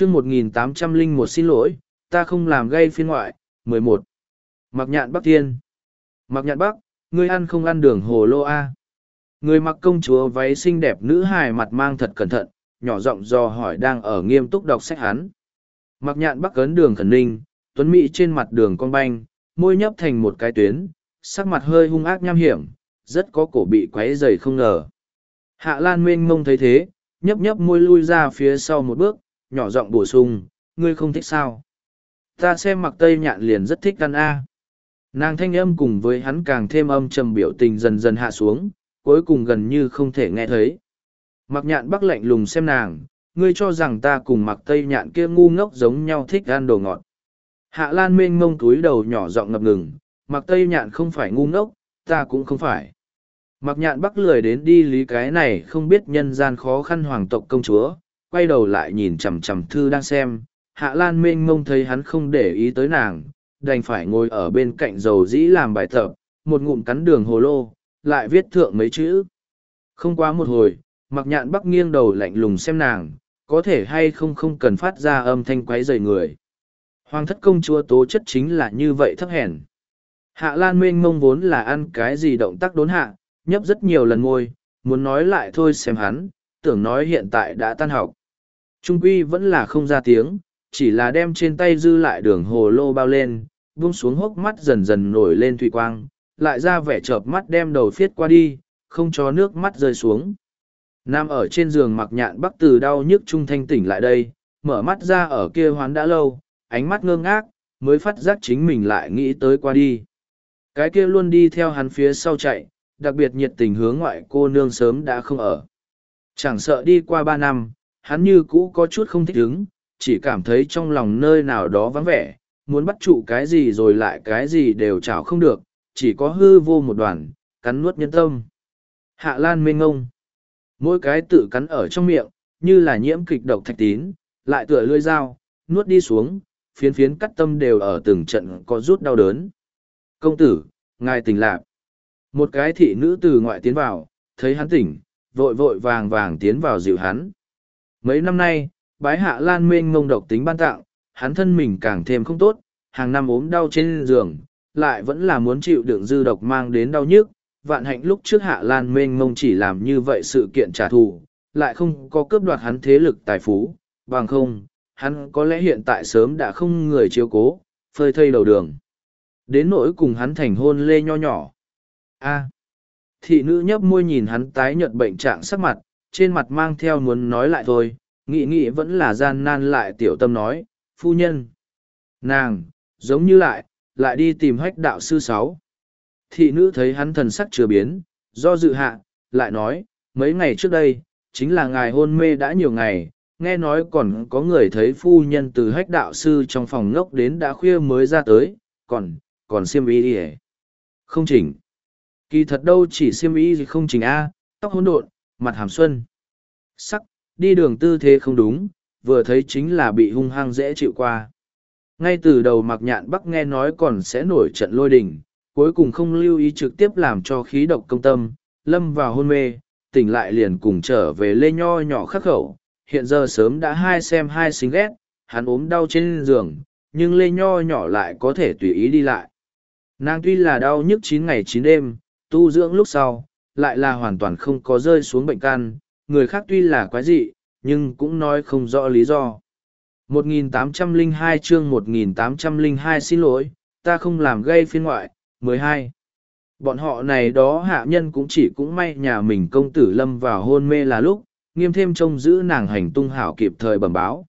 chương một nghìn tám trăm linh một xin lỗi, ta không làm gây phiên ngoại, mười một Mặc nhạn Bắc Thiên. Mặc nhạn Bắc, ngươi ăn không ăn đường hồ lô A. Người mặc công chúa váy xinh đẹp nữ hài mặt mang thật cẩn thận, nhỏ giọng do hỏi đang ở nghiêm túc đọc sách hắn. Mặc nhạn Bắc cấn đường khẩn ninh, tuấn mỹ trên mặt đường con banh, môi nhấp thành một cái tuyến, sắc mặt hơi hung ác nham hiểm, rất có cổ bị quấy dày không ngờ. Hạ Lan mênh mông thấy thế, nhấp nhấp môi lui ra phía sau một bước, nhỏ giọng bổ sung, ngươi không thích sao. Ta xem mặc tây nhạn liền rất thích ăn A. Nàng thanh âm cùng với hắn càng thêm âm trầm biểu tình dần dần hạ xuống, cuối cùng gần như không thể nghe thấy. Mặc nhạn bắc lạnh lùng xem nàng, ngươi cho rằng ta cùng mặc tây nhạn kia ngu ngốc giống nhau thích ăn đồ ngọt. Hạ Lan mênh mông túi đầu nhỏ giọng ngập ngừng, mặc tây nhạn không phải ngu ngốc, ta cũng không phải. Mặc nhạn bắc lười đến đi lý cái này không biết nhân gian khó khăn hoàng tộc công chúa, quay đầu lại nhìn chằm chằm thư đang xem, hạ lan mênh mông thấy hắn không để ý tới nàng, đành phải ngồi ở bên cạnh dầu dĩ làm bài tập, một ngụm cắn đường hồ lô, lại viết thượng mấy chữ. Không quá một hồi, mặc nhạn bắc nghiêng đầu lạnh lùng xem nàng, có thể hay không không cần phát ra âm thanh quấy dày người. Hoàng thất công chúa tố chất chính là như vậy thấp hèn. Hạ Lan mênh mông vốn là ăn cái gì động tác đốn hạ, nhấp rất nhiều lần ngôi, muốn nói lại thôi xem hắn, tưởng nói hiện tại đã tan học. Trung quy vẫn là không ra tiếng, chỉ là đem trên tay dư lại đường hồ lô bao lên, buông xuống hốc mắt dần dần nổi lên thủy quang, lại ra vẻ chợp mắt đem đầu phiết qua đi, không cho nước mắt rơi xuống. Nam ở trên giường mặc nhạn bắc từ đau nhức trung thanh tỉnh lại đây, mở mắt ra ở kia hoán đã lâu, ánh mắt ngơ ngác, mới phát giác chính mình lại nghĩ tới qua đi. Cái kia luôn đi theo hắn phía sau chạy, đặc biệt nhiệt tình hướng ngoại cô nương sớm đã không ở. Chẳng sợ đi qua ba năm, hắn như cũ có chút không thích ứng, chỉ cảm thấy trong lòng nơi nào đó vắng vẻ, muốn bắt trụ cái gì rồi lại cái gì đều chảo không được, chỉ có hư vô một đoàn, cắn nuốt nhân tâm. Hạ Lan mênh ngông. Mỗi cái tự cắn ở trong miệng, như là nhiễm kịch độc thạch tín, lại tựa lưỡi dao, nuốt đi xuống, phiến phiến cắt tâm đều ở từng trận có rút đau đớn. Công tử, ngài tỉnh lạc. Một cái thị nữ từ ngoại tiến vào, thấy hắn tỉnh, vội vội vàng vàng tiến vào dịu hắn. Mấy năm nay, bái hạ lan mênh ngông độc tính ban tặng, hắn thân mình càng thêm không tốt, hàng năm ốm đau trên giường, lại vẫn là muốn chịu đựng dư độc mang đến đau nhức. Vạn hạnh lúc trước hạ lan mênh mông chỉ làm như vậy sự kiện trả thù, lại không có cướp đoạt hắn thế lực tài phú, bằng không, hắn có lẽ hiện tại sớm đã không người chiếu cố, phơi thây đầu đường. Đến nỗi cùng hắn thành hôn lê nho nhỏ. a thị nữ nhấp môi nhìn hắn tái nhợt bệnh trạng sắc mặt, trên mặt mang theo muốn nói lại thôi, nghị nghị vẫn là gian nan lại tiểu tâm nói, phu nhân. Nàng, giống như lại, lại đi tìm hách đạo sư sáu. Thị nữ thấy hắn thần sắc chưa biến, do dự hạ, lại nói, mấy ngày trước đây, chính là ngài hôn mê đã nhiều ngày, nghe nói còn có người thấy phu nhân từ hách đạo sư trong phòng ngốc đến đã khuya mới ra tới, còn, còn siêm ý đi Không chỉnh. Kỳ thật đâu chỉ siêm ý gì không chỉnh A, tóc hỗn độn, mặt hàm xuân. Sắc, đi đường tư thế không đúng, vừa thấy chính là bị hung hăng dễ chịu qua. Ngay từ đầu mặc nhạn bắc nghe nói còn sẽ nổi trận lôi đình, cuối cùng không lưu ý trực tiếp làm cho khí độc công tâm, lâm vào hôn mê, tỉnh lại liền cùng trở về lê nho nhỏ khắc khẩu. Hiện giờ sớm đã hai xem hai xính ghét, hắn ốm đau trên giường, nhưng lê nho nhỏ lại có thể tùy ý đi lại. Nàng tuy là đau nhức chín ngày chín đêm, tu dưỡng lúc sau, lại là hoàn toàn không có rơi xuống bệnh căn, người khác tuy là quái dị, nhưng cũng nói không rõ lý do. 1802 chương 1802 xin lỗi, ta không làm gây phiên ngoại, 12. Bọn họ này đó hạ nhân cũng chỉ cũng may nhà mình công tử lâm vào hôn mê là lúc, nghiêm thêm trông giữ nàng hành tung hảo kịp thời bẩm báo.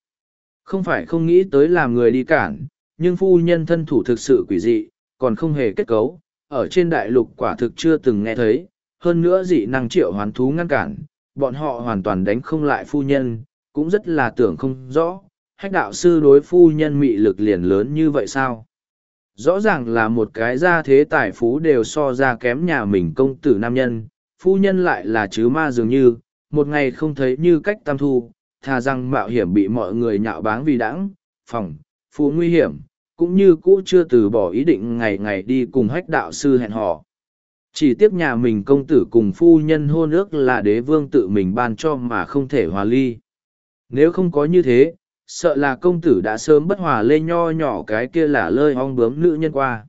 Không phải không nghĩ tới làm người đi cản, nhưng phu nhân thân thủ thực sự quỷ dị, còn không hề kết cấu, ở trên đại lục quả thực chưa từng nghe thấy, hơn nữa dị năng triệu hoán thú ngăn cản, bọn họ hoàn toàn đánh không lại phu nhân, cũng rất là tưởng không rõ, hách đạo sư đối phu nhân mị lực liền lớn như vậy sao? Rõ ràng là một cái gia thế tài phú đều so ra kém nhà mình công tử nam nhân, phu nhân lại là chứ ma dường như, một ngày không thấy như cách tam thu, thà rằng mạo hiểm bị mọi người nhạo báng vì đãng, phòng, phú nguy hiểm, cũng như cũ chưa từ bỏ ý định ngày ngày đi cùng hách đạo sư hẹn hò. Chỉ tiếc nhà mình công tử cùng phu nhân hôn ước là đế vương tự mình ban cho mà không thể hòa ly. Nếu không có như thế, sợ là công tử đã sớm bất hòa lê nho nhỏ cái kia là lơi ong bướm nữ nhân qua.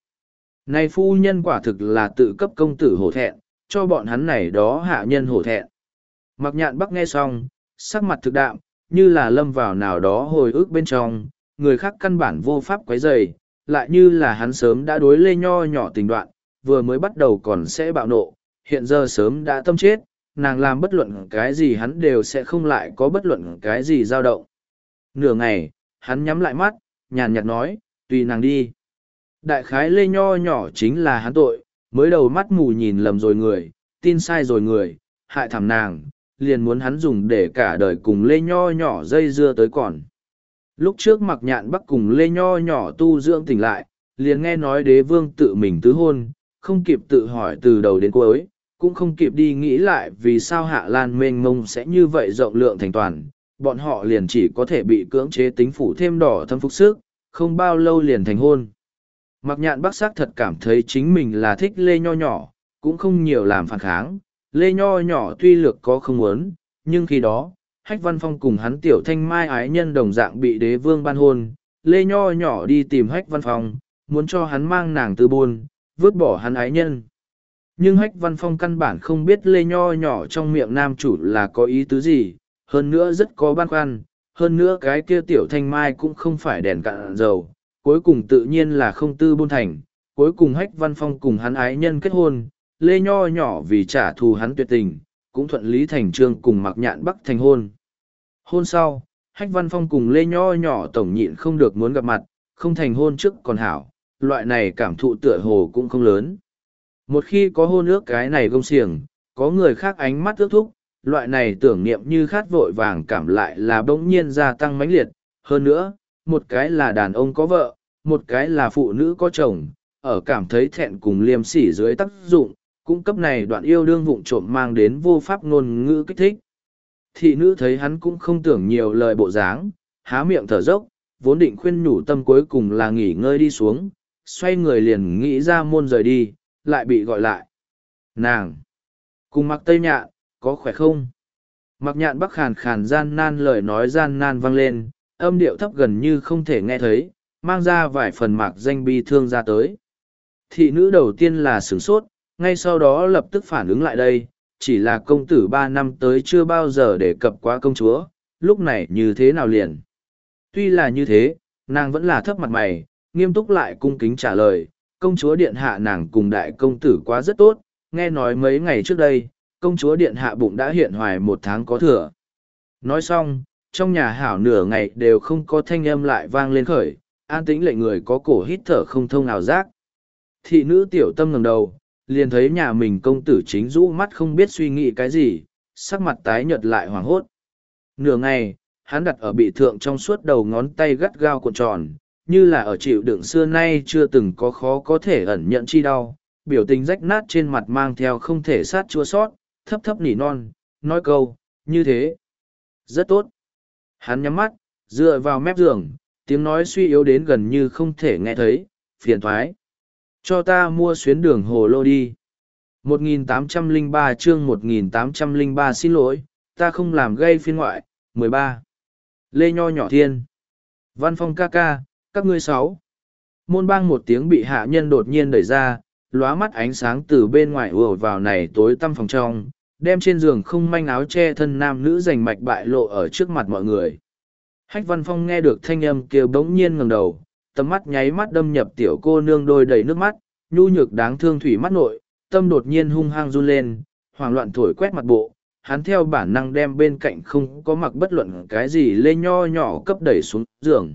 Này phu nhân quả thực là tự cấp công tử hổ thẹn, cho bọn hắn này đó hạ nhân hổ thẹn. Mặc nhạn bắc nghe xong, sắc mặt thực đạm, như là lâm vào nào đó hồi ức bên trong, người khác căn bản vô pháp quấy rầy, lại như là hắn sớm đã đối lê nho nhỏ tình đoạn, vừa mới bắt đầu còn sẽ bạo nộ, hiện giờ sớm đã tâm chết, nàng làm bất luận cái gì hắn đều sẽ không lại có bất luận cái gì dao động. Nửa ngày, hắn nhắm lại mắt, nhàn nhạt nói, tùy nàng đi. Đại khái lê nho nhỏ chính là hắn tội, mới đầu mắt mù nhìn lầm rồi người, tin sai rồi người, hại thảm nàng, liền muốn hắn dùng để cả đời cùng lê nho nhỏ dây dưa tới còn. Lúc trước mặc nhạn bắc cùng lê nho nhỏ tu dưỡng tỉnh lại, liền nghe nói đế vương tự mình tứ hôn, không kịp tự hỏi từ đầu đến cuối, cũng không kịp đi nghĩ lại vì sao hạ lan mênh mông sẽ như vậy rộng lượng thành toàn, bọn họ liền chỉ có thể bị cưỡng chế tính phủ thêm đỏ thâm phúc sức, không bao lâu liền thành hôn. Mặc nhạn bác sắc thật cảm thấy chính mình là thích lê nho nhỏ, cũng không nhiều làm phản kháng. Lê nho nhỏ tuy lược có không muốn, nhưng khi đó, hách văn phong cùng hắn tiểu thanh mai ái nhân đồng dạng bị đế vương ban hôn. Lê nho nhỏ đi tìm hách văn phong, muốn cho hắn mang nàng tư buôn, vứt bỏ hắn ái nhân. Nhưng hách văn phong căn bản không biết lê nho nhỏ trong miệng nam chủ là có ý tứ gì, hơn nữa rất có băn khoăn, hơn nữa cái kia tiểu thanh mai cũng không phải đèn cạn dầu, cuối cùng tự nhiên là không tư buôn thành, cuối cùng hách văn phong cùng hắn ái nhân kết hôn, lê nho nhỏ vì trả thù hắn tuyệt tình, cũng thuận lý thành trương cùng mặc nhạn bắc thành hôn. Hôn sau, hách văn phong cùng lê nho nhỏ tổng nhịn không được muốn gặp mặt, không thành hôn trước còn hảo, loại này cảm thụ tựa hồ cũng không lớn. Một khi có hôn ước cái này gông xiềng, có người khác ánh mắt ước thúc, loại này tưởng niệm như khát vội vàng cảm lại là bỗng nhiên gia tăng mãnh liệt. Hơn nữa, một cái là đàn ông có vợ, một cái là phụ nữ có chồng, ở cảm thấy thẹn cùng liêm sỉ dưới tác dụng, cung cấp này đoạn yêu đương vụng trộm mang đến vô pháp ngôn ngữ kích thích. Thị nữ thấy hắn cũng không tưởng nhiều lời bộ dáng, há miệng thở dốc, vốn định khuyên nhủ tâm cuối cùng là nghỉ ngơi đi xuống, xoay người liền nghĩ ra môn rời đi, lại bị gọi lại. Nàng! Cùng mặc tây nhạn, có khỏe không? Mặc nhạn bắc khàn khàn gian nan lời nói gian nan vang lên, âm điệu thấp gần như không thể nghe thấy, mang ra vài phần mạc danh bi thương ra tới. Thị nữ đầu tiên là sửng sốt, ngay sau đó lập tức phản ứng lại đây, chỉ là công tử ba năm tới chưa bao giờ để cập qua công chúa, lúc này như thế nào liền. Tuy là như thế, nàng vẫn là thấp mặt mày, nghiêm túc lại cung kính trả lời, công chúa điện hạ nàng cùng đại công tử quá rất tốt, nghe nói mấy ngày trước đây, công chúa điện hạ bụng đã hiện hoài một tháng có thừa. Nói xong, trong nhà hảo nửa ngày đều không có thanh âm lại vang lên khởi, an tĩnh lệnh người có cổ hít thở không thông nào giác. Thị nữ tiểu tâm ngẩng đầu, liền thấy nhà mình công tử chính rũ mắt không biết suy nghĩ cái gì, sắc mặt tái nhợt lại hoảng hốt. Nửa ngày, hắn đặt ở bị thượng trong suốt đầu ngón tay gắt gao cuộn tròn, như là ở chịu đựng xưa nay chưa từng có khó có thể ẩn nhận chi đau, biểu tình rách nát trên mặt mang theo không thể sát chua sót, thấp thấp nỉ non, nói câu, như thế. Rất tốt. Hắn nhắm mắt, dựa vào mép giường, tiếng nói suy yếu đến gần như không thể nghe thấy, phiền thoái. Cho ta mua xuyến đường hồ lô đi. 1803 chương 1803 xin lỗi, ta không làm gây phiên ngoại. 13. Lê Nho nhỏ thiên. Văn phong ca ca, các ngươi sáu. Môn bang một tiếng bị hạ nhân đột nhiên đẩy ra, lóa mắt ánh sáng từ bên ngoài ùa vào này tối tăm phòng trong, đem trên giường không manh áo che thân nam nữ giành mạch bại lộ ở trước mặt mọi người. Hách Văn Phong nghe được thanh âm kêu bỗng nhiên ngẩng đầu, tầm mắt nháy mắt đâm nhập tiểu cô nương đôi đầy nước mắt, nhu nhược đáng thương thủy mắt nội, tâm đột nhiên hung hăng run lên, hoảng loạn thổi quét mặt bộ, hắn theo bản năng đem bên cạnh không có mặc bất luận cái gì lê nho nhỏ cấp đẩy xuống giường.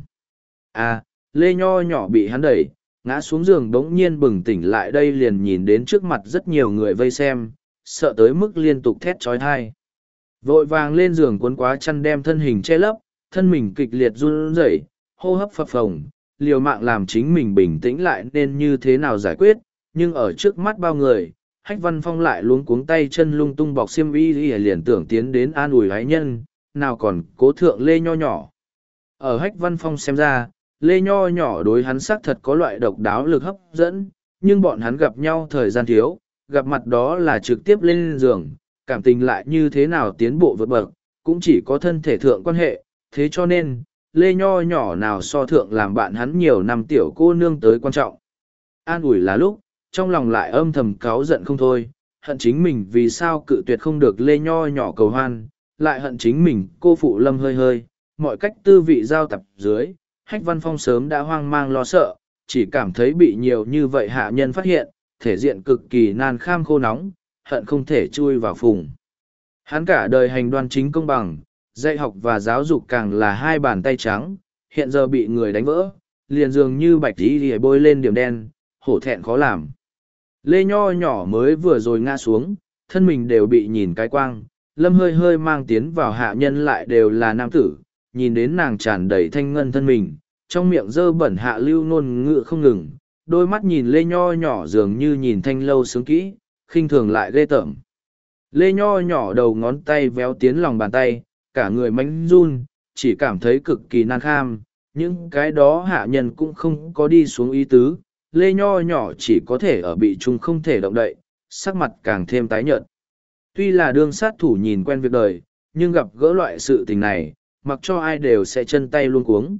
À, lê nho nhỏ bị hắn đẩy, ngã xuống giường bỗng nhiên bừng tỉnh lại đây liền nhìn đến trước mặt rất nhiều người vây xem, sợ tới mức liên tục thét trói thai. Vội vàng lên giường cuốn quá chăn đem thân hình che lấp, thân mình kịch liệt run rẩy, hô hấp phập phồng, liều mạng làm chính mình bình tĩnh lại nên như thế nào giải quyết, nhưng ở trước mắt bao người, hách văn phong lại luống cuống tay chân lung tung bọc xiêm y liền tưởng tiến đến an ủi hái nhân, nào còn cố thượng lê nho nhỏ. Ở hách văn phong xem ra, lê nho nhỏ đối hắn xác thật có loại độc đáo lực hấp dẫn, nhưng bọn hắn gặp nhau thời gian thiếu, gặp mặt đó là trực tiếp lên giường, cảm tình lại như thế nào tiến bộ vượt bậc, cũng chỉ có thân thể thượng quan hệ, thế cho nên, lê nho nhỏ nào so thượng làm bạn hắn nhiều năm tiểu cô nương tới quan trọng. An ủi là lúc, trong lòng lại âm thầm cáu giận không thôi, hận chính mình vì sao cự tuyệt không được lê nho nhỏ cầu hoan, lại hận chính mình cô phụ lâm hơi hơi, mọi cách tư vị giao tập dưới, hách văn phong sớm đã hoang mang lo sợ, chỉ cảm thấy bị nhiều như vậy hạ nhân phát hiện, thể diện cực kỳ nan kham khô nóng, hận không thể chui vào phùng. Hắn cả đời hành đoan chính công bằng, dạy học và giáo dục càng là hai bàn tay trắng, hiện giờ bị người đánh vỡ, liền dường như bạch tí thì bôi lên điểm đen, hổ thẹn khó làm. Lê Nho nhỏ mới vừa rồi ngã xuống, thân mình đều bị nhìn cái quang, lâm hơi hơi mang tiến vào hạ nhân lại đều là nam tử, nhìn đến nàng tràn đầy thanh ngân thân mình, trong miệng dơ bẩn hạ lưu nôn ngự không ngừng, đôi mắt nhìn Lê Nho nhỏ dường như nhìn thanh lâu sướng kỹ, khinh thường lại ghê tởm. Lê Nho nhỏ đầu ngón tay véo tiến lòng bàn tay, cả người mánh run, chỉ cảm thấy cực kỳ nan kham, những cái đó hạ nhân cũng không có đi xuống ý tứ, Lê Nho nhỏ chỉ có thể ở bị trung không thể động đậy, sắc mặt càng thêm tái nhợt. Tuy là đương sát thủ nhìn quen việc đời, nhưng gặp gỡ loại sự tình này, mặc cho ai đều sẽ chân tay luôn cuống.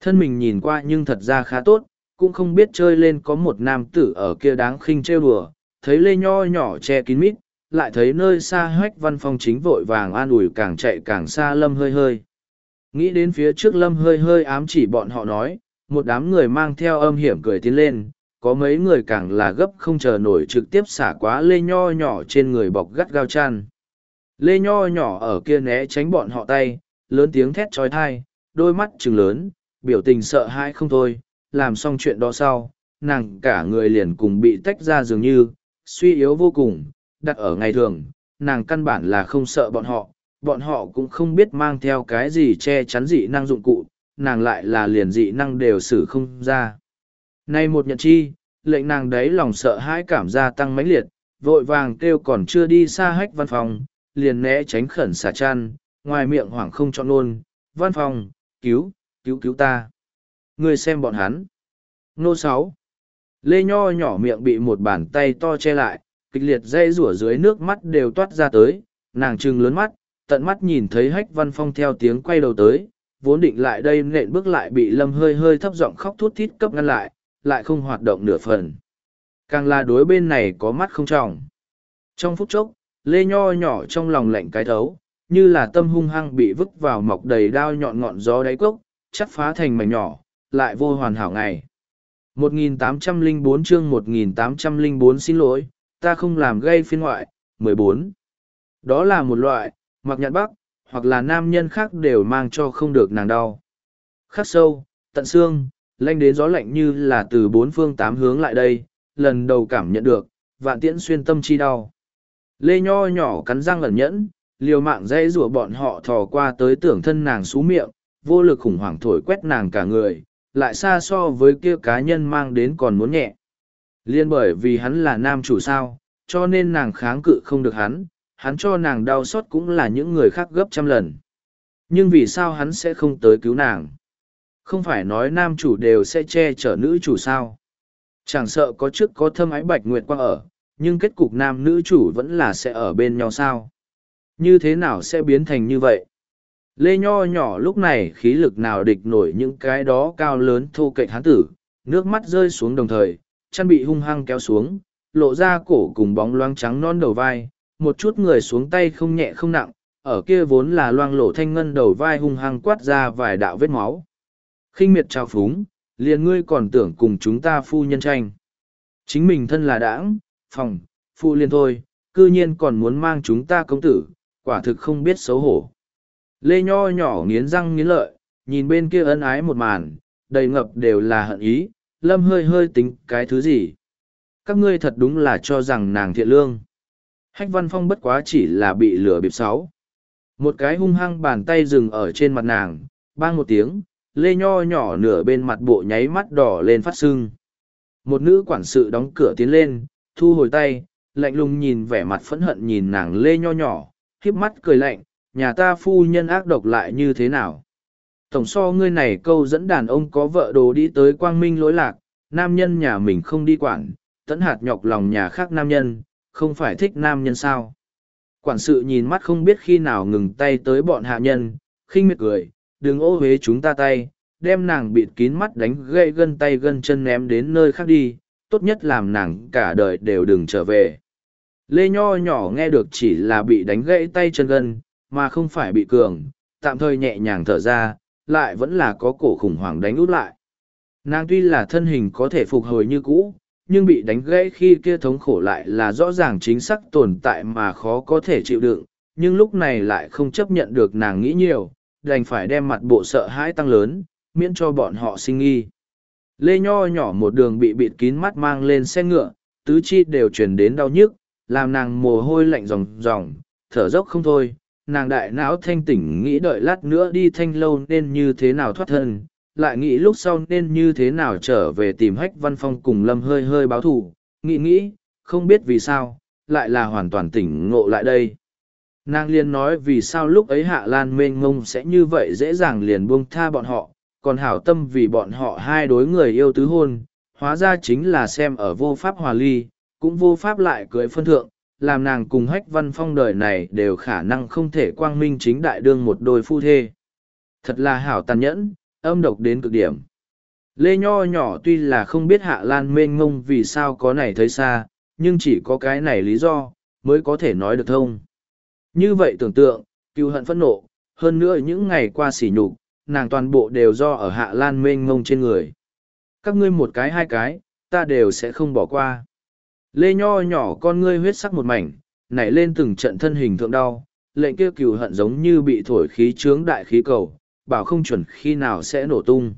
Thân mình nhìn qua nhưng thật ra khá tốt, cũng không biết chơi lên có một nam tử ở kia đáng khinh trêu đùa, thấy lê nho nhỏ che kín mít, lại thấy nơi xa hách văn phong chính vội vàng an ủi càng chạy càng xa lâm hơi hơi. Nghĩ đến phía trước lâm hơi hơi ám chỉ bọn họ nói, một đám người mang theo âm hiểm cười tiến lên, có mấy người càng là gấp không chờ nổi trực tiếp xả quá lê nho nhỏ trên người bọc gắt gao chăn. Lê nho nhỏ ở kia né tránh bọn họ tay, lớn tiếng thét trói thai, đôi mắt trừng lớn, biểu tình sợ hãi không thôi, làm xong chuyện đó sau, nàng cả người liền cùng bị tách ra dường như, suy yếu vô cùng, đặt ở ngày thường, nàng căn bản là không sợ bọn họ, bọn họ cũng không biết mang theo cái gì che chắn dị năng dụng cụ, nàng lại là liền dị năng đều xử không ra. Nay một nhận chi, lệnh nàng đấy lòng sợ hãi cảm gia tăng mãnh liệt, vội vàng kêu còn chưa đi xa hách văn phòng, liền né tránh khẩn xả chăn, ngoài miệng hoảng không chọn luôn, văn phòng, cứu, cứu cứu ta. Người xem bọn hắn. Nô sáu. Lê Nho nhỏ miệng bị một bàn tay to che lại, kịch liệt dây rủa dưới nước mắt đều toát ra tới, nàng trừng lớn mắt, tận mắt nhìn thấy hách văn phong theo tiếng quay đầu tới, vốn định lại đây nện bước lại bị lâm hơi hơi thấp giọng khóc thút thít cấp ngăn lại, lại không hoạt động nửa phần. Càng là đối bên này có mắt không trọng. Trong phút chốc, Lê Nho nhỏ trong lòng lạnh cái thấu, như là tâm hung hăng bị vứt vào mọc đầy đao nhọn ngọn gió đáy cốc, chắt phá thành mảnh nhỏ, lại vô hoàn hảo ngày. 1804 chương 1804 xin lỗi, ta không làm gây phiên ngoại, 14. Đó là một loại, mặc nhạn bắc, hoặc là nam nhân khác đều mang cho không được nàng đau. Khắc sâu, tận xương, lanh đến gió lạnh như là từ bốn phương tám hướng lại đây, lần đầu cảm nhận được, vạn tiễn xuyên tâm chi đau. Lê Nho nhỏ cắn răng lẩn nhẫn, liều mạng dây rủa bọn họ thò qua tới tưởng thân nàng xú miệng, vô lực khủng hoảng thổi quét nàng cả người, lại xa so với kia cá nhân mang đến còn muốn nhẹ. Liên bởi vì hắn là nam chủ sao, cho nên nàng kháng cự không được hắn, hắn cho nàng đau xót cũng là những người khác gấp trăm lần. Nhưng vì sao hắn sẽ không tới cứu nàng? Không phải nói nam chủ đều sẽ che chở nữ chủ sao? Chẳng sợ có trước có thâm ái bạch nguyệt quang ở, nhưng kết cục nam nữ chủ vẫn là sẽ ở bên nhau sao? Như thế nào sẽ biến thành như vậy? Lê Nho nhỏ lúc này khí lực nào địch nổi những cái đó cao lớn thô cậy hán tử, nước mắt rơi xuống đồng thời, chăn bị hung hăng kéo xuống, lộ ra cổ cùng bóng loang trắng non đầu vai, một chút người xuống tay không nhẹ không nặng, ở kia vốn là loang lộ thanh ngân đầu vai hung hăng quát ra vài đạo vết máu. khinh miệt trao phúng, liền ngươi còn tưởng cùng chúng ta phu nhân tranh. Chính mình thân là đảng, phòng, phu liên thôi, cư nhiên còn muốn mang chúng ta công tử, quả thực không biết xấu hổ. Lê Nho nhỏ nghiến răng nghiến lợi, nhìn bên kia ân ái một màn, đầy ngập đều là hận ý, lâm hơi hơi tính cái thứ gì. Các ngươi thật đúng là cho rằng nàng thiện lương. Hách văn phong bất quá chỉ là bị lửa bịp sáu. Một cái hung hăng bàn tay dừng ở trên mặt nàng, bang một tiếng, lê nho nhỏ nửa bên mặt bộ nháy mắt đỏ lên phát sưng. Một nữ quản sự đóng cửa tiến lên, thu hồi tay, lạnh lùng nhìn vẻ mặt phẫn hận nhìn nàng lê nho nhỏ, híp mắt cười lạnh, nhà ta phu nhân ác độc lại như thế nào. Tổng so ngươi này câu dẫn đàn ông có vợ đồ đi tới quang minh lối lạc, nam nhân nhà mình không đi quản, tẫn hạt nhọc lòng nhà khác nam nhân, không phải thích nam nhân sao. Quản sự nhìn mắt không biết khi nào ngừng tay tới bọn hạ nhân, khinh miệt cười, đừng ô huế chúng ta tay, đem nàng bịt kín mắt đánh gây gân tay gân chân ném đến nơi khác đi, tốt nhất làm nàng cả đời đều đừng trở về. Lê Nho nhỏ nghe được chỉ là bị đánh gãy tay chân gân, mà không phải bị cường, tạm thời nhẹ nhàng thở ra, lại vẫn là có cổ khủng hoảng đánh út lại. Nàng tuy là thân hình có thể phục hồi như cũ, nhưng bị đánh gãy khi kia thống khổ lại là rõ ràng chính xác tồn tại mà khó có thể chịu đựng, nhưng lúc này lại không chấp nhận được nàng nghĩ nhiều, đành phải đem mặt bộ sợ hãi tăng lớn, miễn cho bọn họ sinh nghi. Lê Nho nhỏ một đường bị bịt kín mắt mang lên xe ngựa, tứ chi đều truyền đến đau nhức, làm nàng mồ hôi lạnh ròng ròng, thở dốc không thôi. Nàng đại não thanh tỉnh nghĩ đợi lát nữa đi thanh lâu nên như thế nào thoát thân, lại nghĩ lúc sau nên như thế nào trở về tìm hách văn phong cùng lâm hơi hơi báo thù, nghĩ nghĩ, không biết vì sao, lại là hoàn toàn tỉnh ngộ lại đây. Nàng liền nói vì sao lúc ấy hạ lan mênh ngông sẽ như vậy dễ dàng liền buông tha bọn họ, còn hảo tâm vì bọn họ hai đối người yêu tứ hôn, hóa ra chính là xem ở vô pháp hòa ly, cũng vô pháp lại cưới phân thượng, làm nàng cùng hách văn phong đời này đều khả năng không thể quang minh chính đại đương một đôi phu thê. Thật là hảo tàn nhẫn, âm độc đến cực điểm. Lê Nho nhỏ tuy là không biết hạ lan mênh ngông vì sao có này thấy xa, nhưng chỉ có cái này lý do, mới có thể nói được thông. Như vậy tưởng tượng, cựu hận phẫn nộ, hơn nữa những ngày qua sỉ nhục, nàng toàn bộ đều do ở hạ lan mênh ngông trên người. Các ngươi một cái hai cái, ta đều sẽ không bỏ qua. Lê Nho nhỏ con ngươi huyết sắc một mảnh, nảy lên từng trận thân hình thượng đau, lệnh kia cừu hận giống như bị thổi khí trướng đại khí cầu, bảo không chuẩn khi nào sẽ nổ tung.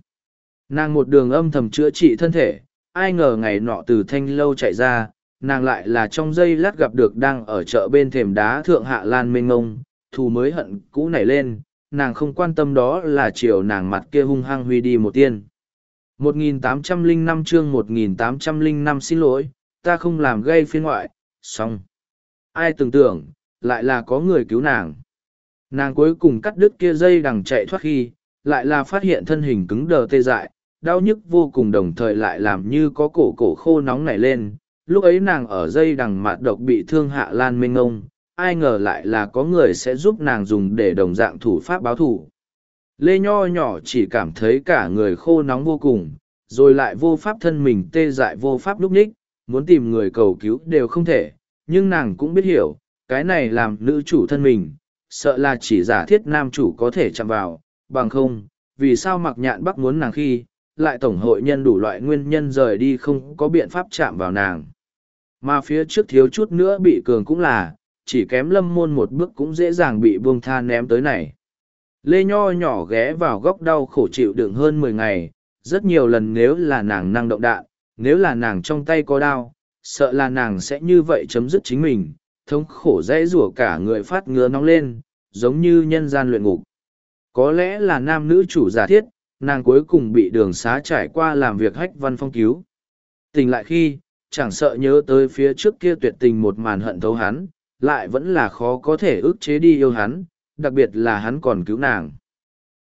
Nàng một đường âm thầm chữa trị thân thể, ai ngờ ngày nọ từ thanh lâu chạy ra, nàng lại là trong giây lát gặp được đang ở chợ bên thềm đá thượng hạ lan mênh ngông, thù mới hận cũ nảy lên, nàng không quan tâm đó là chiều nàng mặt kia hung hăng huy đi một tiên. 1805 chương 1805 xin lỗi, ta không làm gây phiên ngoại, xong. Ai tưởng tưởng, lại là có người cứu nàng. Nàng cuối cùng cắt đứt kia dây đằng chạy thoát khi, lại là phát hiện thân hình cứng đờ tê dại, đau nhức vô cùng đồng thời lại làm như có cổ cổ khô nóng nảy lên. Lúc ấy nàng ở dây đằng mạt độc bị thương hạ lan minh ngông, ai ngờ lại là có người sẽ giúp nàng dùng để đồng dạng thủ pháp báo thủ. Lê Nho nhỏ chỉ cảm thấy cả người khô nóng vô cùng, rồi lại vô pháp thân mình tê dại vô pháp lúc ních, muốn tìm người cầu cứu đều không thể, nhưng nàng cũng biết hiểu, cái này làm nữ chủ thân mình, sợ là chỉ giả thiết nam chủ có thể chạm vào, bằng không, vì sao mặc nhạn bắc muốn nàng khi, lại tổng hội nhân đủ loại nguyên nhân rời đi không có biện pháp chạm vào nàng. Mà phía trước thiếu chút nữa bị cường cũng là, chỉ kém lâm môn một bước cũng dễ dàng bị buông tha ném tới này. Lê Nho nhỏ ghé vào góc đau khổ chịu đựng hơn mười ngày, rất nhiều lần nếu là nàng năng động đạn, nếu là nàng trong tay có đao, sợ là nàng sẽ như vậy chấm dứt chính mình, thống khổ dễ rủa cả người phát ngứa nóng lên, giống như nhân gian luyện ngục. Có lẽ là nam nữ chủ giả thiết, nàng cuối cùng bị đường xá trải qua làm việc hách văn phong cứu. Tình lại khi, chẳng sợ nhớ tới phía trước kia tuyệt tình một màn hận thấu hắn, lại vẫn là khó có thể ức chế đi yêu hắn, đặc biệt là hắn còn cứu nàng.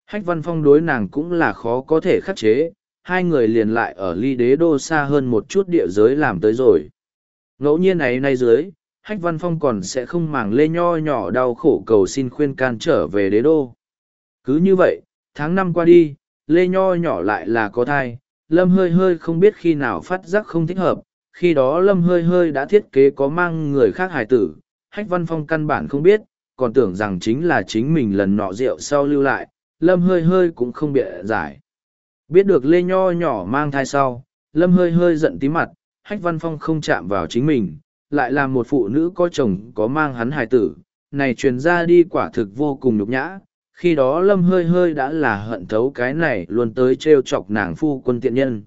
Hách văn phong đối nàng cũng là khó có thể khắc chế, hai người liền lại ở ly đế đô xa hơn một chút địa giới làm tới rồi. Ngẫu nhiên ấy nay dưới, Hách Văn Phong còn sẽ không màng lê nho nhỏ đau khổ cầu xin khuyên can trở về đế đô. Cứ như vậy, tháng năm qua đi, lê nho nhỏ lại là có thai, lâm hơi hơi không biết khi nào phát giác không thích hợp, khi đó lâm hơi hơi đã thiết kế có mang người khác hài tử, Hách Văn Phong căn bản không biết, còn tưởng rằng chính là chính mình lần nọ rượu sau lưu lại, lâm hơi hơi cũng không bịa giải. Biết được Lê Nho nhỏ mang thai sau, Lâm hơi hơi giận tí mặt, Hách Văn Phong không chạm vào chính mình, lại là một phụ nữ có chồng có mang hắn hài tử, này truyền ra đi quả thực vô cùng nhục nhã. Khi đó Lâm hơi hơi đã là hận thấu cái này luôn tới trêu chọc nàng phu quân tiện nhân.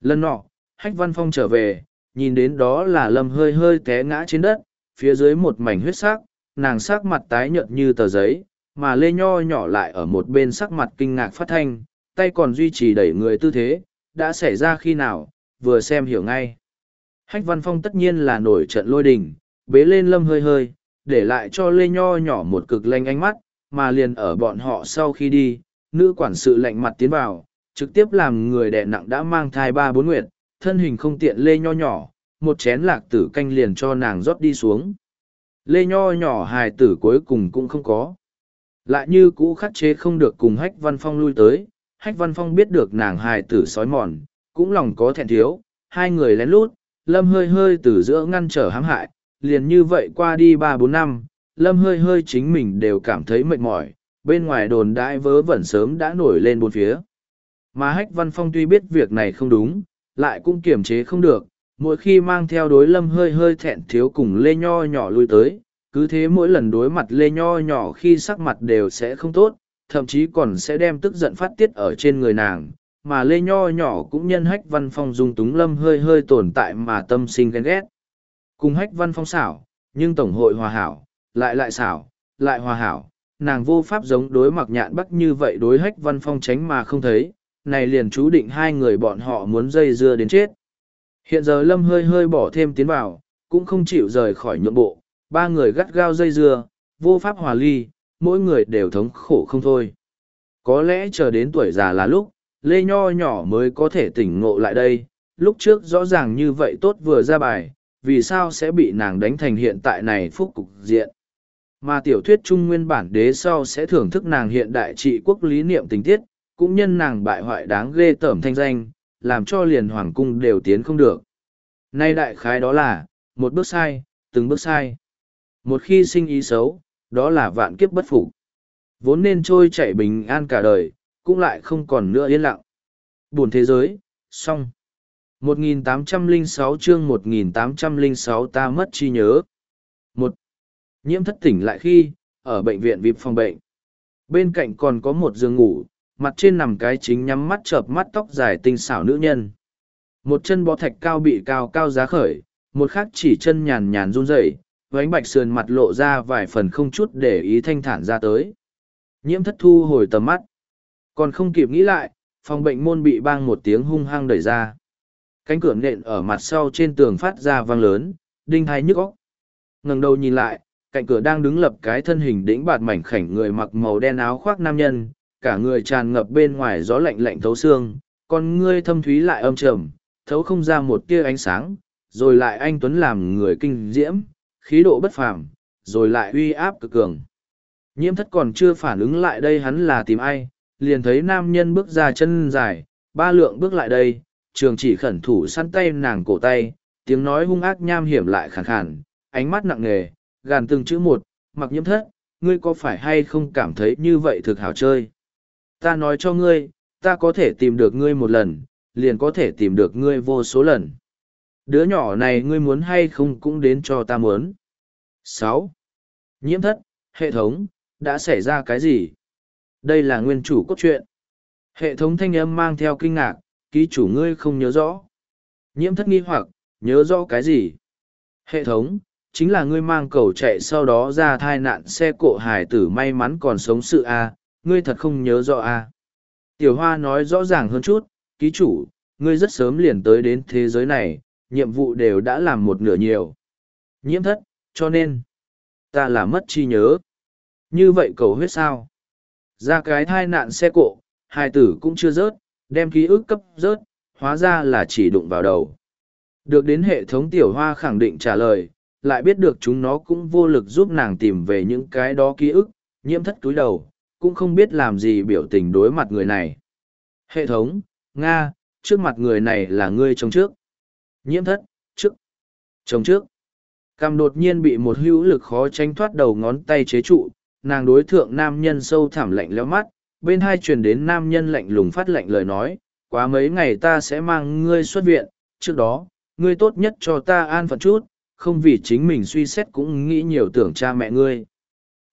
Lần nọ, Hách Văn Phong trở về, nhìn đến đó là Lâm hơi hơi té ngã trên đất, phía dưới một mảnh huyết sắc, nàng sắc mặt tái nhợt như tờ giấy, mà Lê Nho nhỏ lại ở một bên sắc mặt kinh ngạc phát thanh, tay còn duy trì đẩy người tư thế, đã xảy ra khi nào, vừa xem hiểu ngay. Hách Văn Phong tất nhiên là nổi trận lôi đình, bế lên lâm hơi hơi, để lại cho Lê Nho nhỏ một cực lanh ánh mắt, mà liền ở bọn họ sau khi đi, nữ quản sự lạnh mặt tiến vào, trực tiếp làm người đẻ nặng đã mang thai ba bốn nguyệt, thân hình không tiện Lê Nho nhỏ, một chén lạc tử canh liền cho nàng rót đi xuống. Lê Nho nhỏ hài tử cuối cùng cũng không có. Lại như cũ khắc chế không được cùng hách văn phong lui tới, hách văn phong biết được nàng hài tử sói mòn, cũng lòng có thẹn thiếu, hai người lén lút, lâm hơi hơi từ giữa ngăn trở hãm hại, liền như vậy qua đi ba bốn năm, lâm hơi hơi chính mình đều cảm thấy mệt mỏi, bên ngoài đồn đãi vớ vẩn sớm đã nổi lên bốn phía. Mà hách văn phong tuy biết việc này không đúng, lại cũng kiềm chế không được, mỗi khi mang theo đối lâm hơi hơi thẹn thiếu cùng lê nho nhỏ lui tới, cứ thế mỗi lần đối mặt lê nho nhỏ khi sắc mặt đều sẽ không tốt, thậm chí còn sẽ đem tức giận phát tiết ở trên người nàng. Mà lê nho nhỏ cũng nhân hách văn phong dung túng lâm hơi hơi tồn tại mà tâm sinh ghen ghét. Cùng hách văn phong xảo, nhưng tổng hội hòa hảo, lại lại xảo, lại hòa hảo, nàng vô pháp giống đối mặc nhạn bắc như vậy đối hách văn phong tránh mà không thấy, này liền chú định hai người bọn họ muốn dây dưa đến chết. Hiện giờ lâm hơi hơi bỏ thêm tiến vào, cũng không chịu rời khỏi nhượng bộ, ba người gắt gao dây dưa, vô pháp hòa ly, mỗi người đều thống khổ không thôi. Có lẽ chờ đến tuổi già là lúc, Lê Nho nhỏ mới có thể tỉnh ngộ lại đây, lúc trước rõ ràng như vậy tốt vừa ra bài, vì sao sẽ bị nàng đánh thành hiện tại này phúc cục diện. Mà tiểu thuyết trung nguyên bản đế sau sẽ thưởng thức nàng hiện đại trị quốc lý niệm tình tiết, cũng nhân nàng bại hoại đáng ghê tởm thanh danh, làm cho liền hoàng cung đều tiến không được. Nay đại khái đó là, một bước sai, từng bước sai. Một khi sinh ý xấu, đó là vạn kiếp bất phục. Vốn nên trôi chảy bình an cả đời, cũng lại không còn nữa yên lặng. Buồn thế giới, xong. 1806 chương 1806 ta mất chi nhớ. một Nhiễm thất tỉnh lại khi, ở bệnh viện vịp phòng bệnh. Bên cạnh còn có một giường ngủ, mặt trên nằm cái chính nhắm mắt chợp mắt tóc dài tinh xảo nữ nhân. Một chân bó thạch cao bị cao cao giá khởi, một khác chỉ chân nhàn nhàn run rẩy, vánh bạch sườn mặt lộ ra vài phần không chút để ý thanh thản ra tới. Nhiễm thất thu hồi tầm mắt. Còn không kịp nghĩ lại, phòng bệnh môn bị bang một tiếng hung hăng đẩy ra. Cánh cửa nện ở mặt sau trên tường phát ra vang lớn, đinh hai nhức óc. ngẩng đầu nhìn lại, cạnh cửa đang đứng lập cái thân hình đĩnh bạt mảnh khảnh người mặc màu đen áo khoác nam nhân, cả người tràn ngập bên ngoài gió lạnh lạnh thấu xương, con ngươi thâm thúy lại âm trầm, thấu không ra một tia ánh sáng, rồi lại anh Tuấn làm người kinh diễm, khí độ bất phàm, rồi lại uy áp cực cường. Nhiễm thất còn chưa phản ứng lại đây hắn là tìm ai, liền thấy nam nhân bước ra chân dài, ba lượng bước lại đây, trường chỉ khẩn thủ săn tay nàng cổ tay, tiếng nói hung ác nham hiểm lại khàn khàn, ánh mắt nặng nề, gàn từng chữ một, mặc nhiễm thất, ngươi có phải hay không cảm thấy như vậy thực hảo chơi? Ta nói cho ngươi, ta có thể tìm được ngươi một lần, liền có thể tìm được ngươi vô số lần. Đứa nhỏ này ngươi muốn hay không cũng đến cho ta muốn. sáu Nhiễm thất, hệ thống, đã xảy ra cái gì? Đây là nguyên chủ cốt truyện. Hệ thống thanh âm mang theo kinh ngạc, ký chủ ngươi không nhớ rõ. Nhiễm thất nghi hoặc, nhớ rõ cái gì? Hệ thống, chính là ngươi mang cầu chạy sau đó ra thai nạn xe cộ hải tử may mắn còn sống sự A, ngươi thật không nhớ rõ A. Tiểu hoa nói rõ ràng hơn chút, ký chủ, ngươi rất sớm liền tới đến thế giới này, nhiệm vụ đều đã làm một nửa nhiều. Nhiễm thất, cho nên, ta là mất chi nhớ. Như vậy cầu huyết sao? Ra cái thai nạn xe cộ, hai tử cũng chưa rớt, đem ký ức cấp rớt, hóa ra là chỉ đụng vào đầu. Được đến hệ thống tiểu hoa khẳng định trả lời, lại biết được chúng nó cũng vô lực giúp nàng tìm về những cái đó ký ức, nhiễm thất túi đầu, cũng không biết làm gì biểu tình đối mặt người này. Hệ thống, Nga, trước mặt người này là ngươi trong trước. Nhiễm thất, trước. chồng trước. Cam đột nhiên bị một hữu lực khó tránh thoát đầu ngón tay chế trụ, nàng đối thượng nam nhân sâu thẳm lạnh leo mắt, bên hai truyền đến nam nhân lạnh lùng phát lạnh lời nói, quá mấy ngày ta sẽ mang ngươi xuất viện, trước đó, ngươi tốt nhất cho ta an phận chút, không vì chính mình suy xét cũng nghĩ nhiều tưởng cha mẹ ngươi.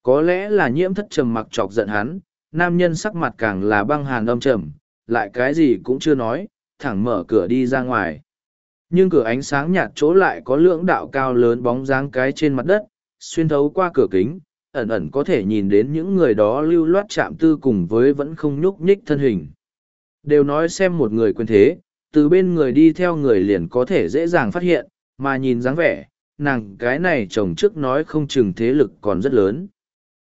Có lẽ là nhiễm thất trầm mặc chọc giận hắn, nam nhân sắc mặt càng là băng hàn âm trầm, lại cái gì cũng chưa nói, thẳng mở cửa đi ra ngoài. Nhưng cửa ánh sáng nhạt chỗ lại có lưỡng đạo cao lớn bóng dáng cái trên mặt đất, xuyên thấu qua cửa kính, ẩn ẩn có thể nhìn đến những người đó lưu loát chạm tư cùng với vẫn không nhúc nhích thân hình. Đều nói xem một người quên thế, từ bên người đi theo người liền có thể dễ dàng phát hiện, mà nhìn dáng vẻ, nàng cái này chồng trước nói không chừng thế lực còn rất lớn.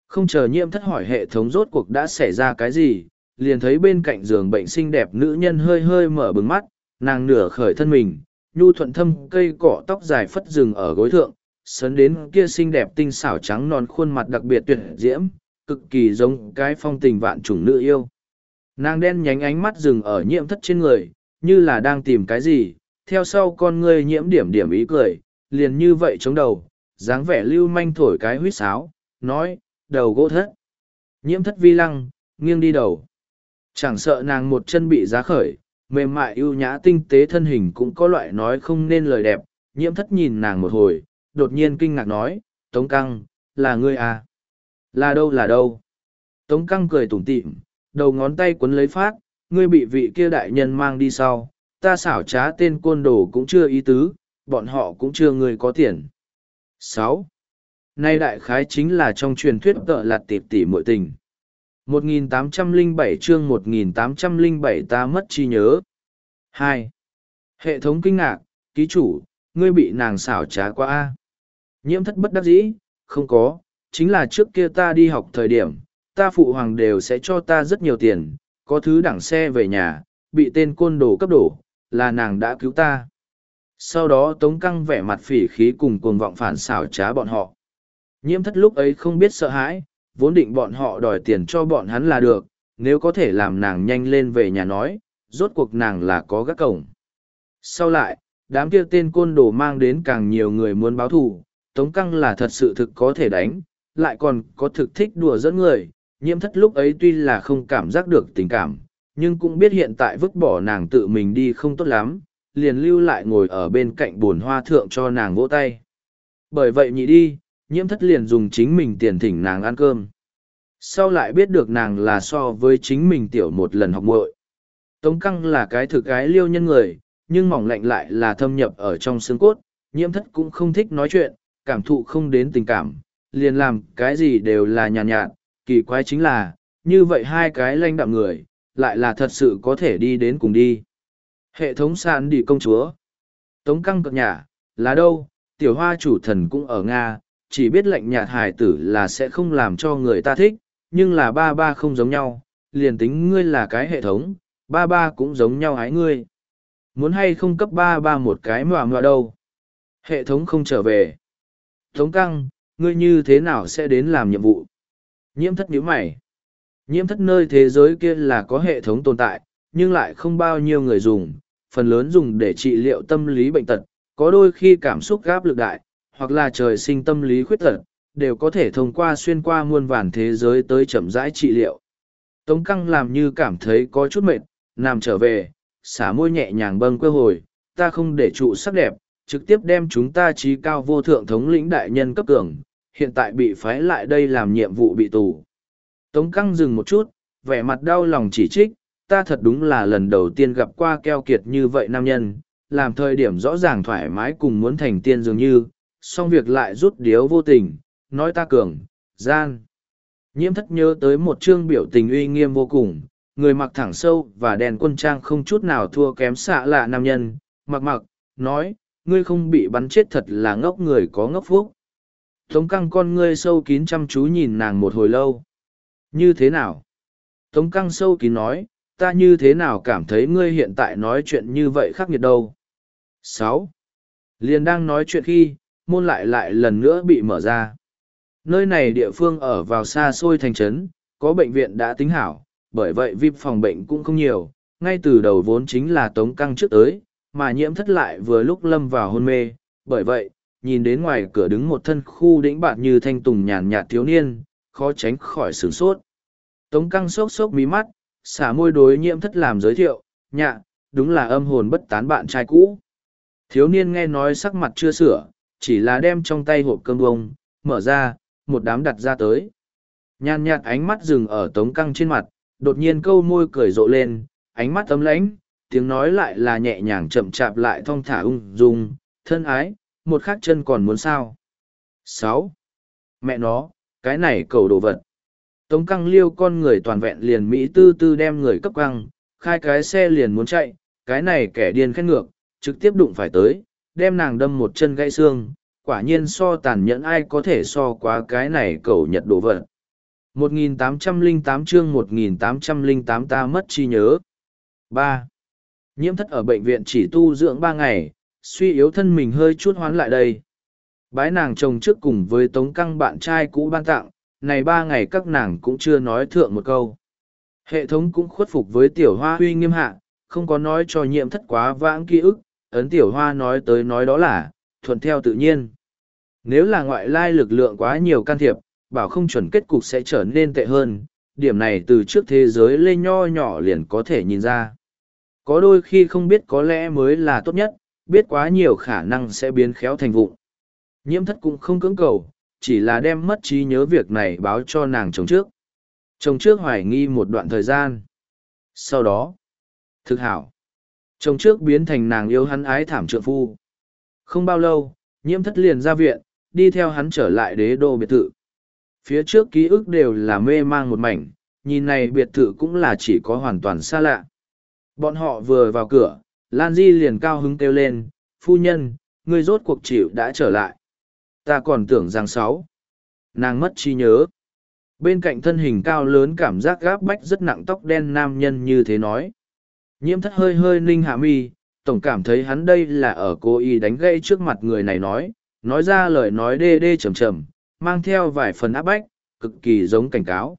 Không chờ nhiễm thất hỏi hệ thống rốt cuộc đã xảy ra cái gì, liền thấy bên cạnh giường bệnh xinh đẹp nữ nhân hơi hơi mở bừng mắt, nàng nửa khởi thân mình, nhu thuận thâm cây cỏ tóc dài phất rừng ở gối thượng, sấn đến kia xinh đẹp tinh xảo trắng non khuôn mặt đặc biệt tuyệt diễm, cực kỳ giống cái phong tình vạn chủng nữ yêu. Nàng đen nhánh ánh mắt dừng ở nhiễm thất trên người, như là đang tìm cái gì, theo sau con ngươi nhiễm điểm điểm ý cười, liền như vậy chống đầu, dáng vẻ lưu manh thổi cái huýt sáo, nói, đầu gỗ thất. Nhiễm thất vi lăng, nghiêng đi đầu. Chẳng sợ nàng một chân bị giá khởi, mềm mại ưu nhã tinh tế thân hình cũng có loại nói không nên lời đẹp. Nhiễm thất nhìn nàng một hồi, đột nhiên kinh ngạc nói, Tống Căng, là ngươi à? Là đâu là đâu? Tống Căng cười tủm tỉm, đầu ngón tay quấn lấy phát, ngươi bị vị kia đại nhân mang đi sau, ta xảo trá tên côn đồ cũng chưa ý tứ, bọn họ cũng chưa người có tiền. sáu Nay đại khái chính là trong truyền thuyết tợ lạt tiệp tỷ muội tình. 1807 chương 1807 ta mất chi nhớ. 2. Hệ thống kinh ngạc, ký chủ, ngươi bị nàng xảo trá quá A. Nhiễm thất bất đắc dĩ, không có, chính là trước kia ta đi học thời điểm, ta phụ hoàng đều sẽ cho ta rất nhiều tiền, có thứ đẳng xe về nhà, bị tên côn đồ cấp đổ, là nàng đã cứu ta. Sau đó Tống Căng vẻ mặt phỉ khí cùng cuồng vọng phản xảo trá bọn họ. Nhiễm thất lúc ấy không biết sợ hãi, vốn định bọn họ đòi tiền cho bọn hắn là được, nếu có thể làm nàng nhanh lên về nhà nói, rốt cuộc nàng là có gác cổng. Sau lại, đám kia tên côn đồ mang đến càng nhiều người muốn báo thù, Tống Căng là thật sự thực có thể đánh, lại còn có thực thích đùa dẫn người, nhiễm thất lúc ấy tuy là không cảm giác được tình cảm, nhưng cũng biết hiện tại vứt bỏ nàng tự mình đi không tốt lắm, liền lưu lại ngồi ở bên cạnh bồn hoa thượng cho nàng vỗ tay. Bởi vậy nhị đi, nhiễm thất liền dùng chính mình tiền thỉnh nàng ăn cơm. Sau lại biết được nàng là so với chính mình tiểu một lần học muội. Tống căng là cái thực gái liêu nhân người, nhưng mỏng lạnh lại là thâm nhập ở trong xương cốt, nhiễm thất cũng không thích nói chuyện, cảm thụ không đến tình cảm, liền làm cái gì đều là nhàn nhạt, nhạt, kỳ quái chính là, như vậy hai cái lanh đạm người, lại là thật sự có thể đi đến cùng đi. Hệ thống sàn đi công chúa. Tống căng cập nhà, là đâu, tiểu hoa chủ thần cũng ở Nga, chỉ biết lạnh nhạt hài tử là sẽ không làm cho người ta thích, nhưng là ba ba không giống nhau, liền tính ngươi là cái hệ thống, ba ba cũng giống nhau ái ngươi. Muốn hay không cấp ba ba một cái mòa mòa đâu. Hệ thống không trở về. Tống căng, ngươi như thế nào sẽ đến làm nhiệm vụ? Nhiễm thất nhíu mày. Nhiễm thất nơi thế giới kia là có hệ thống tồn tại, nhưng lại không bao nhiêu người dùng, phần lớn dùng để trị liệu tâm lý bệnh tật, có đôi khi cảm xúc gáp lực đại, hoặc là trời sinh tâm lý khuyết tật, đều có thể thông qua xuyên qua muôn vàn thế giới tới chậm rãi trị liệu. Tống căng làm như cảm thấy có chút mệt, nằm trở về, xả môi nhẹ nhàng bâng quơ hồi, ta không để trụ sắc đẹp, trực tiếp đem chúng ta trí cao vô thượng thống lĩnh đại nhân cấp cường, hiện tại bị phái lại đây làm nhiệm vụ bị tù. Tống căng dừng một chút, vẻ mặt đau lòng chỉ trích, ta thật đúng là lần đầu tiên gặp qua keo kiệt như vậy nam nhân, làm thời điểm rõ ràng thoải mái cùng muốn thành tiên dường như, xong việc lại rút điếu vô tình, nói ta cường, gian. Nhiễm thất nhớ tới một chương biểu tình uy nghiêm vô cùng, người mặc thẳng sâu và đèn quân trang không chút nào thua kém xạ lạ nam nhân, mặc mặc, nói, ngươi không bị bắn chết thật là ngốc người có ngốc phúc. Tống căng con ngươi sâu kín chăm chú nhìn nàng một hồi lâu. Như thế nào? Tống căng sâu kín nói, ta như thế nào cảm thấy ngươi hiện tại nói chuyện như vậy khắc nghiệt đâu? sáu Liền đang nói chuyện khi, môn lại lại lần nữa bị mở ra. Nơi này địa phương ở vào xa xôi thành trấn, có bệnh viện đã tính hảo, bởi vậy vip phòng bệnh cũng không nhiều, ngay từ đầu vốn chính là tống căng trước tới, mà nhiễm thất lại vừa lúc lâm vào hôn mê, bởi vậy, nhìn đến ngoài cửa đứng một thân khu đĩnh bạn như thanh tùng nhàn nhạt thiếu niên, khó tránh khỏi sửng sốt. Tống căng sốc sốc mí mắt, xả môi đối nhiễm thất làm giới thiệu, nhạ, đúng là âm hồn bất tán bạn trai cũ. Thiếu niên nghe nói sắc mặt chưa sửa, chỉ là đem trong tay hộp cơm bông, mở ra, một đám đặt ra tới. Nhàn nhạt ánh mắt dừng ở tống căng trên mặt, đột nhiên câu môi cười rộ lên, ánh mắt tấm lãnh, tiếng nói lại là nhẹ nhàng chậm chạp lại thong thả ung dung, thân ái, một khắc chân còn muốn sao. sáu Mẹ nó, cái này cầu đồ vật. Tống căng liêu con người toàn vẹn liền Mỹ tư tư đem người cấp căng, khai cái xe liền muốn chạy, cái này kẻ điên khét ngược, trực tiếp đụng phải tới, đem nàng đâm một chân gãy xương, quả nhiên so tàn nhẫn ai có thể so quá cái này cầu nhật đồ vật. 1808 chương 1808 ta mất chi nhớ. 3. Nhiễm thất ở bệnh viện chỉ tu dưỡng 3 ngày, suy yếu thân mình hơi chút hoán lại đây. Bái nàng chồng trước cùng với tống căng bạn trai cũ ban tặng, này ba ngày các nàng cũng chưa nói thượng một câu. Hệ thống cũng khuất phục với tiểu hoa huy nghiêm hạ, không có nói cho nhiễm thất quá vãng ký ức, ấn tiểu hoa nói tới nói đó là, thuận theo tự nhiên. Nếu là ngoại lai lực lượng quá nhiều can thiệp, bảo không chuẩn kết cục sẽ trở nên tệ hơn, điểm này từ trước thế giới lên nho nhỏ liền có thể nhìn ra. Có đôi khi không biết có lẽ mới là tốt nhất, biết quá nhiều khả năng sẽ biến khéo thành vụng. Nhiễm thất cũng không cưỡng cầu, chỉ là đem mất trí nhớ việc này báo cho nàng chồng trước. Chồng trước hoài nghi một đoạn thời gian. Sau đó, thực hảo. Chồng trước biến thành nàng yêu hắn ái thảm trượng phu. Không bao lâu, nhiễm thất liền ra viện, đi theo hắn trở lại đế đô biệt thự. Phía trước ký ức đều là mê mang một mảnh, nhìn này biệt thự cũng là chỉ có hoàn toàn xa lạ. Bọn họ vừa vào cửa, Lan Di liền cao hứng kêu lên, phu nhân, ngươi rốt cuộc chịu đã trở lại. Ta còn tưởng rằng sáu. Nàng mất trí nhớ. Bên cạnh thân hình cao lớn cảm giác gáp bách rất nặng tóc đen nam nhân như thế nói. Nhiễm thất hơi hơi ninh hạ mi, tổng cảm thấy hắn đây là ở cố ý đánh gãy trước mặt người này nói, nói ra lời nói đê đê chầm chầm, mang theo vài phần áp bách, cực kỳ giống cảnh cáo.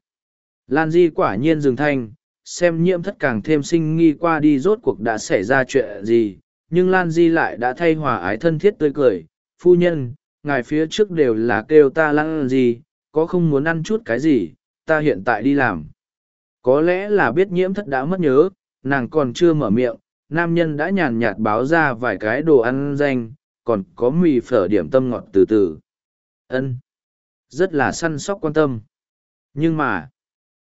Lan Di quả nhiên dừng thanh, xem nhiễm thất càng thêm sinh nghi qua đi rốt cuộc đã xảy ra chuyện gì, nhưng Lan Di lại đã thay hòa ái thân thiết tươi cười, phu nhân, ngài phía trước đều là kêu ta Lan Di, có không muốn ăn chút cái gì, ta hiện tại đi làm. Có lẽ là biết nhiễm thất đã mất nhớ, nàng còn chưa mở miệng, nam nhân đã nhàn nhạt báo ra vài cái đồ ăn danh, còn có mì phở điểm tâm ngọt từ từ. ân Rất là săn sóc quan tâm. Nhưng mà,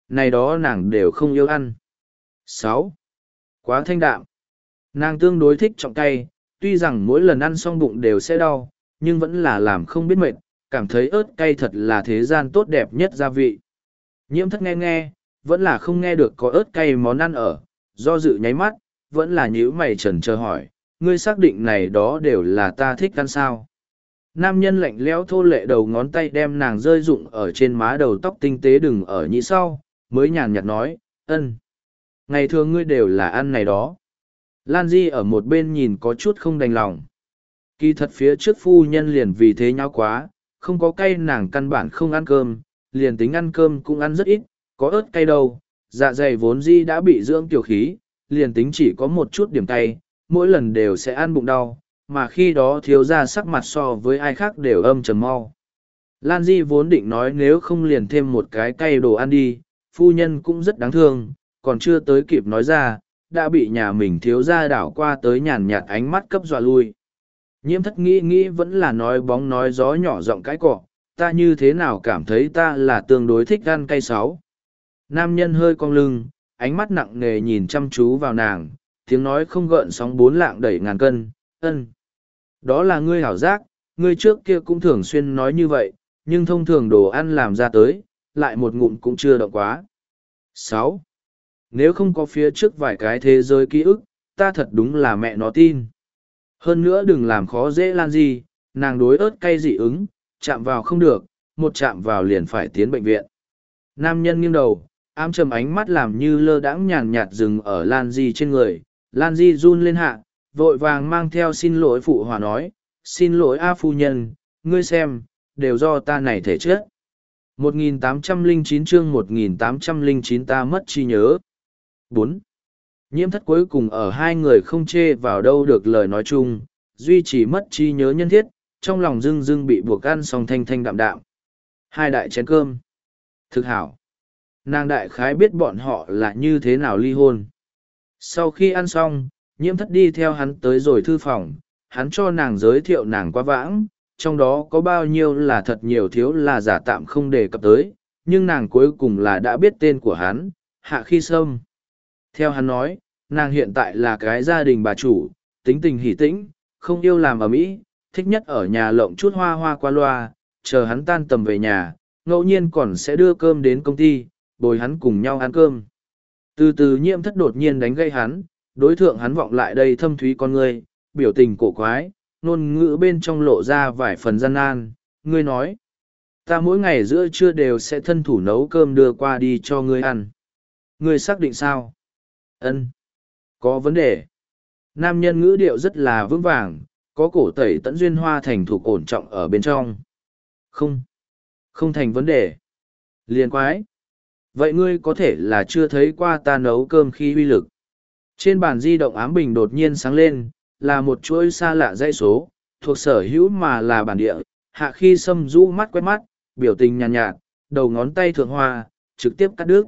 này đó nàng đều không yêu ăn. sáu Quá thanh đạm. Nàng tương đối thích trọng cay, tuy rằng mỗi lần ăn xong bụng đều sẽ đau, nhưng vẫn là làm không biết mệt, cảm thấy ớt cay thật là thế gian tốt đẹp nhất gia vị. Nhiễm thất nghe nghe, vẫn là không nghe được có ớt cay món ăn ở, do dự nháy mắt, vẫn là nhíu mày trần chờ hỏi, ngươi xác định này đó đều là ta thích ăn sao. Nam nhân lạnh lẽo thô lệ đầu ngón tay đem nàng rơi rụng ở trên má đầu tóc tinh tế đừng ở nhị sau, mới nhàn nhạt nói, ân. Ngày thường ngươi đều là ăn này đó. Lan Di ở một bên nhìn có chút không đành lòng. Kỳ thật phía trước phu nhân liền vì thế nhau quá, không có cay nàng căn bản không ăn cơm, liền tính ăn cơm cũng ăn rất ít, có ớt cay đâu, dạ dày vốn di đã bị dưỡng tiểu khí, liền tính chỉ có một chút điểm tay, mỗi lần đều sẽ ăn bụng đau, mà khi đó thiếu ra sắc mặt so với ai khác đều âm trầm mau. Lan Di vốn định nói nếu không liền thêm một cái cay đồ ăn đi, phu nhân cũng rất đáng thương, còn chưa tới kịp nói ra, đã bị nhà mình thiếu ra đảo qua tới nhàn nhạt ánh mắt cấp dọa lui. Nhiễm thất nghĩ nghĩ vẫn là nói bóng nói gió nhỏ giọng cái cọ, ta như thế nào cảm thấy ta là tương đối thích ăn cay sáu. Nam nhân hơi cong lưng, ánh mắt nặng nề nhìn chăm chú vào nàng, tiếng nói không gợn sóng bốn lạng đẩy ngàn cân, ân. Đó là ngươi hảo giác, ngươi trước kia cũng thường xuyên nói như vậy, nhưng thông thường đồ ăn làm ra tới, lại một ngụm cũng chưa động quá. sáu Nếu không có phía trước vài cái thế giới ký ức, ta thật đúng là mẹ nó tin. Hơn nữa đừng làm khó dễ lan gì, nàng đối ớt cay dị ứng, chạm vào không được, một chạm vào liền phải tiến bệnh viện. Nam nhân nghiêng đầu, ám trầm ánh mắt làm như lơ đãng nhàn nhạt dừng ở Lan Di trên người. Lan Di run lên hạ, vội vàng mang theo xin lỗi phụ hòa nói, xin lỗi A phu nhân, ngươi xem, đều do ta này thể chết. 1809 chương 1809 ta mất chi nhớ. 4. Nhiễm thất cuối cùng ở hai người không chê vào đâu được lời nói chung, duy trì mất chi nhớ nhân thiết, trong lòng dưng dưng bị buộc ăn xong thanh thanh đạm đạm. Hai đại chén cơm. Thực hảo. Nàng đại khái biết bọn họ là như thế nào ly hôn. Sau khi ăn xong, nhiễm thất đi theo hắn tới rồi thư phòng, hắn cho nàng giới thiệu nàng qua vãng, trong đó có bao nhiêu là thật nhiều thiếu là giả tạm không đề cập tới, nhưng nàng cuối cùng là đã biết tên của hắn, Hạ Khi Sâm. Theo hắn nói, nàng hiện tại là cái gia đình bà chủ, tính tình hỷ tĩnh, không yêu làm ở mỹ, thích nhất ở nhà lộng chút hoa hoa qua loa, chờ hắn tan tầm về nhà, ngẫu nhiên còn sẽ đưa cơm đến công ty, bồi hắn cùng nhau ăn cơm. Từ từ nhiễm thất đột nhiên đánh gây hắn, đối thượng hắn vọng lại đây thâm thúy con ngươi, biểu tình cổ quái, ngôn ngữ bên trong lộ ra vài phần gian nan, ngươi nói. Ta mỗi ngày giữa trưa đều sẽ thân thủ nấu cơm đưa qua đi cho ngươi ăn. Ngươi xác định sao? Ân, Có vấn đề. Nam nhân ngữ điệu rất là vững vàng, có cổ tẩy tận duyên hoa thành thủ ổn trọng ở bên trong. Không. Không thành vấn đề. liên quái. Vậy ngươi có thể là chưa thấy qua ta nấu cơm khi uy lực. Trên bàn di động ám bình đột nhiên sáng lên, là một chuỗi xa lạ dãy số, thuộc sở hữu mà là bản địa. Hạ khi xâm rũ mắt quét mắt, biểu tình nhàn nhạt, nhạt, đầu ngón tay thượng hoa, trực tiếp cắt đứt.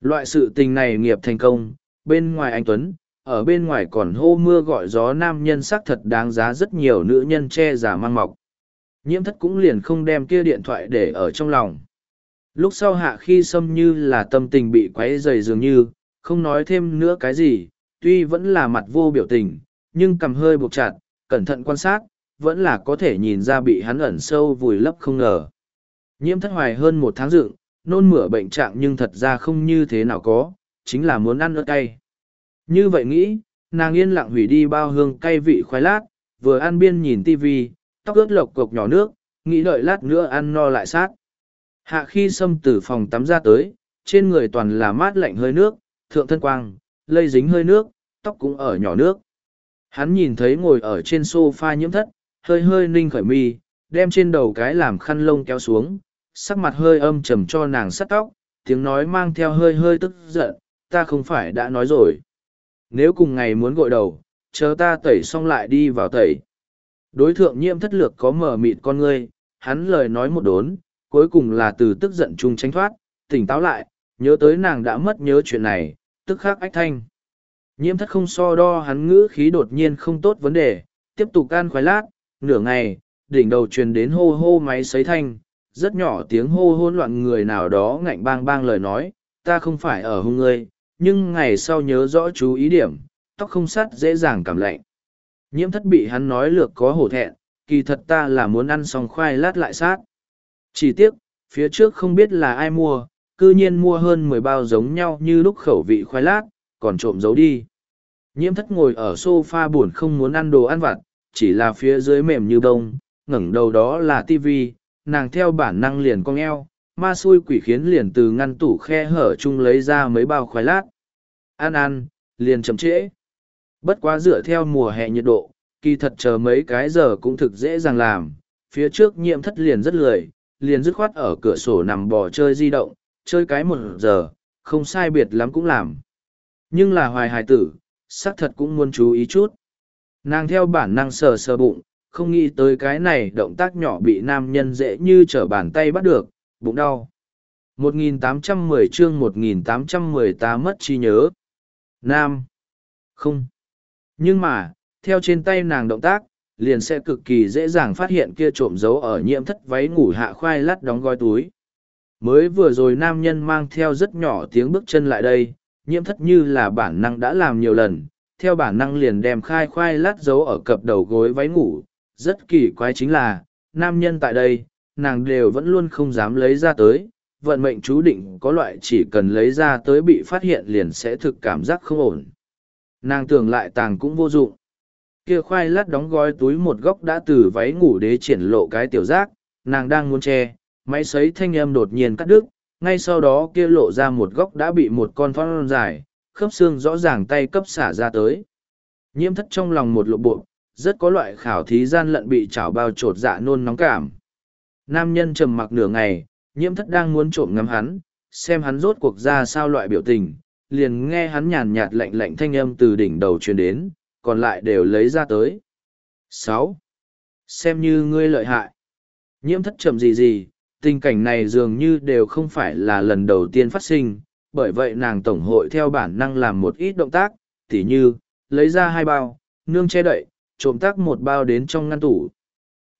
Loại sự tình này nghiệp thành công, bên ngoài anh Tuấn, ở bên ngoài còn hô mưa gọi gió nam nhân sắc thật đáng giá rất nhiều nữ nhân che giả mang mọc. Nhiễm thất cũng liền không đem kia điện thoại để ở trong lòng. Lúc sau hạ khi xâm như là tâm tình bị quấy dày dường như, không nói thêm nữa cái gì, tuy vẫn là mặt vô biểu tình, nhưng cầm hơi buộc chặt, cẩn thận quan sát, vẫn là có thể nhìn ra bị hắn ẩn sâu vùi lấp không ngờ. Nhiễm thất hoài hơn một tháng dựng, nôn mửa bệnh trạng nhưng thật ra không như thế nào có, chính là muốn ăn ớt cay. Như vậy nghĩ, nàng yên lặng hủy đi bao hương cay vị khoái lát, vừa ăn biên nhìn tivi, tóc ướt lộc cộc nhỏ nước, nghĩ đợi lát nữa ăn no lại sát. Hạ khi xâm từ phòng tắm ra tới, trên người toàn là mát lạnh hơi nước, thượng thân quang, lây dính hơi nước, tóc cũng ở nhỏ nước. Hắn nhìn thấy ngồi ở trên sofa nhiễm thất, hơi hơi ninh khởi mi, đem trên đầu cái làm khăn lông kéo xuống, sắc mặt hơi âm trầm cho nàng sắt tóc, tiếng nói mang theo hơi hơi tức giận, ta không phải đã nói rồi. Nếu cùng ngày muốn gội đầu, chờ ta tẩy xong lại đi vào tẩy. Đối thượng nhiễm thất lược có mở mịt con ngươi, hắn lời nói một đốn, cuối cùng là từ tức giận chung tránh thoát, tỉnh táo lại, nhớ tới nàng đã mất nhớ chuyện này, tức khắc ách thanh. Nhiễm thất không so đo hắn ngữ khí đột nhiên không tốt vấn đề, tiếp tục can khoái lát, nửa ngày, đỉnh đầu truyền đến hô hô máy sấy thanh, rất nhỏ tiếng hô hôn loạn người nào đó ngạnh bang bang lời nói, ta không phải ở hung ngươi, nhưng ngày sau nhớ rõ chú ý điểm, tóc không sắt dễ dàng cảm lạnh. Nhiễm thất bị hắn nói lược có hổ thẹn, kỳ thật ta là muốn ăn xong khoai lát lại sát. Chỉ tiếc, phía trước không biết là ai mua, cư nhiên mua hơn mười bao giống nhau như lúc khẩu vị khoai lát, còn trộm giấu đi. Nhiễm thất ngồi ở sofa buồn không muốn ăn đồ ăn vặt, chỉ là phía dưới mềm như bông, ngẩng đầu đó là tivi, nàng theo bản năng liền cong eo, ma xui quỷ khiến liền từ ngăn tủ khe hở chung lấy ra mấy bao khoai lát. Ăn ăn, liền chậm trễ. Bất quá dựa theo mùa hè nhiệt độ, kỳ thật chờ mấy cái giờ cũng thực dễ dàng làm. Phía trước nhiễm thất liền rất lười, liền dứt khoát ở cửa sổ nằm bò chơi di động, chơi cái một giờ, không sai biệt lắm cũng làm. Nhưng là hoài hài tử, xác thật cũng muốn chú ý chút. Nàng theo bản năng sờ sờ bụng, không nghĩ tới cái này động tác nhỏ bị nam nhân dễ như trở bàn tay bắt được, bụng đau. 1810 chương 1810 ta mất trí nhớ. Nam. Không. Nhưng mà, theo trên tay nàng động tác, liền sẽ cực kỳ dễ dàng phát hiện kia trộm dấu ở nhiễm thất váy ngủ hạ khoai lát đóng gói túi. Mới vừa rồi nam nhân mang theo rất nhỏ tiếng bước chân lại đây, nhiễm thất như là bản năng đã làm nhiều lần, theo bản năng liền đem khai khoai lát giấu ở cập đầu gối váy ngủ. Rất kỳ quái chính là, nam nhân tại đây, nàng đều vẫn luôn không dám lấy ra tới, vận mệnh chú định có loại chỉ cần lấy ra tới bị phát hiện liền sẽ thực cảm giác không ổn. Nàng tưởng lại tàng cũng vô dụng. Kia khoai lát đóng gói túi một góc đã từ váy ngủ đế triển lộ cái tiểu giác, nàng đang muốn che, máy sấy thanh âm đột nhiên cắt đứt, ngay sau đó kia lộ ra một góc đã bị một con phong dài, khớp xương rõ ràng tay cấp xả ra tới. Nhiễm thất trong lòng một lộ bộ, rất có loại khảo thí gian lận bị chảo bao trột dạ nôn nóng cảm. Nam nhân trầm mặc nửa ngày, nhiễm thất đang muốn trộm ngắm hắn, xem hắn rốt cuộc ra sao loại biểu tình, liền nghe hắn nhàn nhạt lạnh lạnh thanh âm từ đỉnh đầu truyền đến, còn lại đều lấy ra tới. sáu Xem như ngươi lợi hại. Nhiễm thất chậm gì gì, tình cảnh này dường như đều không phải là lần đầu tiên phát sinh, bởi vậy nàng tổng hội theo bản năng làm một ít động tác, tỉ như, lấy ra hai bao, nương che đậy, trộm tác một bao đến trong ngăn tủ.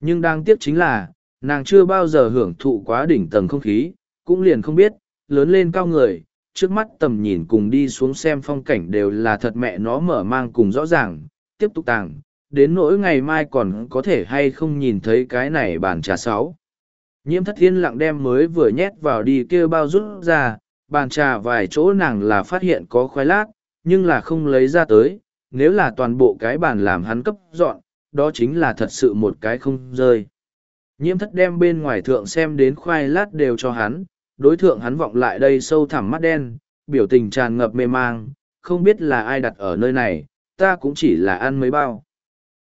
Nhưng đáng tiếc chính là, nàng chưa bao giờ hưởng thụ quá đỉnh tầng không khí, cũng liền không biết, lớn lên cao người, trước mắt tầm nhìn cùng đi xuống xem phong cảnh đều là thật mẹ nó mở mang cùng rõ ràng, tiếp tục tàng, đến nỗi ngày mai còn có thể hay không nhìn thấy cái này bàn trà sáu. Nhiễm thất thiên lặng đem mới vừa nhét vào đi kia bao rút ra, bàn trà vài chỗ nàng là phát hiện có khoai lát, nhưng là không lấy ra tới, nếu là toàn bộ cái bàn làm hắn cấp dọn, đó chính là thật sự một cái không rơi. Nhiễm thất đem bên ngoài thượng xem đến khoai lát đều cho hắn, đối thượng hắn vọng lại đây sâu thẳm mắt đen, biểu tình tràn ngập mê mang, không biết là ai đặt ở nơi này, ta cũng chỉ là ăn mấy bao.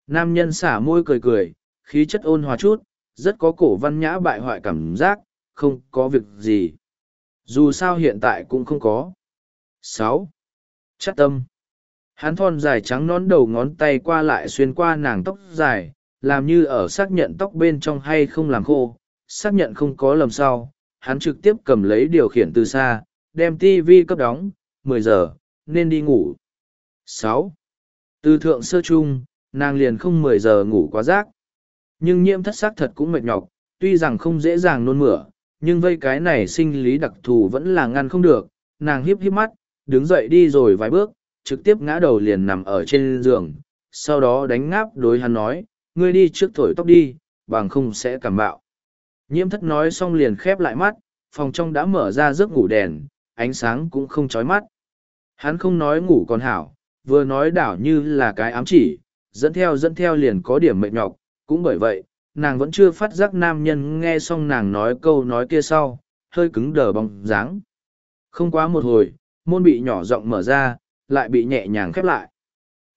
Nam nhân xả môi cười cười, khí chất ôn hòa chút, rất có cổ văn nhã bại hoại cảm giác, không có việc gì. Dù sao hiện tại cũng không có. sáu Chắc tâm. Hắn thon dài trắng nón đầu ngón tay qua lại xuyên qua nàng tóc dài, làm như ở xác nhận tóc bên trong hay không làm khô, xác nhận không có lầm sau. Hắn trực tiếp cầm lấy điều khiển từ xa, đem TV cấp đóng, mười giờ, nên đi ngủ. sáu Từ thượng sơ chung, nàng liền không mười giờ ngủ quá rác. Nhưng nhiễm thất xác thật cũng mệt nhọc, tuy rằng không dễ dàng nôn mửa, nhưng vây cái này sinh lý đặc thù vẫn là ngăn không được. Nàng hiếp hiếp mắt, đứng dậy đi rồi vài bước, trực tiếp ngã đầu liền nằm ở trên giường, sau đó đánh ngáp đối hắn nói, ngươi đi trước thổi tóc đi, bằng không sẽ cảm bạo. Nhiễm thất nói xong liền khép lại mắt, phòng trong đã mở ra giấc ngủ đèn, ánh sáng cũng không chói mắt. Hắn không nói ngủ còn hảo, vừa nói đảo như là cái ám chỉ, dẫn theo dẫn theo liền có điểm mệt nhọc, cũng bởi vậy, nàng vẫn chưa phát giác nam nhân nghe xong nàng nói câu nói kia sau, hơi cứng đờ bóng dáng. Không quá một hồi, môn bị nhỏ giọng mở ra, lại bị nhẹ nhàng khép lại.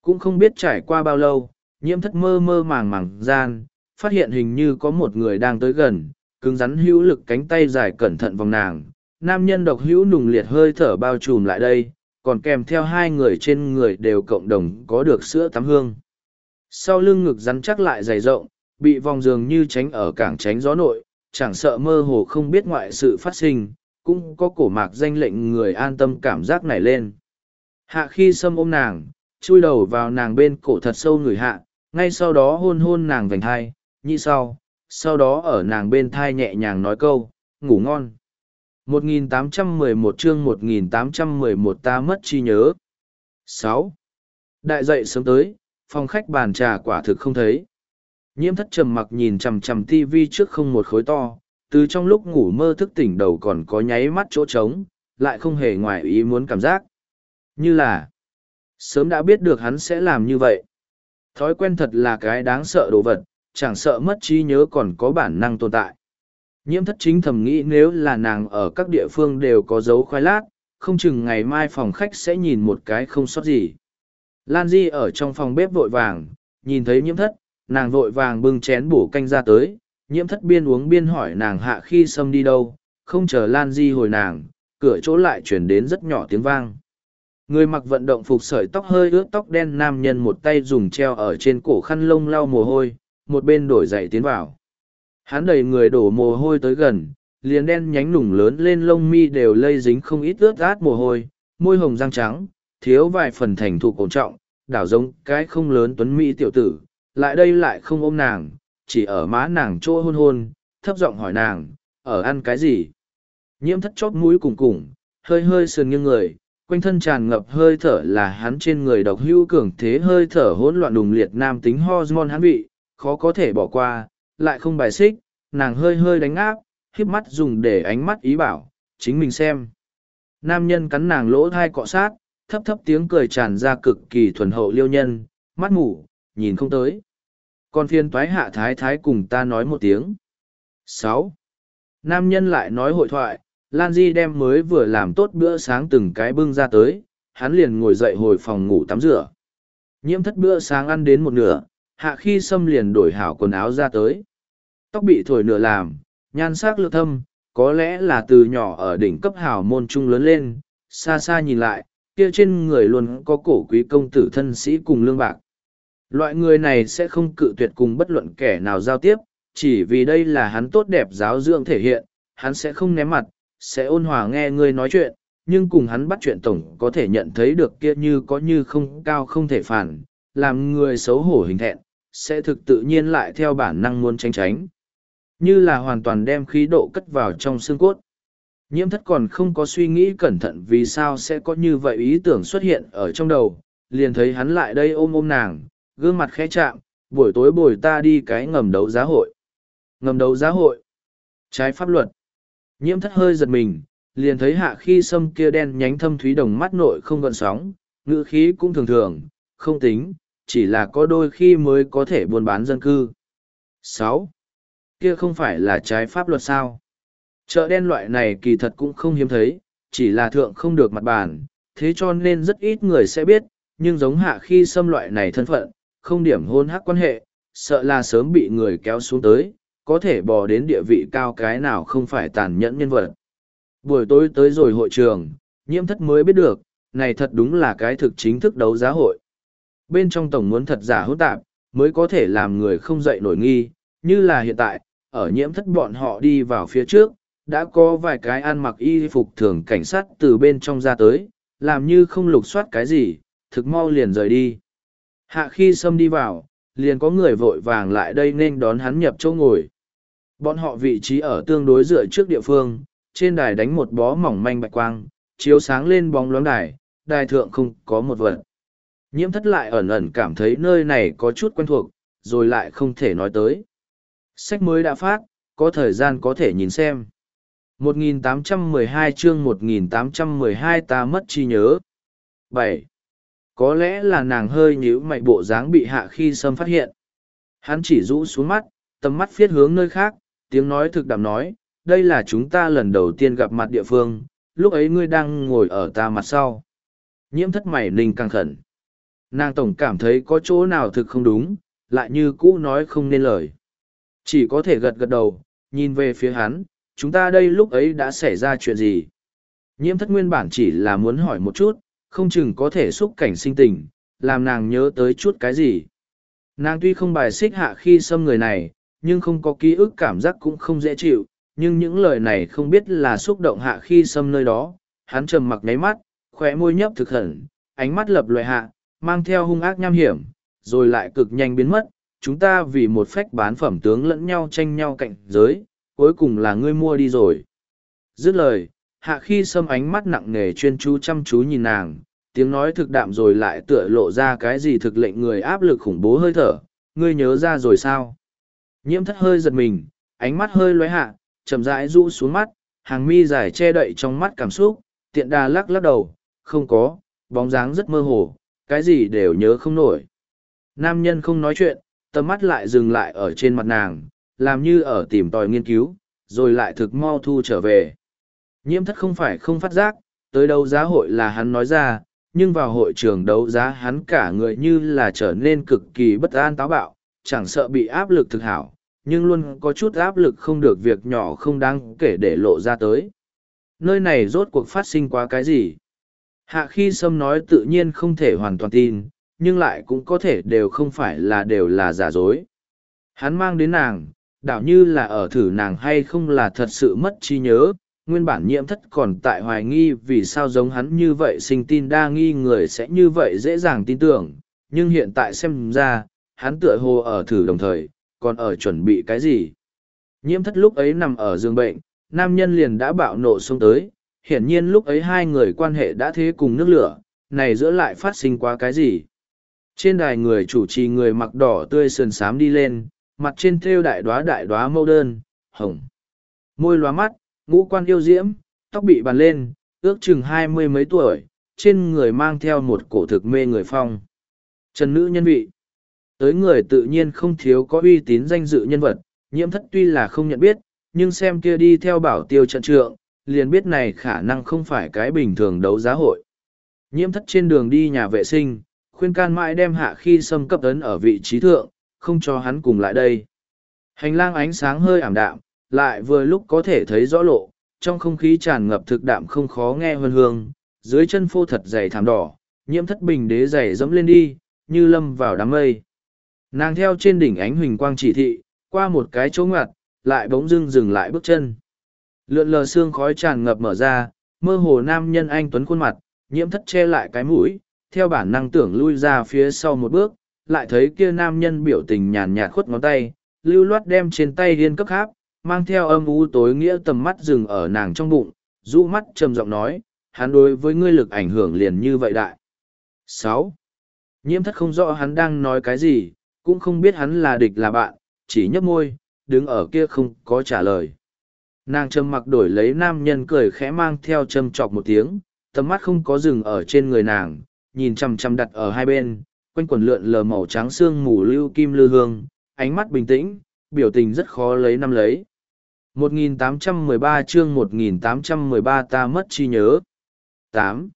Cũng không biết trải qua bao lâu, nhiễm thất mơ mơ màng màng gian, phát hiện hình như có một người đang tới gần, cứng rắn hữu lực cánh tay dài cẩn thận vòng nàng. Nam nhân độc hữu nùng liệt hơi thở bao trùm lại đây, còn kèm theo hai người trên người đều cộng đồng có được sữa tắm hương. Sau lưng ngực rắn chắc lại dày rộng, bị vòng giường như tránh ở cảng tránh gió nội, chẳng sợ mơ hồ không biết ngoại sự phát sinh, cũng có cổ mạc danh lệnh người an tâm cảm giác nảy lên. Hạ khi xâm ôm nàng, chui đầu vào nàng bên cổ thật sâu người hạ, ngay sau đó hôn hôn nàng vành hai như sau, sau đó ở nàng bên thai nhẹ nhàng nói câu, ngủ ngon. 1811 chương 1811 ta mất chi nhớ. 6. Đại dậy sớm tới, phòng khách bàn trà quả thực không thấy. Nhiễm thất trầm mặc nhìn chằm chằm tivi trước không một khối to, từ trong lúc ngủ mơ thức tỉnh đầu còn có nháy mắt chỗ trống, lại không hề ngoài ý muốn cảm giác. Như là, sớm đã biết được hắn sẽ làm như vậy. Thói quen thật là cái đáng sợ đồ vật, chẳng sợ mất trí nhớ còn có bản năng tồn tại. Nhiễm thất chính thầm nghĩ nếu là nàng ở các địa phương đều có dấu khoai lát, không chừng ngày mai phòng khách sẽ nhìn một cái không sót gì. Lan Di ở trong phòng bếp vội vàng, nhìn thấy nhiễm thất, nàng vội vàng bưng chén bổ canh ra tới, nhiễm thất biên uống biên hỏi nàng hạ khi xâm đi đâu, không chờ Lan Di hồi nàng, cửa chỗ lại chuyển đến rất nhỏ tiếng vang. Người mặc vận động phục sợi tóc hơi ướt tóc đen nam nhân một tay dùng treo ở trên cổ khăn lông lau mồ hôi, một bên đổi dậy tiến vào. Hắn đầy người đổ mồ hôi tới gần, liền đen nhánh lủng lớn lên lông mi đều lây dính không ít ướt át mồ hôi, môi hồng răng trắng, thiếu vài phần thành thục cổ trọng, đảo giống cái không lớn tuấn mỹ tiểu tử, lại đây lại không ôm nàng, chỉ ở má nàng chỗ hôn hôn, thấp giọng hỏi nàng, ở ăn cái gì? Nhiễm thất chót mũi cùng cùng, hơi hơi sườn nghiêng người, quanh thân tràn ngập hơi thở là hắn trên người độc hưu cường thế hơi thở hỗn loạn đùng liệt nam tính hormone hắn vị, khó có thể bỏ qua, lại không bài xích, nàng hơi hơi đánh áp, híp mắt dùng để ánh mắt ý bảo, chính mình xem. Nam nhân cắn nàng lỗ thai cọ sát, thấp thấp tiếng cười tràn ra cực kỳ thuần hậu liêu nhân, mắt ngủ, nhìn không tới. Còn phiên toái hạ thái thái cùng ta nói một tiếng. sáu Nam nhân lại nói hội thoại, Lan Di đem mới vừa làm tốt bữa sáng từng cái bưng ra tới, hắn liền ngồi dậy hồi phòng ngủ tắm rửa. Nhiễm thất bữa sáng ăn đến một nửa, hạ khi xâm liền đổi hảo quần áo ra tới. Tóc bị thổi nửa làm, nhan sắc lược thâm, có lẽ là từ nhỏ ở đỉnh cấp hảo môn trung lớn lên, xa xa nhìn lại, kia trên người luôn có cổ quý công tử thân sĩ cùng lương bạc. Loại người này sẽ không cự tuyệt cùng bất luận kẻ nào giao tiếp, chỉ vì đây là hắn tốt đẹp giáo dưỡng thể hiện, hắn sẽ không ném mặt, sẽ ôn hòa nghe người nói chuyện, nhưng cùng hắn bắt chuyện tổng có thể nhận thấy được kia như có như không cao không thể phản, làm người xấu hổ hình thẹn, sẽ thực tự nhiên lại theo bản năng muốn tránh tránh. Như là hoàn toàn đem khí độ cất vào trong xương cốt. Nhiễm thất còn không có suy nghĩ cẩn thận vì sao sẽ có như vậy ý tưởng xuất hiện ở trong đầu, liền thấy hắn lại đây ôm ôm nàng, gương mặt khẽ chạm, buổi tối bồi ta đi cái ngầm đấu giá hội. Ngầm đấu giá hội. Trái pháp luật. Nhiễm thất hơi giật mình, liền thấy hạ khi sâm kia đen nhánh thâm thúy đồng mắt nội không gợn sóng, ngữ khí cũng thường thường, không tính, chỉ là có đôi khi mới có thể buôn bán dân cư. sáu Kia không phải là trái pháp luật sao? Chợ đen loại này kỳ thật cũng không hiếm thấy, chỉ là thượng không được mặt bàn, thế cho nên rất ít người sẽ biết, nhưng giống hạ khi xâm loại này thân phận, không điểm hôn hắc quan hệ, sợ là sớm bị người kéo xuống tới, có thể bò đến địa vị cao cái nào không phải tàn nhẫn nhân vật. Buổi tối tới rồi hội trường, nhiễm thất mới biết được, này thật đúng là cái thực chính thức đấu giá hội. Bên trong tổng muốn thật giả hỗn tạp, mới có thể làm người không dậy nổi nghi, như là hiện tại, ở nhiễm thất bọn họ đi vào phía trước, đã có vài cái ăn mặc y phục thường cảnh sát từ bên trong ra tới, làm như không lục soát cái gì, thực mau liền rời đi. Hạ khi xâm đi vào, liền có người vội vàng lại đây nên đón hắn nhập chỗ ngồi. Bọn họ vị trí ở tương đối dựa trước địa phương, trên đài đánh một bó mỏng manh bạch quang, chiếu sáng lên bóng loáng đài, đài thượng không có một vật. Nhiễm thất lại ẩn ẩn cảm thấy nơi này có chút quen thuộc, rồi lại không thể nói tới. Sách mới đã phát, có thời gian có thể nhìn xem. 1812 chương 1812 ta mất chi nhớ. 7. Có lẽ là nàng hơi nhíu mày bộ dáng bị hạ khi sâm phát hiện. Hắn chỉ rũ xuống mắt, tầm mắt phiết hướng nơi khác, tiếng nói thực đạm nói, đây là chúng ta lần đầu tiên gặp mặt địa phương, lúc ấy ngươi đang ngồi ở ta mặt sau. Nhiễm thất mày ninh căng khẩn. Nàng tổng cảm thấy có chỗ nào thực không đúng, lại như cũ nói không nên lời. Chỉ có thể gật gật đầu, nhìn về phía hắn, chúng ta đây lúc ấy đã xảy ra chuyện gì. Nhiễm thất nguyên bản chỉ là muốn hỏi một chút, không chừng có thể xúc cảnh sinh tình, làm nàng nhớ tới chút cái gì. Nàng tuy không bài xích hạ khi xâm người này, nhưng không có ký ức cảm giác cũng không dễ chịu, nhưng những lời này không biết là xúc động hạ khi xâm nơi đó. Hắn trầm mặc nháy mắt, khóe môi nhấp thực hẩn, ánh mắt lập loại hạ, mang theo hung ác nham hiểm, rồi lại cực nhanh biến mất. Chúng ta vì một phách bán phẩm tướng lẫn nhau tranh nhau cạnh giới, cuối cùng là ngươi mua đi rồi. Dứt lời, hạ khi xâm ánh mắt nặng nề chuyên chú chăm chú nhìn nàng, tiếng nói thực đạm rồi lại tựa lộ ra cái gì thực lệnh người áp lực khủng bố hơi thở, ngươi nhớ ra rồi sao? Nhiễm thất hơi giật mình, ánh mắt hơi lóe hạ, chậm rãi rũ xuống mắt, hàng mi dài che đậy trong mắt cảm xúc, tiện đà lắc lắc đầu, không có, bóng dáng rất mơ hồ, cái gì đều nhớ không nổi. Nam nhân không nói chuyện, tầm mắt lại dừng lại ở trên mặt nàng, làm như ở tìm tòi nghiên cứu, rồi lại thực mau thu trở về. Nhiễm thất không phải không phát giác, tới đấu giá hội là hắn nói ra, nhưng vào hội trường đấu giá hắn cả người như là trở nên cực kỳ bất an táo bạo, chẳng sợ bị áp lực thực hảo, nhưng luôn có chút áp lực không được việc nhỏ không đáng kể để lộ ra tới. Nơi này rốt cuộc phát sinh quá cái gì? Hạ khi sâm nói tự nhiên không thể hoàn toàn tin, nhưng lại cũng có thể đều không phải là đều là giả dối. Hắn mang đến nàng, đảo như là ở thử nàng hay không là thật sự mất trí nhớ, nguyên bản nhiễm thất còn tại hoài nghi vì sao giống hắn như vậy sinh tin đa nghi người sẽ như vậy dễ dàng tin tưởng, nhưng hiện tại xem ra, hắn tựa hồ ở thử đồng thời, còn ở chuẩn bị cái gì. Nhiễm thất lúc ấy nằm ở giường bệnh, nam nhân liền đã bạo nộ xông tới, hiển nhiên lúc ấy hai người quan hệ đã thế cùng nước lửa, này giữa lại phát sinh quá cái gì. Trên đài người chủ trì người mặc đỏ tươi sườn sám đi lên, mặt trên thêu đại đoá đại đoá mâu đơn, hồng. Môi lóa mắt, ngũ quan yêu diễm, tóc bị bàn lên, ước chừng hai mươi mấy tuổi, trên người mang theo một cổ thực mê người phong. Trần nữ nhân vị. Tới người tự nhiên không thiếu có uy tín danh dự nhân vật, nhiễm thất tuy là không nhận biết, nhưng xem kia đi theo bảo tiêu trận trượng, liền biết này khả năng không phải cái bình thường đấu giá hội. Nhiễm thất trên đường đi nhà vệ sinh, khuyên can mãi đem hạ khi xâm cấp ấn ở vị trí thượng, không cho hắn cùng lại đây. Hành lang ánh sáng hơi ảm đạm, lại vừa lúc có thể thấy rõ lộ, trong không khí tràn ngập thực đạm không khó nghe hơn hương, dưới chân phô thật dày thảm đỏ, nhiễm thất bình đế dày dẫm lên đi, như lâm vào đám mây. Nàng theo trên đỉnh ánh huỳnh quang chỉ thị, qua một cái chỗ ngoặt, lại bỗng dưng dừng lại bước chân. Lượn lờ xương khói tràn ngập mở ra, mơ hồ nam nhân anh tuấn khuôn mặt, nhiễm thất che lại cái mũi, theo bản năng tưởng lui ra phía sau một bước, lại thấy kia nam nhân biểu tình nhàn nhạt khuất ngón tay, lưu loát đem trên tay điên cấp háp, mang theo âm u tối nghĩa tầm mắt dừng ở nàng trong bụng, rũ mắt trầm giọng nói, hắn đối với ngươi lực ảnh hưởng liền như vậy đại. sáu Nhiễm thất không rõ hắn đang nói cái gì, cũng không biết hắn là địch là bạn, chỉ nhấp môi, đứng ở kia không có trả lời. Nàng trầm mặc đổi lấy nam nhân cười khẽ mang theo châm chọc một tiếng, tầm mắt không có dừng ở trên người nàng, nhìn chằm chằm đặt ở hai bên, quanh quần lượn lờ màu trắng xương mù lưu kim lư hương, ánh mắt bình tĩnh, biểu tình rất khó lấy năm lấy. 1813 chương 1813 ta mất chi nhớ. 8.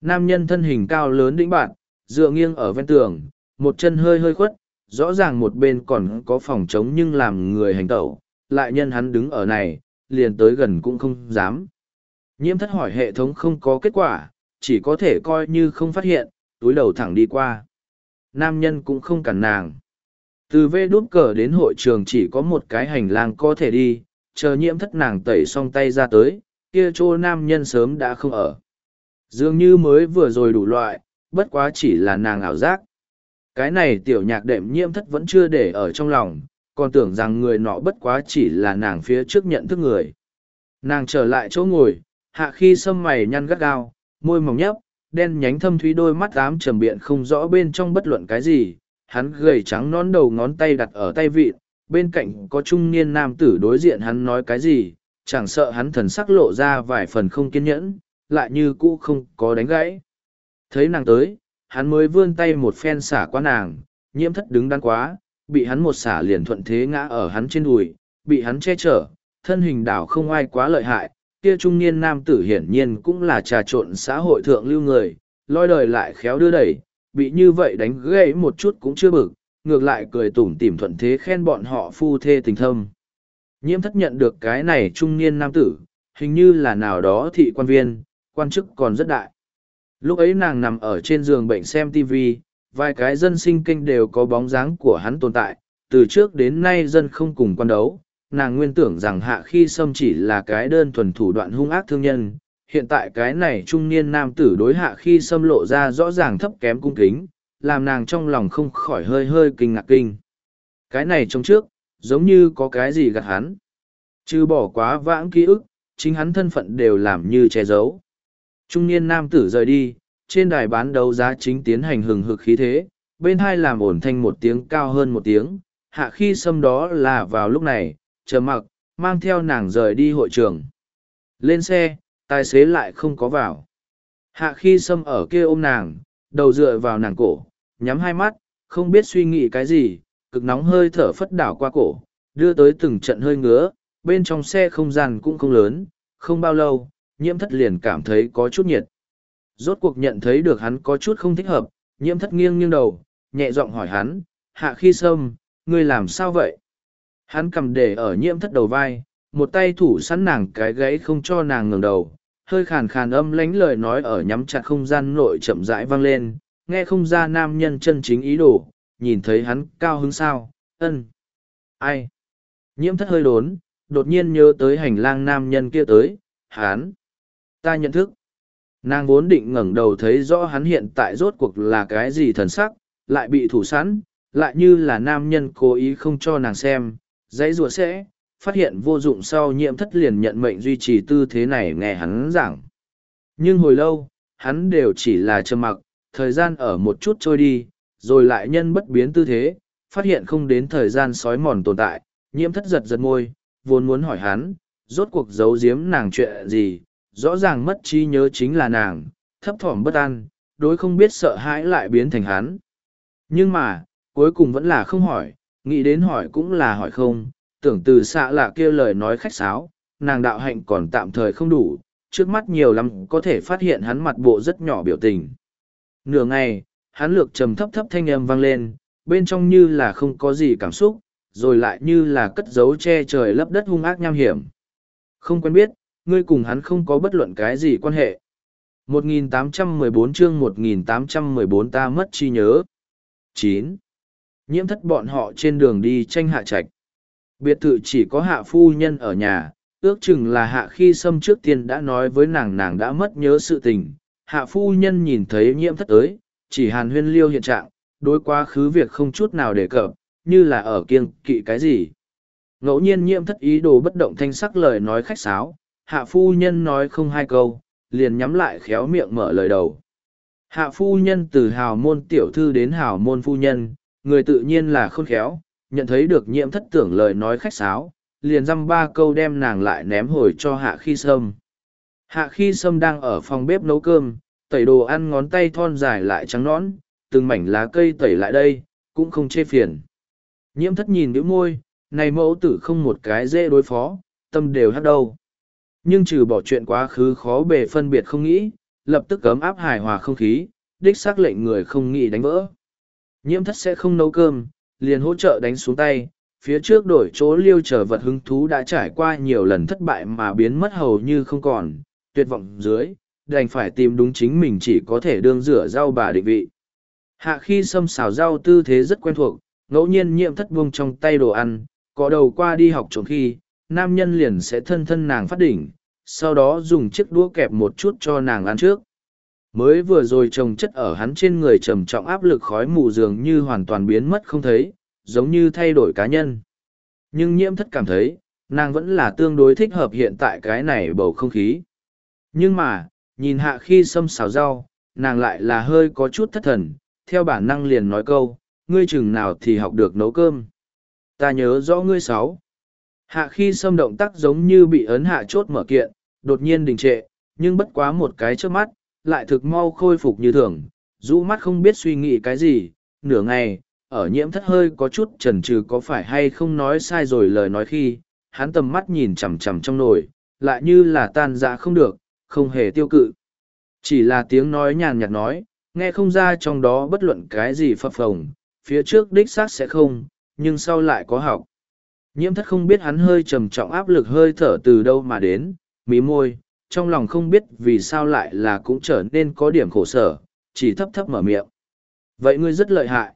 Nam nhân thân hình cao lớn đĩnh bạn, dựa nghiêng ở ven tường, một chân hơi hơi khuất, rõ ràng một bên còn có phòng trống nhưng làm người hành tẩu, lại nhân hắn đứng ở này, liền tới gần cũng không dám. Nhiễm thất hỏi hệ thống không có kết quả, chỉ có thể coi như không phát hiện, túi đầu thẳng đi qua. Nam nhân cũng không cản nàng. Từ vê đút cờ đến hội trường chỉ có một cái hành lang có thể đi, chờ nhiễm thất nàng tẩy xong tay ra tới, kia chỗ nam nhân sớm đã không ở. Dường như mới vừa rồi đủ loại, bất quá chỉ là nàng ảo giác. Cái này tiểu nhạc đệm nhiễm thất vẫn chưa để ở trong lòng, còn tưởng rằng người nọ bất quá chỉ là nàng phía trước nhận thức người. Nàng trở lại chỗ ngồi, hạ khi sâm mày nhăn gắt gao, môi mỏng nhấp, đen nhánh thâm thúy đôi mắt ám trầm biện không rõ bên trong bất luận cái gì. Hắn gầy trắng nón đầu ngón tay đặt ở tay vịt, bên cạnh có trung niên nam tử đối diện hắn nói cái gì, chẳng sợ hắn thần sắc lộ ra vài phần không kiên nhẫn, lại như cũ không có đánh gãy. Thấy nàng tới, hắn mới vươn tay một phen xả qua nàng, nhiễm thất đứng đắn quá, bị hắn một xả liền thuận thế ngã ở hắn trên đùi, bị hắn che chở, thân hình đảo không ai quá lợi hại, kia trung niên nam tử hiển nhiên cũng là trà trộn xã hội thượng lưu người, lôi đời lại khéo đưa đẩy, bị như vậy đánh gãy một chút cũng chưa bực, ngược lại cười tủm tỉm thuận thế khen bọn họ phu thê tình thâm. Nhiễm thất nhận được cái này trung niên nam tử, hình như là nào đó thị quan viên, quan chức còn rất đại. Lúc ấy nàng nằm ở trên giường bệnh xem TV, vài cái dân sinh kinh đều có bóng dáng của hắn tồn tại, từ trước đến nay dân không cùng quan đấu. Nàng nguyên tưởng rằng hạ khi sâm chỉ là cái đơn thuần thủ đoạn hung ác thương nhân, hiện tại cái này trung niên nam tử đối hạ khi xâm lộ ra rõ ràng thấp kém cung kính, làm nàng trong lòng không khỏi hơi hơi kinh ngạc kinh. Cái này trong trước, giống như có cái gì gạt hắn. Chứ bỏ quá vãng ký ức, chính hắn thân phận đều làm như che giấu. Trung niên nam tử rời đi, trên đài bán đấu giá chính tiến hành hừng hực khí thế, bên hai làm ổn thanh một tiếng cao hơn một tiếng, hạ khi xâm đó là vào lúc này, chờ mặc, mang theo nàng rời đi hội trường. Lên xe, tài xế lại không có vào. Hạ khi xâm ở kia ôm nàng, đầu dựa vào nàng cổ, nhắm hai mắt, không biết suy nghĩ cái gì, cực nóng hơi thở phất đảo qua cổ, đưa tới từng trận hơi ngứa, bên trong xe không gian cũng không lớn, không bao lâu, nhiễm thất liền cảm thấy có chút nhiệt. Rốt cuộc nhận thấy được hắn có chút không thích hợp, nhiễm thất nghiêng nghiêng đầu, nhẹ giọng hỏi hắn, hạ khi sâm, ngươi làm sao vậy? Hắn cầm để ở nhiễm thất đầu vai, một tay thủ sẵn nàng cái gáy không cho nàng ngừng đầu, hơi khàn khàn âm lánh lời nói ở nhắm chặt không gian nội chậm rãi vang lên, nghe không ra nam nhân chân chính ý đồ, nhìn thấy hắn cao hứng sao, ân. Ai? Nhiễm thất hơi đốn, đột nhiên nhớ tới hành lang nam nhân kia tới, hắn. Ta nhận thức. Nàng vốn định ngẩng đầu thấy rõ hắn hiện tại rốt cuộc là cái gì thần sắc, lại bị thủ sẵn, lại như là nam nhân cố ý không cho nàng xem, dãy rủa sẽ, phát hiện vô dụng sau nhiễm thất liền nhận mệnh duy trì tư thế này nghe hắn giảng. Nhưng hồi lâu, hắn đều chỉ là trầm mặc, thời gian ở một chút trôi đi, rồi lại nhân bất biến tư thế, phát hiện không đến thời gian sói mòn tồn tại, nhiễm thất giật giật môi, vốn muốn hỏi hắn, rốt cuộc giấu giếm nàng chuyện gì, rõ ràng mất trí nhớ chính là nàng, thấp thỏm bất an, đối không biết sợ hãi lại biến thành hắn. Nhưng mà, cuối cùng vẫn là không hỏi, nghĩ đến hỏi cũng là hỏi không, tưởng từ xạ lạ kia lời nói khách sáo, nàng đạo hạnh còn tạm thời không đủ, trước mắt nhiều lắm có thể phát hiện hắn mặt bộ rất nhỏ biểu tình. Nửa ngày, hắn lược trầm thấp thấp thanh âm vang lên, bên trong như là không có gì cảm xúc, rồi lại như là cất giấu che trời lấp đất hung ác nham hiểm. Không quen biết, ngươi cùng hắn không có bất luận cái gì quan hệ. 1814 chương 1814 ta mất chi nhớ. 9. Nhiễm thất bọn họ trên đường đi tranh hạ trạch. Biệt thự chỉ có hạ phu nhân ở nhà, ước chừng là hạ khi xâm trước tiên đã nói với nàng nàng đã mất nhớ sự tình. Hạ phu nhân nhìn thấy nhiễm thất tới, chỉ hàn huyên liêu hiện trạng, đối quá khứ việc không chút nào đề cập, như là ở kiêng kỵ cái gì. Ngẫu nhiên nhiễm thất ý đồ bất động thanh sắc lời nói khách sáo, hạ phu nhân nói không hai câu, liền nhắm lại khéo miệng mở lời đầu. Hạ phu nhân từ hào môn tiểu thư đến hào môn phu nhân, người tự nhiên là khôn khéo, nhận thấy được nhiễm thất tưởng lời nói khách sáo, liền dăm ba câu đem nàng lại ném hồi cho hạ khi sâm. Hạ khi sâm đang ở phòng bếp nấu cơm, tẩy đồ ăn ngón tay thon dài lại trắng nõn, từng mảnh lá cây tẩy lại đây, cũng không chê phiền. Nhiễm thất nhìn đứa môi, này mẫu tử không một cái dễ đối phó, tâm đều hát đâu. Nhưng trừ bỏ chuyện quá khứ khó bề phân biệt không nghĩ, lập tức cấm áp hài hòa không khí, đích xác lệnh người không nghĩ đánh vỡ. Nhiễm thất sẽ không nấu cơm, liền hỗ trợ đánh xuống tay, phía trước đổi chỗ liêu trở vật hứng thú đã trải qua nhiều lần thất bại mà biến mất hầu như không còn, tuyệt vọng dưới, đành phải tìm đúng chính mình chỉ có thể đương rửa rau bà định vị. Hạ khi xâm xào rau tư thế rất quen thuộc, ngẫu nhiên nhiễm thất buông trong tay đồ ăn, có đầu qua đi học trộm khi, nam nhân liền sẽ thân thân nàng phát đỉnh, sau đó dùng chiếc đũa kẹp một chút cho nàng ăn trước. Mới vừa rồi trồng chất ở hắn trên người trầm trọng áp lực khói mù dường như hoàn toàn biến mất không thấy, giống như thay đổi cá nhân. Nhưng nhiễm thất cảm thấy, nàng vẫn là tương đối thích hợp hiện tại cái này bầu không khí. Nhưng mà, nhìn hạ khi xâm xào rau, nàng lại là hơi có chút thất thần, theo bản năng liền nói câu, ngươi chừng nào thì học được nấu cơm. Ta nhớ rõ ngươi sáu. Hạ khi xâm động tác giống như bị ấn hạ chốt mở kiện, đột nhiên đình trệ, nhưng bất quá một cái trước mắt, lại thực mau khôi phục như thường, rũ mắt không biết suy nghĩ cái gì, nửa ngày, ở nhiễm thất hơi có chút chần chừ có phải hay không nói sai rồi lời nói khi, hắn tầm mắt nhìn chằm chằm trong nồi, lại như là tan dạ không được, không hề tiêu cự. Chỉ là tiếng nói nhàn nhạt nói, nghe không ra trong đó bất luận cái gì phập phồng, phía trước đích xác sẽ không, nhưng sau lại có học. Nhiễm thất không biết hắn hơi trầm trọng áp lực hơi thở từ đâu mà đến, mí môi, trong lòng không biết vì sao lại là cũng trở nên có điểm khổ sở, chỉ thấp thấp mở miệng. Vậy ngươi rất lợi hại.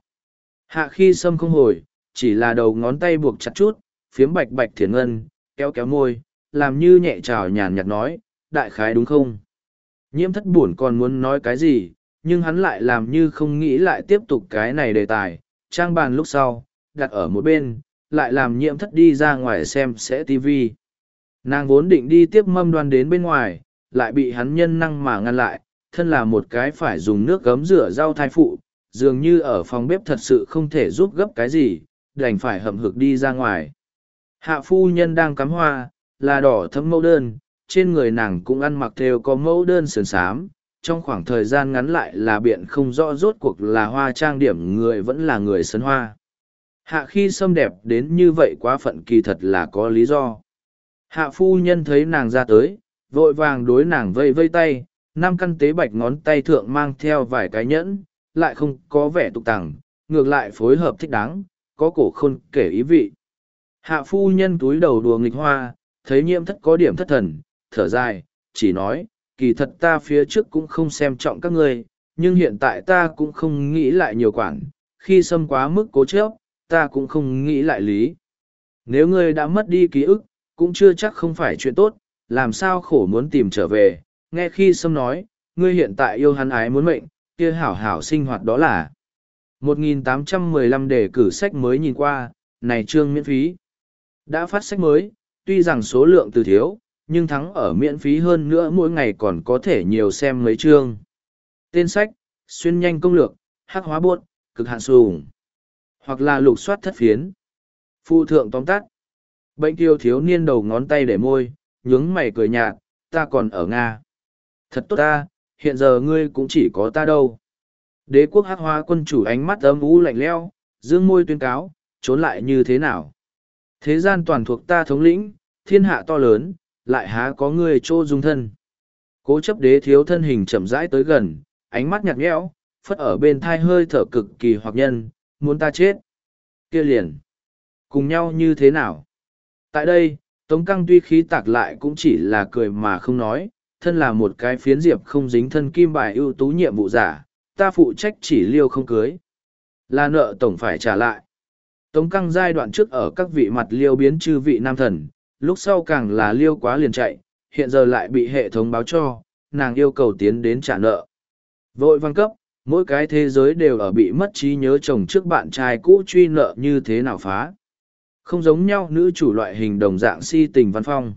Hạ khi sâm không hồi, chỉ là đầu ngón tay buộc chặt chút, phiếm bạch bạch thiền ngân, kéo kéo môi, làm như nhẹ trào nhàn nhạt nói, đại khái đúng không? Nhiễm thất buồn còn muốn nói cái gì, nhưng hắn lại làm như không nghĩ lại tiếp tục cái này đề tài, trang bàn lúc sau, đặt ở một bên, lại làm nhiễm thất đi ra ngoài xem sẽ TV. Nàng vốn định đi tiếp mâm đoan đến bên ngoài, lại bị hắn nhân năng mà ngăn lại, thân là một cái phải dùng nước gấm rửa rau thai phụ, dường như ở phòng bếp thật sự không thể giúp gấp cái gì, đành phải hậm hực đi ra ngoài. Hạ phu nhân đang cắm hoa, là đỏ thấm mẫu đơn, trên người nàng cũng ăn mặc theo có mẫu đơn sườn sám, trong khoảng thời gian ngắn lại là biện không rõ rốt cuộc là hoa trang điểm người vẫn là người sân hoa. Hạ khi xâm đẹp đến như vậy quá phận kỳ thật là có lý do. Hạ phu nhân thấy nàng ra tới, vội vàng đối nàng vây vây tay, năm căn tế bạch ngón tay thượng mang theo vài cái nhẫn, lại không có vẻ tục tằng, ngược lại phối hợp thích đáng, có cổ khôn kể ý vị. Hạ phu nhân túi đầu đùa nghịch hoa, thấy nhiễm thất có điểm thất thần, thở dài, chỉ nói, kỳ thật ta phía trước cũng không xem trọng các ngươi, nhưng hiện tại ta cũng không nghĩ lại nhiều quản, khi xâm quá mức cố chấp, ta cũng không nghĩ lại lý. Nếu ngươi đã mất đi ký ức, cũng chưa chắc không phải chuyện tốt, làm sao khổ muốn tìm trở về, nghe khi sâm nói, ngươi hiện tại yêu hắn ái muốn mệnh, kia hảo hảo sinh hoạt đó là 1815 đề cử sách mới nhìn qua, này trương miễn phí. Đã phát sách mới, tuy rằng số lượng từ thiếu, nhưng thắng ở miễn phí hơn nữa mỗi ngày còn có thể nhiều xem mấy chương. Tên sách, xuyên nhanh công lược, hắc hóa buốt, cực hạn sùng, hoặc là lục soát thất phiến. Phụ thượng tóm tắt. Bệnh tiêu thiếu niên đầu ngón tay để môi, nhướng mày cười nhạt, ta còn ở Nga. Thật tốt ta, hiện giờ ngươi cũng chỉ có ta đâu. Đế quốc hắc hóa quân chủ ánh mắt ấm u lạnh leo, dương môi tuyên cáo, trốn lại như thế nào. Thế gian toàn thuộc ta thống lĩnh, thiên hạ to lớn, lại há có ngươi trô dung thân. Cố chấp đế thiếu thân hình chậm rãi tới gần, ánh mắt nhạt nhẽo, phất ở bên thai hơi thở cực kỳ hoặc nhân, muốn ta chết. kia liền. Cùng nhau như thế nào? Tại đây, Tống Căng tuy khí tạc lại cũng chỉ là cười mà không nói, thân là một cái phiến diệp không dính thân kim bài ưu tú nhiệm vụ giả, ta phụ trách chỉ liêu không cưới. Là nợ tổng phải trả lại. Tống Căng giai đoạn trước ở các vị mặt liêu biến chư vị nam thần, lúc sau càng là liêu quá liền chạy, hiện giờ lại bị hệ thống báo cho, nàng yêu cầu tiến đến trả nợ. Vội văn cấp, mỗi cái thế giới đều ở bị mất trí nhớ chồng trước bạn trai cũ truy nợ như thế nào phá. Không giống nhau nữ chủ loại hình đồng dạng si tình văn phong.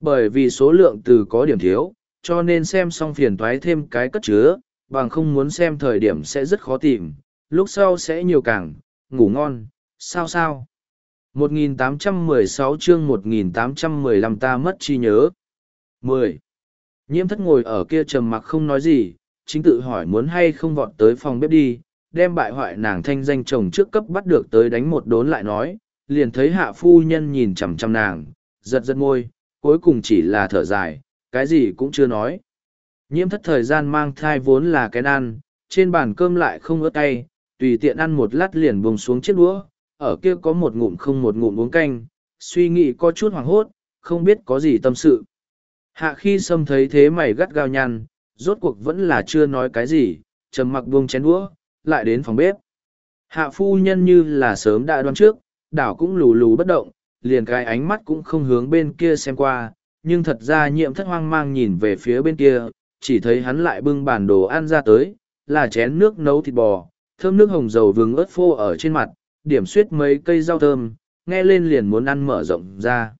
Bởi vì số lượng từ có điểm thiếu, cho nên xem xong phiền toái thêm cái cất chứa, bằng không muốn xem thời điểm sẽ rất khó tìm, lúc sau sẽ nhiều càng, ngủ ngon, sao sao. 1816 chương 1815 ta mất trí nhớ. 10. Nhiễm thất ngồi ở kia trầm mặc không nói gì, chính tự hỏi muốn hay không vọt tới phòng bếp đi, đem bại hoại nàng thanh danh chồng trước cấp bắt được tới đánh một đốn lại nói, liền thấy hạ phu nhân nhìn chằm chằm nàng, giật giật môi, cuối cùng chỉ là thở dài, cái gì cũng chưa nói. Nhiễm thất thời gian mang thai vốn là cái ăn, trên bàn cơm lại không ớt tay, tùy tiện ăn một lát liền buông xuống chiếc đũa, ở kia có một ngụm không một ngụm uống canh, suy nghĩ có chút hoảng hốt, không biết có gì tâm sự. Hạ khi sâm thấy thế mày gắt gao nhăn, rốt cuộc vẫn là chưa nói cái gì, trầm mặc buông chén đũa, lại đến phòng bếp. Hạ phu nhân như là sớm đã đoán trước, đảo cũng lù lù bất động, liền cái ánh mắt cũng không hướng bên kia xem qua, nhưng thật ra nhiệm thất hoang mang nhìn về phía bên kia, chỉ thấy hắn lại bưng bản đồ ăn ra tới, là chén nước nấu thịt bò, thơm nước hồng dầu vừng ớt phô ở trên mặt, điểm suyết mấy cây rau thơm, nghe lên liền muốn ăn mở rộng ra.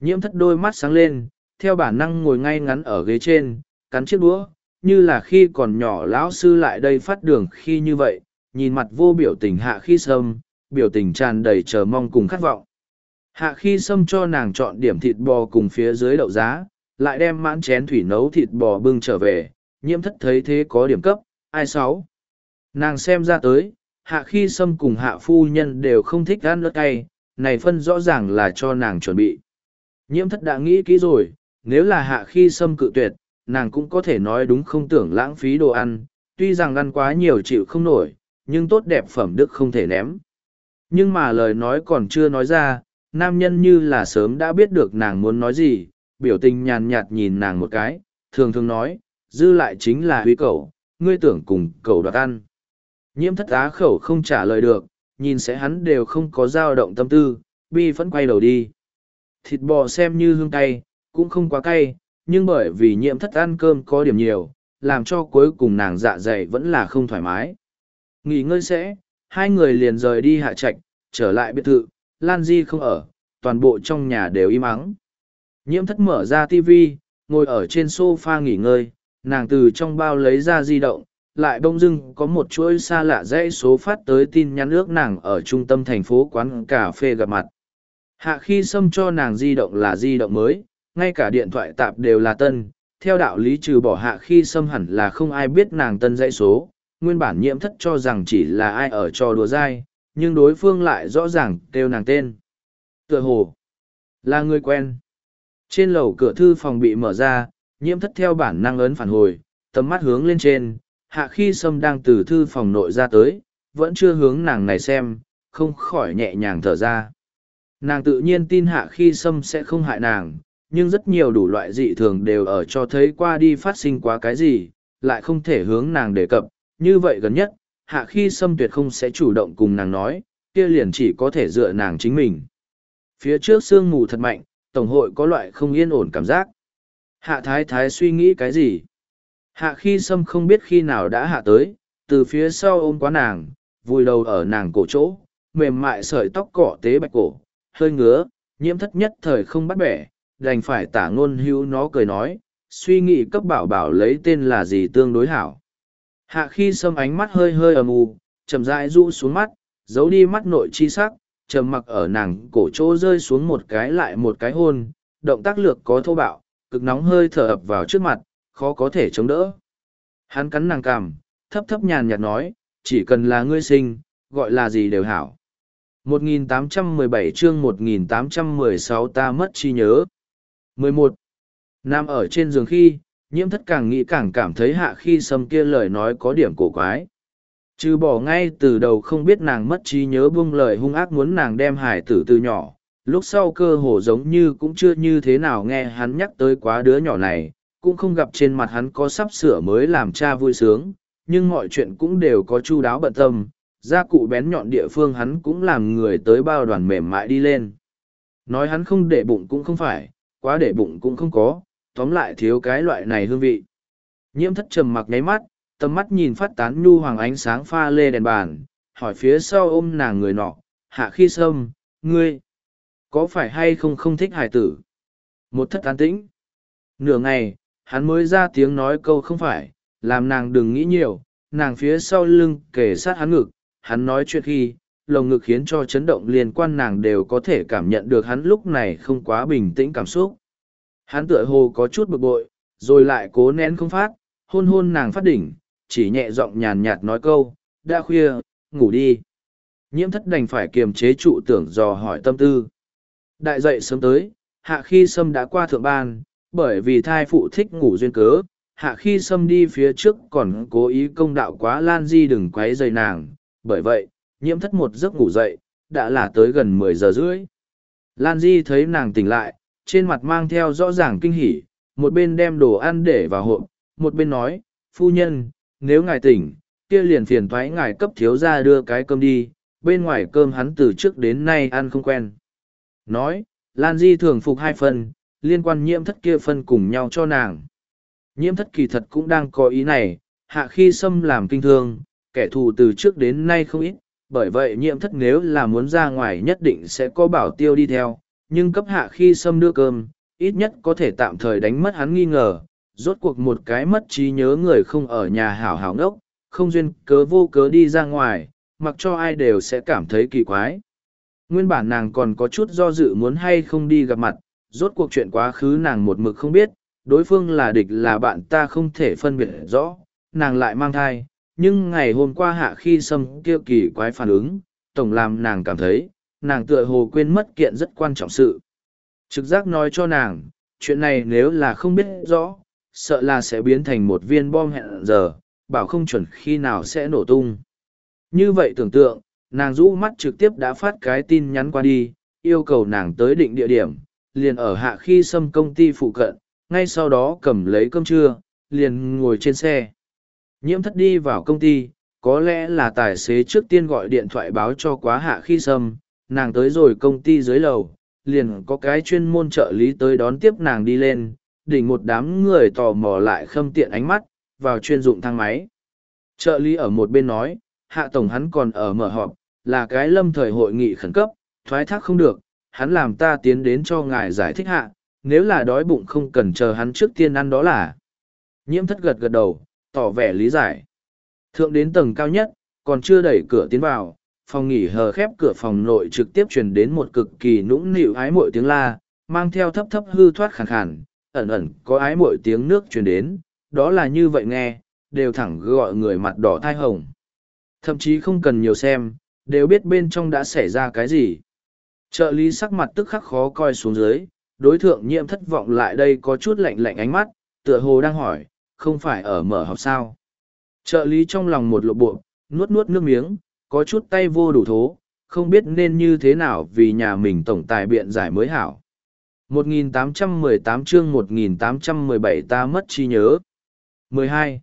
Nhiễm thất đôi mắt sáng lên, theo bản năng ngồi ngay ngắn ở ghế trên, cắn chiếc đũa, như là khi còn nhỏ lão sư lại đây phát đường khi như vậy, nhìn mặt vô biểu tình hạ khi sâm, biểu tình tràn đầy chờ mong cùng khát vọng. Hạ khi sâm cho nàng chọn điểm thịt bò cùng phía dưới đậu giá, lại đem mãn chén thủy nấu thịt bò bưng trở về, nhiễm thất thấy thế có điểm cấp, ai sáu. Nàng xem ra tới, hạ khi sâm cùng hạ phu nhân đều không thích ăn ớt cay, này phân rõ ràng là cho nàng chuẩn bị. Nhiễm thất đã nghĩ kỹ rồi, nếu là hạ khi sâm cự tuyệt, nàng cũng có thể nói đúng không tưởng lãng phí đồ ăn, tuy rằng ăn quá nhiều chịu không nổi, nhưng tốt đẹp phẩm đức không thể ném. Nhưng mà lời nói còn chưa nói ra, nam nhân như là sớm đã biết được nàng muốn nói gì, biểu tình nhàn nhạt nhìn nàng một cái, thường thường nói, dư lại chính là huy cậu, ngươi tưởng cùng cậu đoạt ăn. Nhiễm thất á khẩu không trả lời được, nhìn sẽ hắn đều không có dao động tâm tư, bi vẫn quay đầu đi. Thịt bò xem như hương cay, cũng không quá cay, nhưng bởi vì nhiễm thất ăn cơm có điểm nhiều, làm cho cuối cùng nàng dạ dày vẫn là không thoải mái. Nghỉ ngơi sẽ, hai người liền rời đi hạ trạch, trở lại biệt thự, Lan Di không ở, toàn bộ trong nhà đều im ắng. Nhiễm thất mở ra TV, ngồi ở trên sofa nghỉ ngơi, nàng từ trong bao lấy ra di động, lại bông dưng có một chuỗi xa lạ dãy số phát tới tin nhắn ước nàng ở trung tâm thành phố quán cà phê gặp mặt. Hạ khi xâm cho nàng di động là di động mới, ngay cả điện thoại tạp đều là tân, theo đạo lý trừ bỏ hạ khi xâm hẳn là không ai biết nàng tân dãy số, nguyên bản nhiễm thất cho rằng chỉ là ai ở trò đùa dai, nhưng đối phương lại rõ ràng kêu nàng tên. Tựa hồ, là người quen. Trên lầu cửa thư phòng bị mở ra, nhiễm thất theo bản năng ấn phản hồi, tầm mắt hướng lên trên, hạ khi sâm đang từ thư phòng nội ra tới, vẫn chưa hướng nàng này xem, không khỏi nhẹ nhàng thở ra. Nàng tự nhiên tin hạ khi sâm sẽ không hại nàng, nhưng rất nhiều đủ loại dị thường đều ở cho thấy qua đi phát sinh quá cái gì, lại không thể hướng nàng đề cập, như vậy gần nhất, hạ khi sâm tuyệt không sẽ chủ động cùng nàng nói, kia liền chỉ có thể dựa nàng chính mình. Phía trước sương mù thật mạnh, Tổng hội có loại không yên ổn cảm giác. Hạ thái thái suy nghĩ cái gì? Hạ khi sâm không biết khi nào đã hạ tới, từ phía sau ôm quá nàng, vùi đầu ở nàng cổ chỗ, mềm mại sợi tóc cỏ tế bạch cổ, hơi ngứa, nhiễm thất nhất thời không bắt bẻ, đành phải tả ngôn hữu nó cười nói, suy nghĩ cấp bảo bảo lấy tên là gì tương đối hảo. Hạ khi sâm ánh mắt hơi hơi ầm u, chậm rãi rũ xuống mắt, giấu đi mắt nội chi sắc, trầm mặc ở nàng cổ chỗ rơi xuống một cái lại một cái hôn, động tác lược có thô bạo, cực nóng hơi thở ập vào trước mặt, khó có thể chống đỡ. Hắn cắn nàng cằm, thấp thấp nhàn nhạt nói, chỉ cần là ngươi sinh, gọi là gì đều hảo. 1817 chương 1816 ta mất chi nhớ. 11. Nam ở trên giường khi, nhiễm thất càng nghĩ càng cảm thấy hạ khi sâm kia lời nói có điểm cổ quái. Trừ bỏ ngay từ đầu không biết nàng mất trí nhớ buông lời hung ác muốn nàng đem hải tử từ nhỏ, lúc sau cơ hồ giống như cũng chưa như thế nào nghe hắn nhắc tới quá đứa nhỏ này, cũng không gặp trên mặt hắn có sắp sửa mới làm cha vui sướng, nhưng mọi chuyện cũng đều có chu đáo bận tâm, gia cụ bén nhọn địa phương hắn cũng làm người tới bao đoàn mềm mại đi lên. Nói hắn không để bụng cũng không phải, quá để bụng cũng không có, tóm lại thiếu cái loại này hương vị. Nhiễm thất trầm mặc nháy mắt, tầm mắt nhìn phát tán nhu hoàng ánh sáng pha lê đèn bàn, hỏi phía sau ôm nàng người nọ, hạ khi sâm, ngươi, có phải hay không không thích hải tử? Một thất an tĩnh. Nửa ngày, hắn mới ra tiếng nói câu không phải, làm nàng đừng nghĩ nhiều, nàng phía sau lưng kể sát hắn ngực, hắn nói chuyện khi, lồng ngực khiến cho chấn động liên quan nàng đều có thể cảm nhận được hắn lúc này không quá bình tĩnh cảm xúc. Hắn tựa hồ có chút bực bội, rồi lại cố nén không phát, hôn hôn nàng phát đỉnh, chỉ nhẹ giọng nhàn nhạt nói câu, đã khuya, ngủ đi. Nhiễm thất đành phải kiềm chế trụ tưởng dò hỏi tâm tư. Đại dậy sớm tới, hạ khi sâm đã qua thượng ban, bởi vì thai phụ thích ngủ duyên cớ, hạ khi sâm đi phía trước còn cố ý công đạo quá Lan Di đừng quấy dày nàng, bởi vậy, nhiễm thất một giấc ngủ dậy, đã là tới gần mười giờ rưỡi. Lan Di thấy nàng tỉnh lại, trên mặt mang theo rõ ràng kinh hỉ, một bên đem đồ ăn để vào hộp, một bên nói, phu nhân, nếu ngài tỉnh, kia liền phiền thoái ngài cấp thiếu ra đưa cái cơm đi, bên ngoài cơm hắn từ trước đến nay ăn không quen. Nói, Lan Di thường phục hai phần, liên quan nhiễm thất kia phân cùng nhau cho nàng. Nhiễm thất kỳ thật cũng đang có ý này, hạ khi xâm làm kinh thương, kẻ thù từ trước đến nay không ít, bởi vậy nhiễm thất nếu là muốn ra ngoài nhất định sẽ có bảo tiêu đi theo, nhưng cấp hạ khi xâm đưa cơm, ít nhất có thể tạm thời đánh mất hắn nghi ngờ, rốt cuộc một cái mất trí nhớ người không ở nhà hảo hảo ngốc, không duyên cớ vô cớ đi ra ngoài, mặc cho ai đều sẽ cảm thấy kỳ quái. Nguyên bản nàng còn có chút do dự muốn hay không đi gặp mặt, rốt cuộc chuyện quá khứ nàng một mực không biết, đối phương là địch là bạn ta không thể phân biệt rõ, nàng lại mang thai, nhưng ngày hôm qua hạ khi Sâm kia kỳ quái phản ứng, tổng làm nàng cảm thấy, nàng tựa hồ quên mất kiện rất quan trọng sự. Trực giác nói cho nàng, chuyện này nếu là không biết rõ, sợ là sẽ biến thành một viên bom hẹn giờ, bảo không chuẩn khi nào sẽ nổ tung. Như vậy tưởng tượng, nàng rũ mắt trực tiếp đã phát cái tin nhắn qua đi, yêu cầu nàng tới định địa điểm, liền ở hạ khi xâm công ty phụ cận, ngay sau đó cầm lấy cơm trưa, liền ngồi trên xe. Nhiễm thất đi vào công ty, có lẽ là tài xế trước tiên gọi điện thoại báo cho quá hạ khi sâm, nàng tới rồi công ty dưới lầu, liền có cái chuyên môn trợ lý tới đón tiếp nàng đi lên, đỉnh một đám người tò mò lại khâm tiện ánh mắt, vào chuyên dụng thang máy. Trợ lý ở một bên nói, hạ tổng hắn còn ở mở họp, là cái lâm thời hội nghị khẩn cấp, thoái thác không được, hắn làm ta tiến đến cho ngài giải thích hạ, nếu là đói bụng không cần chờ hắn trước tiên ăn đó là. Nhiễm thất gật gật đầu, tỏ vẻ lý giải. Thượng đến tầng cao nhất, còn chưa đẩy cửa tiến vào, phòng nghỉ hờ khép cửa phòng nội trực tiếp truyền đến một cực kỳ nũng nịu ái mội tiếng la, mang theo thấp thấp hư thoát khàn khàn, ẩn ẩn có ái mội tiếng nước truyền đến, đó là như vậy nghe, đều thẳng gọi người mặt đỏ thai hồng. Thậm chí không cần nhiều xem, đều biết bên trong đã xảy ra cái gì. Trợ lý sắc mặt tức khắc khó coi xuống dưới, đối thượng nhiễm thất vọng lại đây có chút lạnh lạnh ánh mắt, tựa hồ đang hỏi, không phải ở mở học sao. Trợ lý trong lòng một lộ bộ, nuốt nuốt nước miếng, có chút tay vô đủ thố, không biết nên như thế nào vì nhà mình tổng tài biện giải mới hảo. 1818 chương 1817 ta mất trí nhớ. 12.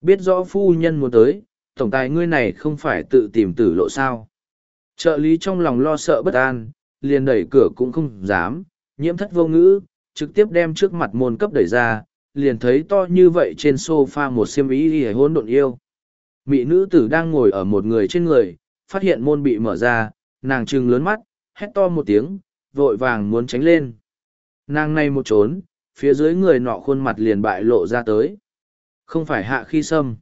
Biết rõ phu nhân muốn tới, tổng tài ngươi này không phải tự tìm tử lộ sao. Trợ lý trong lòng lo sợ bất an, liền đẩy cửa cũng không dám, nhiễm thất vô ngữ, trực tiếp đem trước mặt môn cấp đẩy ra, liền thấy to như vậy trên sofa một xiêm ý ghi hôn độn yêu. mỹ nữ tử đang ngồi ở một người trên người, phát hiện môn bị mở ra, nàng trừng lớn mắt, hét to một tiếng, vội vàng muốn tránh lên. Nàng này một trốn, phía dưới người nọ khuôn mặt liền bại lộ ra tới. Không phải hạ khi xâm.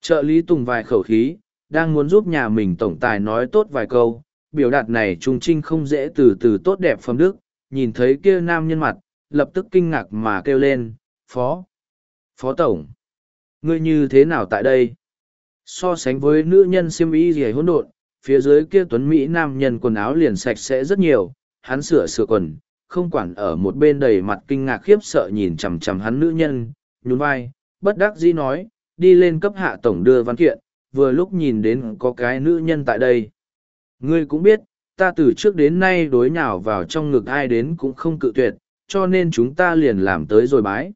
Trợ lý tùng vài khẩu khí, đang muốn giúp nhà mình tổng tài nói tốt vài câu, biểu đạt này trung trinh không dễ từ từ tốt đẹp phẩm đức, nhìn thấy kia nam nhân mặt, lập tức kinh ngạc mà kêu lên, phó, phó tổng, ngươi như thế nào tại đây? So sánh với nữ nhân siêm y gì hỗn độn, phía dưới kia tuấn Mỹ nam nhân quần áo liền sạch sẽ rất nhiều, hắn sửa sửa quần, không quản ở một bên đầy mặt kinh ngạc khiếp sợ nhìn chằm chằm hắn nữ nhân, nhún vai, bất đắc dĩ nói, đi lên cấp hạ tổng đưa văn kiện, vừa lúc nhìn đến có cái nữ nhân tại đây. Ngươi cũng biết, ta từ trước đến nay đối nhào vào trong ngực ai đến cũng không cự tuyệt, cho nên chúng ta liền làm tới rồi bái.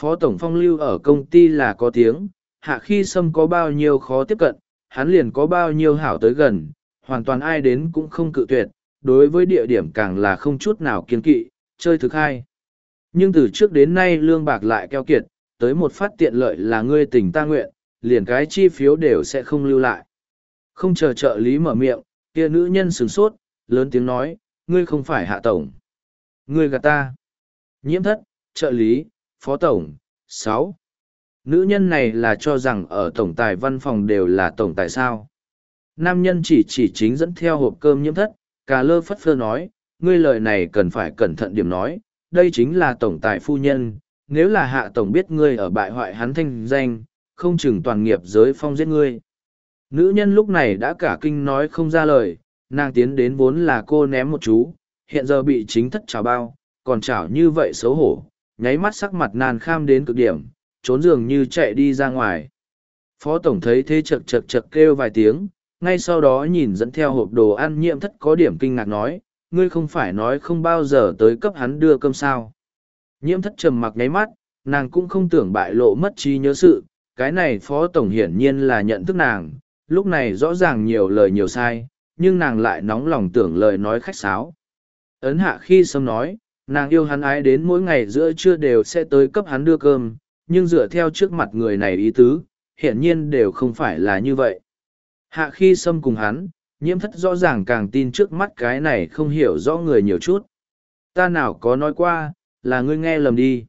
Phó Tổng Phong lưu ở công ty là có tiếng, hạ khi sâm có bao nhiêu khó tiếp cận, hắn liền có bao nhiêu hảo tới gần, hoàn toàn ai đến cũng không cự tuyệt, đối với địa điểm càng là không chút nào kiên kỵ, chơi thực hai. Nhưng từ trước đến nay lương bạc lại keo kiệt, tới một phát tiện lợi là ngươi tình ta nguyện, liền cái chi phiếu đều sẽ không lưu lại. Không chờ trợ lý mở miệng, kia nữ nhân sửng sốt, lớn tiếng nói, ngươi không phải hạ tổng. Ngươi gạt ta. Nhiễm thất, trợ lý, phó tổng, sáu. Nữ nhân này là cho rằng ở tổng tài văn phòng đều là tổng tài sao. Nam nhân chỉ chỉ chính dẫn theo hộp cơm nhiễm thất, cà lơ phất phơ nói, ngươi lời này cần phải cẩn thận điểm nói, đây chính là tổng tài phu nhân, nếu là hạ tổng biết ngươi ở bại hoại hắn thanh danh, không chừng toàn nghiệp giới phong giết ngươi. Nữ nhân lúc này đã cả kinh nói không ra lời, nàng tiến đến vốn là cô ném một chú, hiện giờ bị chính thất trào bao, còn trào như vậy xấu hổ, nháy mắt sắc mặt nàn kham đến cực điểm, trốn giường như chạy đi ra ngoài. Phó Tổng thấy thế chật chật chật kêu vài tiếng, ngay sau đó nhìn dẫn theo hộp đồ ăn nhiễm thất có điểm kinh ngạc nói, ngươi không phải nói không bao giờ tới cấp hắn đưa cơm sao. Nhiễm thất trầm mặc nháy mắt, nàng cũng không tưởng bại lộ mất trí nhớ sự, cái này phó tổng hiển nhiên là nhận thức nàng, lúc này rõ ràng nhiều lời nhiều sai, nhưng nàng lại nóng lòng tưởng lời nói khách sáo. Ấn hạ khi sâm nói, nàng yêu hắn ái đến mỗi ngày giữa trưa đều sẽ tới cấp hắn đưa cơm, nhưng dựa theo trước mặt người này ý tứ, hiển nhiên đều không phải là như vậy. Hạ khi sâm cùng hắn, nhiễm thất rõ ràng càng tin trước mắt cái này không hiểu rõ người nhiều chút. Ta nào có nói qua, là ngươi nghe lầm đi.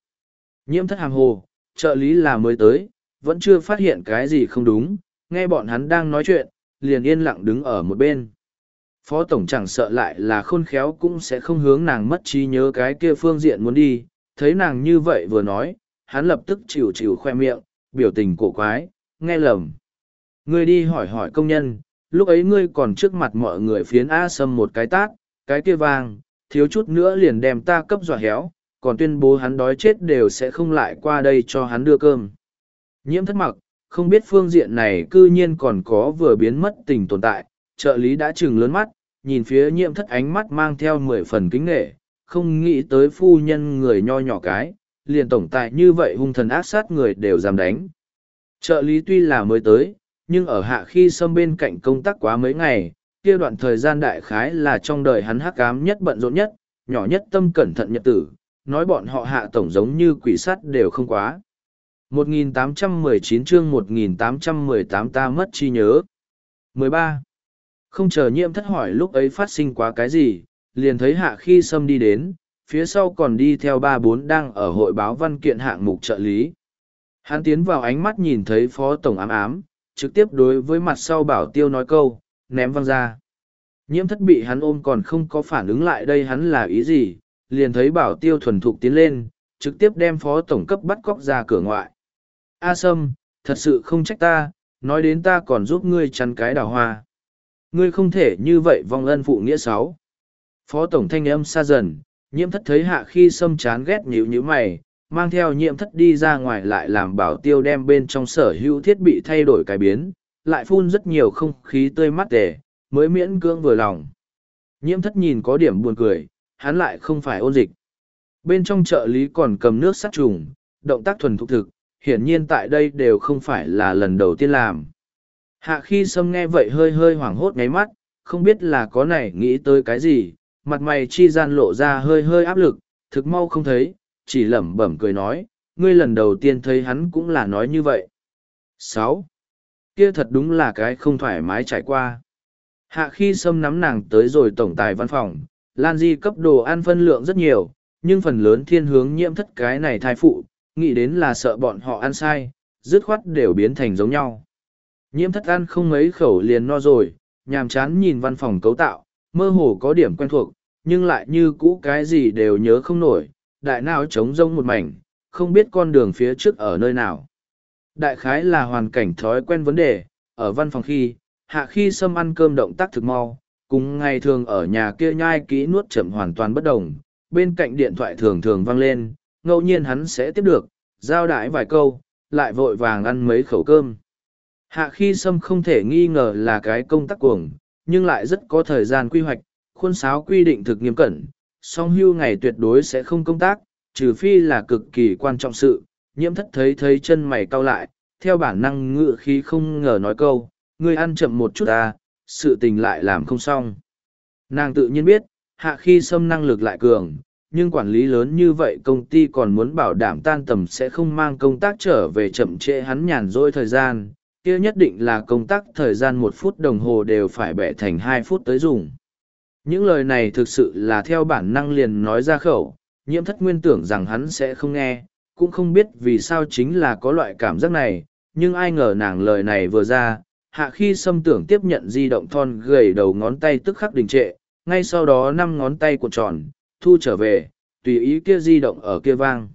Nhiễm thất hàng hồ, trợ lý là mới tới, vẫn chưa phát hiện cái gì không đúng, nghe bọn hắn đang nói chuyện, liền yên lặng đứng ở một bên. Phó Tổng chẳng sợ lại là khôn khéo cũng sẽ không hướng nàng mất trí nhớ cái kia phương diện muốn đi, thấy nàng như vậy vừa nói, hắn lập tức chịu chịu khoe miệng, biểu tình cổ quái, nghe lầm. Ngươi đi hỏi hỏi công nhân, lúc ấy ngươi còn trước mặt mọi người phiến A sâm một cái tát, cái kia vang, thiếu chút nữa liền đem ta cấp dọa héo, còn tuyên bố hắn đói chết đều sẽ không lại qua đây cho hắn đưa cơm. Nhiễm thất mặc, không biết phương diện này cư nhiên còn có vừa biến mất tình tồn tại, trợ lý đã chừng lớn mắt, nhìn phía nhiễm thất ánh mắt mang theo mười phần kính nghệ, không nghĩ tới phu nhân người nho nhỏ cái, liền tổng tại như vậy hung thần ác sát người đều dám đánh. Trợ lý tuy là mới tới, nhưng ở hạ khi xâm bên cạnh công tác quá mấy ngày, kia đoạn thời gian đại khái là trong đời hắn hắc ám nhất bận rộn nhất, nhỏ nhất tâm cẩn thận nhật tử, nói bọn họ hạ tổng giống như quỷ sắt đều không quá. 1819 chương 1818 ta mất chi nhớ. 13. Không chờ nhiễm thất hỏi lúc ấy phát sinh quá cái gì, liền thấy hạ khi Sâm đi đến, phía sau còn đi theo ba bốn đang ở hội báo văn kiện hạng mục trợ lý. Hắn tiến vào ánh mắt nhìn thấy phó tổng ám ám, trực tiếp đối với mặt sau bảo tiêu nói câu, ném văng ra. Nhiễm thất bị hắn ôm còn không có phản ứng lại đây hắn là ý gì, liền thấy bảo tiêu thuần thục tiến lên, trực tiếp đem phó tổng cấp bắt cóc ra cửa ngoại. A Sâm, thật sự không trách ta, nói đến ta còn giúp ngươi chăn cái đào hoa. Ngươi không thể như vậy vong ân phụ nghĩa sáu. Phó tổng thanh âm xa dần, nhiễm thất thấy hạ khi Sâm chán ghét nhíu nhíu mày, mang theo nhiễm thất đi ra ngoài lại làm bảo tiêu đem bên trong sở hữu thiết bị thay đổi cái biến, lại phun rất nhiều không khí tươi mát tề, mới miễn cưỡng vừa lòng. Nhiễm thất nhìn có điểm buồn cười, hắn lại không phải ôn dịch. Bên trong trợ lý còn cầm nước sát trùng, động tác thuần thục thực, hiển nhiên tại đây đều không phải là lần đầu tiên làm. Hạ khi sâm nghe vậy hơi hơi hoảng hốt ngáy mắt, không biết là có này nghĩ tới cái gì, mặt mày chi gian lộ ra hơi hơi áp lực, thực mau không thấy, chỉ lẩm bẩm cười nói, ngươi lần đầu tiên thấy hắn cũng là nói như vậy. sáu Kia thật đúng là cái không thoải mái trải qua. Hạ khi sâm nắm nàng tới rồi tổng tài văn phòng, Lan Di cấp đồ ăn phân lượng rất nhiều, nhưng phần lớn thiên hướng nhiễm thất cái này thai phụ, nghĩ đến là sợ bọn họ ăn sai, dứt khoát đều biến thành giống nhau. Nhiễm thất ăn không mấy khẩu liền no rồi, nhàm chán nhìn văn phòng cấu tạo, mơ hồ có điểm quen thuộc, nhưng lại như cũ cái gì đều nhớ không nổi, đại nào trống rông một mảnh, không biết con đường phía trước ở nơi nào. Đại khái là hoàn cảnh thói quen vấn đề, ở văn phòng khi, hạ khi xâm ăn cơm động tác thực mau, cùng ngày thường ở nhà kia nhai kỹ nuốt chậm hoàn toàn bất đồng, bên cạnh điện thoại thường thường vang lên, ngẫu nhiên hắn sẽ tiếp được, giao đãi vài câu, lại vội vàng ăn mấy khẩu cơm. Hạ khi sâm không thể nghi ngờ là cái công tác cuồng, nhưng lại rất có thời gian quy hoạch, khuôn sáo quy định thực nghiêm cẩn, song hưu ngày tuyệt đối sẽ không công tác, trừ phi là cực kỳ quan trọng sự, nhiễm thất thấy thấy chân mày cau lại, theo bản năng ngự khí không ngờ nói câu, ngươi ăn chậm một chút ta, sự tình lại làm không xong. Nàng tự nhiên biết, hạ khi xâm năng lực lại cường, nhưng quản lý lớn như vậy công ty còn muốn bảo đảm tan tầm sẽ không mang công tác trở về chậm trễ hắn nhàn rỗi thời gian, kia nhất định là công tác thời gian một phút đồng hồ đều phải bẻ thành hai phút tới dùng. Những lời này thực sự là theo bản năng liền nói ra khẩu, nhiễm thất nguyên tưởng rằng hắn sẽ không nghe, cũng không biết vì sao chính là có loại cảm giác này, nhưng ai ngờ nàng lời này vừa ra, hạ khi xâm tưởng tiếp nhận di động thon gầy đầu ngón tay tức khắc đình trệ, ngay sau đó năm ngón tay cuộn tròn, thu trở về, tùy ý kia di động ở kia vang.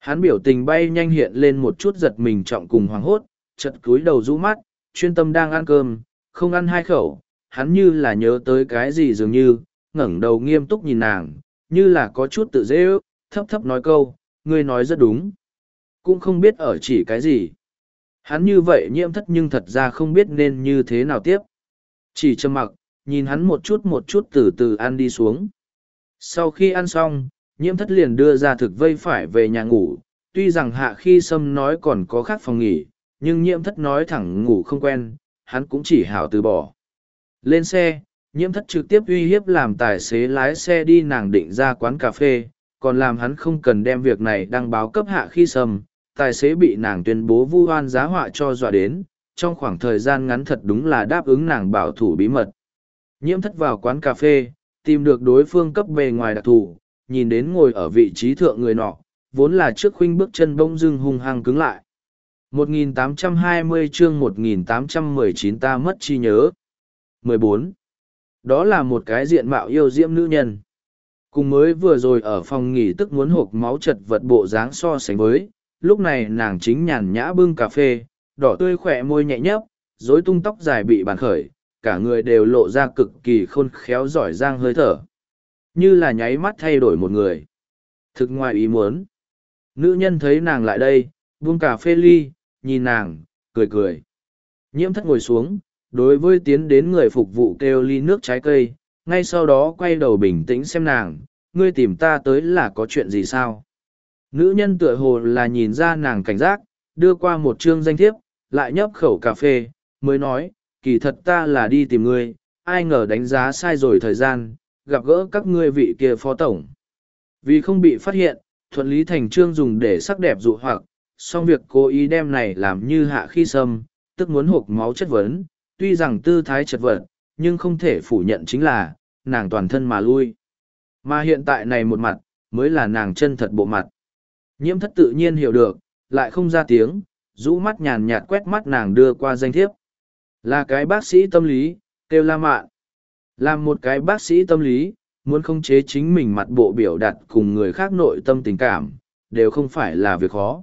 Hắn biểu tình bay nhanh hiện lên một chút giật mình trọng cùng hoàng hốt, chật cúi đầu rũ mắt, chuyên tâm đang ăn cơm, không ăn hai khẩu, hắn như là nhớ tới cái gì dường như, ngẩng đầu nghiêm túc nhìn nàng, như là có chút tự dễ ước, thấp thấp nói câu, ngươi nói rất đúng. Cũng không biết ở chỉ cái gì. Hắn như vậy nhiễm thất nhưng thật ra không biết nên như thế nào tiếp. Chỉ trầm mặc, nhìn hắn một chút một chút từ từ ăn đi xuống. Sau khi ăn xong, nhiễm thất liền đưa ra thực vây phải về nhà ngủ, tuy rằng hạ khi sâm nói còn có khác phòng nghỉ, nhưng nhiễm thất nói thẳng ngủ không quen, hắn cũng chỉ hảo từ bỏ. Lên xe, nhiễm thất trực tiếp uy hiếp làm tài xế lái xe đi nàng định ra quán cà phê, còn làm hắn không cần đem việc này đăng báo cấp hạ khi sầm. tài xế bị nàng tuyên bố vu oan giá họa cho dọa đến, trong khoảng thời gian ngắn thật đúng là đáp ứng nàng bảo thủ bí mật. Nhiễm thất vào quán cà phê, tìm được đối phương cấp bề ngoài đặc thù, nhìn đến ngồi ở vị trí thượng người nọ, vốn là trước khuynh bước chân bông dưng hung hăng cứng lại. 1820 chương 1819 ta mất chi nhớ. 14. Đó là một cái diện mạo yêu diễm nữ nhân. Cùng mới vừa rồi ở phòng nghỉ tức muốn hộp máu chật vật bộ dáng so sánh với, lúc này nàng chính nhàn nhã bưng cà phê, đỏ tươi khỏe môi nhẹ nhấp, rối tung tóc dài bị bàn khởi, cả người đều lộ ra cực kỳ khôn khéo giỏi giang hơi thở. Như là nháy mắt thay đổi một người. Thực ngoài ý muốn. Nữ nhân thấy nàng lại đây, buông cà phê ly, nhìn nàng, cười cười. Nhiễm thất ngồi xuống, đối với tiến đến người phục vụ kêu ly nước trái cây, ngay sau đó quay đầu bình tĩnh xem nàng, ngươi tìm ta tới là có chuyện gì sao? Nữ nhân tựa hồ là nhìn ra nàng cảnh giác, đưa qua một chương danh thiếp, lại nhấp khẩu cà phê, mới nói, kỳ thật ta là đi tìm ngươi, ai ngờ đánh giá sai rồi thời gian, gặp gỡ các ngươi vị kia phó tổng. Vì không bị phát hiện, thuận lý thành trương dùng để sắc đẹp dụ hoặc, song việc cố ý đem này làm như hạ khi sâm, tức muốn hộp máu chất vấn, tuy rằng tư thái chật vật, nhưng không thể phủ nhận chính là, nàng toàn thân mà lui. Mà hiện tại này một mặt, mới là nàng chân thật bộ mặt. Nhiễm thất tự nhiên hiểu được, lại không ra tiếng, rũ mắt nhàn nhạt quét mắt nàng đưa qua danh thiếp. Là cái bác sĩ tâm lý, kêu la mạn. Làm một cái bác sĩ tâm lý, muốn khống chế chính mình mặt bộ biểu đạt cùng người khác nội tâm tình cảm, đều không phải là việc khó.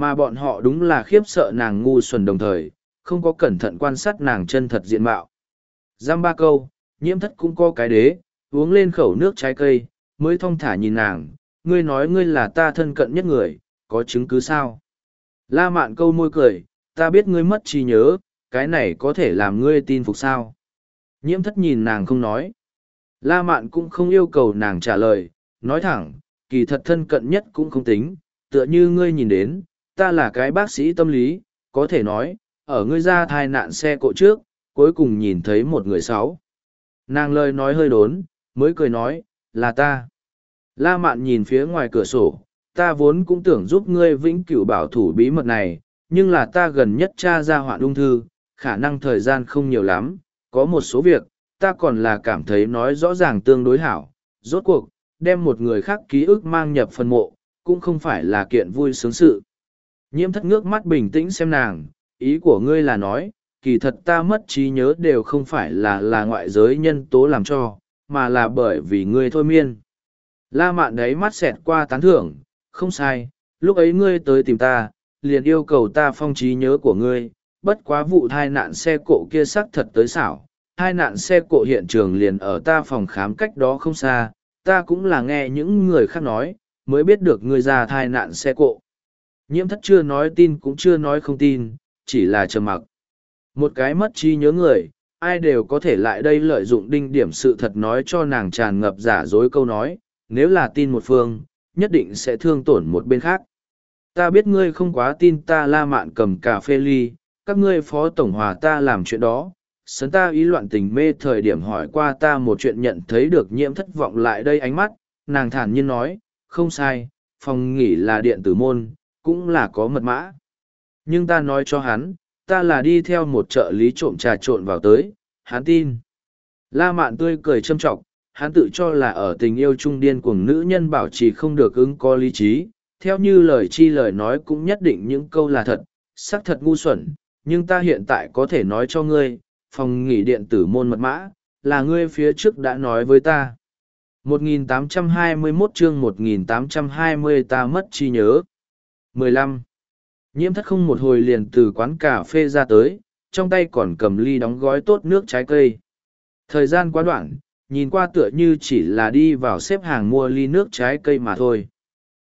Mà bọn họ đúng là khiếp sợ nàng ngu xuẩn đồng thời, không có cẩn thận quan sát nàng chân thật diện mạo. Giam ba câu, nhiễm thất cũng có cái đế, uống lên khẩu nước trái cây, mới thong thả nhìn nàng, ngươi nói ngươi là ta thân cận nhất người, có chứng cứ sao? La mạn câu môi cười, ta biết ngươi mất trí nhớ, cái này có thể làm ngươi tin phục sao? Nhiễm thất nhìn nàng không nói. La mạn cũng không yêu cầu nàng trả lời, nói thẳng, kỳ thật thân cận nhất cũng không tính, tựa như ngươi nhìn đến, ta là cái bác sĩ tâm lý, có thể nói, ở ngươi ra thai nạn xe cộ trước, cuối cùng nhìn thấy một người sáu. Nàng lời nói hơi đốn, mới cười nói, là ta. La mạn nhìn phía ngoài cửa sổ, ta vốn cũng tưởng giúp ngươi vĩnh cửu bảo thủ bí mật này, nhưng là ta gần nhất tra ra hoạn ung thư, khả năng thời gian không nhiều lắm, có một số việc, ta còn là cảm thấy nói rõ ràng tương đối hảo. Rốt cuộc, đem một người khác ký ức mang nhập phần mộ, cũng không phải là kiện vui sướng sự. Nhiễm thất ngước mắt bình tĩnh xem nàng, ý của ngươi là nói, kỳ thật ta mất trí nhớ đều không phải là là ngoại giới nhân tố làm cho, mà là bởi vì ngươi thôi miên. La mạn đấy mắt xẹt qua tán thưởng, không sai, lúc ấy ngươi tới tìm ta, liền yêu cầu ta phong trí nhớ của ngươi, bất quá vụ thai nạn xe cộ kia sắc thật tới xảo. Hai nạn xe cộ hiện trường liền ở ta phòng khám cách đó không xa, ta cũng là nghe những người khác nói, mới biết được ngươi ra thai nạn xe cộ. Nhiễm thất chưa nói tin cũng chưa nói không tin, chỉ là trầm mặc. Một cái mất trí nhớ người, ai đều có thể lại đây lợi dụng đinh điểm sự thật nói cho nàng tràn ngập giả dối câu nói, nếu là tin một phương, nhất định sẽ thương tổn một bên khác. Ta biết ngươi không quá tin ta la mạn cầm cà phê ly, các ngươi phó tổng hòa ta làm chuyện đó. Sấn ta ý loạn tình mê thời điểm hỏi qua ta một chuyện nhận thấy được nhiễm thất vọng lại đây ánh mắt, nàng thản nhiên nói, không sai, phòng nghỉ là điện tử môn, cũng là có mật mã. Nhưng ta nói cho hắn, ta là đi theo một trợ lý trộm trà trộn vào tới, hắn tin. La mạn tươi cười châm trọng, hắn tự cho là ở tình yêu trung điên cuồng nữ nhân bảo trì không được ứng có lý trí, theo như lời chi lời nói cũng nhất định những câu là thật, xác thật ngu xuẩn, nhưng ta hiện tại có thể nói cho ngươi, phòng nghỉ điện tử môn mật mã, là ngươi phía trước đã nói với ta. 1821 chương 1820 ta mất chi nhớ. 15. Nhiễm thất không một hồi liền từ quán cà phê ra tới, trong tay còn cầm ly đóng gói tốt nước trái cây. Thời gian quá đoạn, nhìn qua tựa như chỉ là đi vào xếp hàng mua ly nước trái cây mà thôi.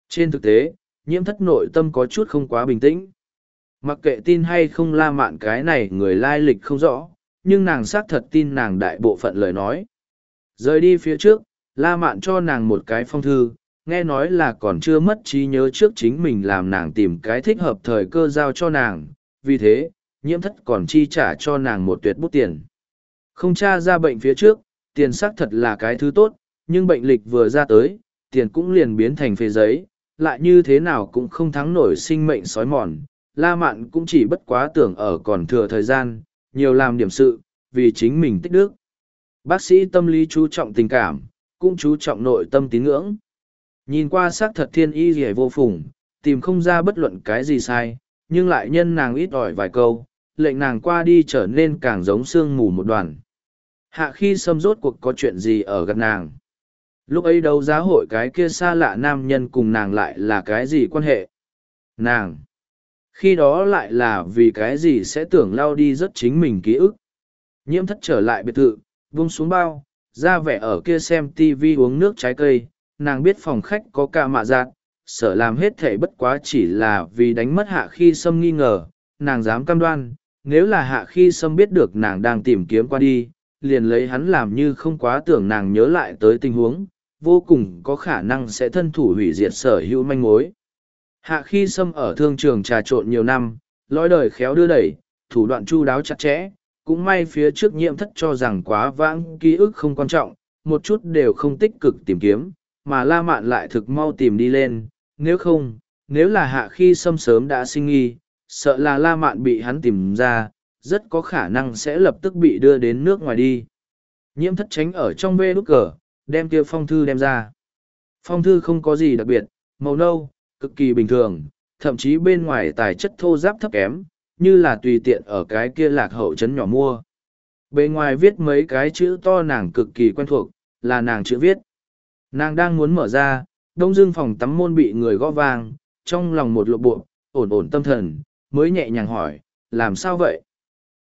Trên thực tế, nhiễm thất nội tâm có chút không quá bình tĩnh. Mặc kệ tin hay không la mạn cái này người lai lịch không rõ, nhưng nàng xác thật tin nàng đại bộ phận lời nói. Rời đi phía trước, la mạn cho nàng một cái phong thư, nghe nói là còn chưa mất trí nhớ trước chính mình làm nàng tìm cái thích hợp thời cơ giao cho nàng, vì thế, nhiễm thất còn chi trả cho nàng một tuyệt bút tiền. Không tra ra bệnh phía trước, tiền xác thật là cái thứ tốt, nhưng bệnh lịch vừa ra tới, tiền cũng liền biến thành phê giấy, lại như thế nào cũng không thắng nổi sinh mệnh sói mòn. La Mạn cũng chỉ bất quá tưởng ở còn thừa thời gian, nhiều làm điểm sự, vì chính mình tích đức. Bác sĩ tâm lý chú trọng tình cảm, cũng chú trọng nội tâm tín ngưỡng. Nhìn qua xác thật thiên y rẻ vô phùng, tìm không ra bất luận cái gì sai, nhưng lại nhân nàng ít ỏi vài câu, lệnh nàng qua đi trở nên càng giống sương mù một đoàn. Hạ khi xâm rốt cuộc có chuyện gì ở gần nàng. Lúc ấy đấu giá hội cái kia xa lạ nam nhân cùng nàng lại là cái gì quan hệ? Nàng! Khi đó lại là vì cái gì sẽ tưởng lao đi rất chính mình ký ức. Nhiễm thất trở lại biệt thự, vung xuống bao, ra vẻ ở kia xem tivi uống nước trái cây, nàng biết phòng khách có cả mạ dạ, giác, sợ làm hết thể bất quá chỉ là vì đánh mất hạ khi sâm nghi ngờ, nàng dám cam đoan, nếu là hạ khi sâm biết được nàng đang tìm kiếm qua đi, liền lấy hắn làm như không quá tưởng nàng nhớ lại tới tình huống, vô cùng có khả năng sẽ thân thủ hủy diệt sở hữu manh mối. Hạ khi sâm ở thương trường trà trộn nhiều năm, lõi đời khéo đưa đẩy, thủ đoạn chu đáo chặt chẽ, cũng may phía trước nhiễm thất cho rằng quá vãng ký ức không quan trọng, một chút đều không tích cực tìm kiếm, mà la mạn lại thực mau tìm đi lên, nếu không, nếu là hạ khi sâm sớm đã sinh nghi, sợ là la mạn bị hắn tìm ra, rất có khả năng sẽ lập tức bị đưa đến nước ngoài đi. Nhiễm thất tránh ở trong bê đúc cờ, đem kia phong thư đem ra. Phong thư không có gì đặc biệt, màu nâu, cực kỳ bình thường, thậm chí bên ngoài tài chất thô giáp thấp kém, như là tùy tiện ở cái kia lạc hậu trấn nhỏ mua. Bên ngoài viết mấy cái chữ to nàng cực kỳ quen thuộc, là nàng chữ viết. Nàng đang muốn mở ra, đông dương phòng tắm môn bị người gõ vang, trong lòng một lộ bộ, ổn ổn tâm thần, mới nhẹ nhàng hỏi, làm sao vậy?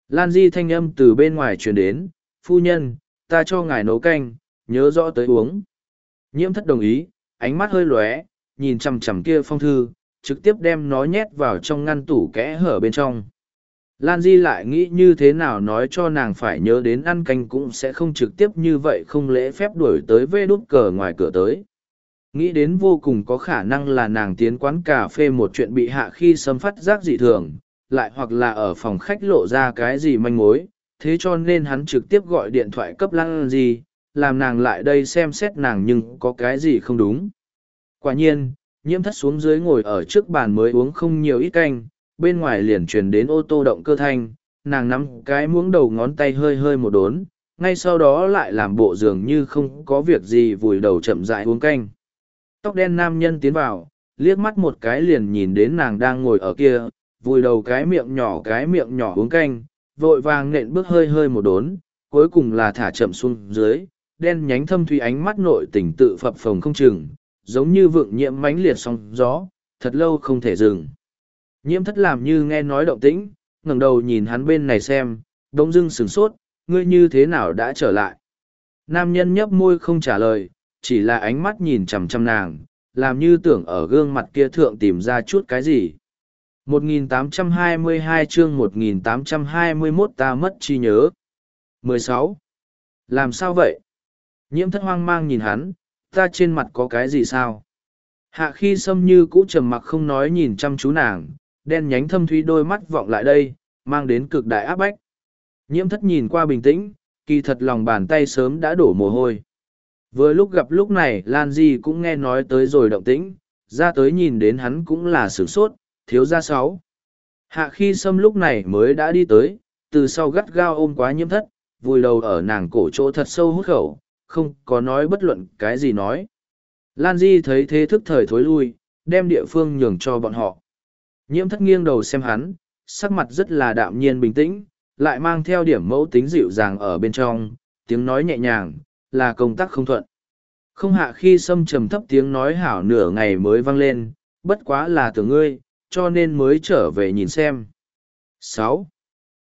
Lan Di thanh âm từ bên ngoài truyền đến, phu nhân, ta cho ngài nấu canh, nhớ rõ tới uống. Nhiễm thất đồng ý, ánh mắt hơi lóe, nhìn chằm chằm kia phong thư, trực tiếp đem nó nhét vào trong ngăn tủ kẽ hở bên trong. Lan Di lại nghĩ như thế nào nói cho nàng phải nhớ đến ăn canh cũng sẽ không trực tiếp như vậy không lễ phép đuổi tới vê đút cờ ngoài cửa tới. Nghĩ đến vô cùng có khả năng là nàng tiến quán cà phê một chuyện bị hạ khi sấm phát giác dị thường, lại hoặc là ở phòng khách lộ ra cái gì manh mối, thế cho nên hắn trực tiếp gọi điện thoại cấp Lan Di, làm nàng lại đây xem xét nàng nhưng có cái gì không đúng. Quả nhiên, nhiễm thất xuống dưới ngồi ở trước bàn mới uống không nhiều ít canh, bên ngoài liền truyền đến ô tô động cơ thanh, nàng nắm cái muỗng đầu ngón tay hơi hơi một đốn, ngay sau đó lại làm bộ dường như không có việc gì vùi đầu chậm rãi uống canh. Tóc đen nam nhân tiến vào, liếc mắt một cái liền nhìn đến nàng đang ngồi ở kia, vùi đầu cái miệng nhỏ cái miệng nhỏ uống canh, vội vàng nện bước hơi hơi một đốn, cuối cùng là thả chậm xuống dưới, đen nhánh thâm thủy ánh mắt nội tình tự phập phồng không chừng, giống như vượng nhiễm mãnh liệt sóng gió, thật lâu không thể dừng. Nhiễm thất làm như nghe nói động tĩnh, ngẩng đầu nhìn hắn bên này xem, đống dưng sửng sốt, ngươi như thế nào đã trở lại. Nam nhân nhấp môi không trả lời, chỉ là ánh mắt nhìn chằm chằm nàng, làm như tưởng ở gương mặt kia thượng tìm ra chút cái gì. 1822 chương 1821 ta mất chi nhớ. 16. Làm sao vậy? Nhiễm thất hoang mang nhìn hắn, ta trên mặt có cái gì sao? Hạ khi xâm như cũ trầm mặc không nói nhìn chăm chú nàng, đen nhánh thâm thúy đôi mắt vọng lại đây, mang đến cực đại áp bách. Nhiễm thất nhìn qua bình tĩnh, kỳ thật lòng bàn tay sớm đã đổ mồ hôi. Vừa lúc gặp lúc này Lan Di cũng nghe nói tới rồi động tĩnh, ra tới nhìn đến hắn cũng là sửng sốt, thiếu ra sáu. Hạ khi xâm lúc này mới đã đi tới, từ sau gắt gao ôm quá nhiễm thất, vùi đầu ở nàng cổ chỗ thật sâu hút khẩu, không có nói bất luận cái gì nói. Lan Di thấy thế thức thời thối lui, đem địa phương nhường cho bọn họ. Nhiễm thất nghiêng đầu xem hắn, sắc mặt rất là đạm nhiên bình tĩnh, lại mang theo điểm mẫu tính dịu dàng ở bên trong, tiếng nói nhẹ nhàng, là công tác không thuận. Không hạ khi xâm trầm thấp tiếng nói hảo nửa ngày mới vang lên, bất quá là tưởng ngươi, cho nên mới trở về nhìn xem. sáu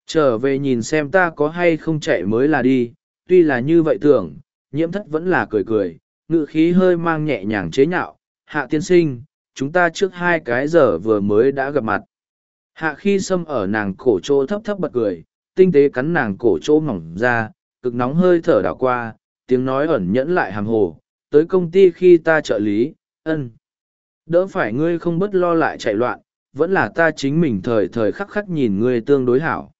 Trở về nhìn xem ta có hay không chạy mới là đi, tuy là như vậy tưởng, nhiễm thất vẫn là cười cười, ngự khí hơi mang nhẹ nhàng chế nhạo, hạ tiên sinh, chúng ta trước hai cái giờ vừa mới đã gặp mặt. Hạ khi xâm ở nàng cổ chỗ thấp thấp bật cười, tinh tế cắn nàng cổ chỗ mỏng ra, cực nóng hơi thở đảo qua, tiếng nói ẩn nhẫn lại hàm hồ, tới công ty khi ta trợ lý, ân Đỡ phải ngươi không bất lo lại chạy loạn, vẫn là ta chính mình thời thời khắc khắc nhìn ngươi tương đối hảo.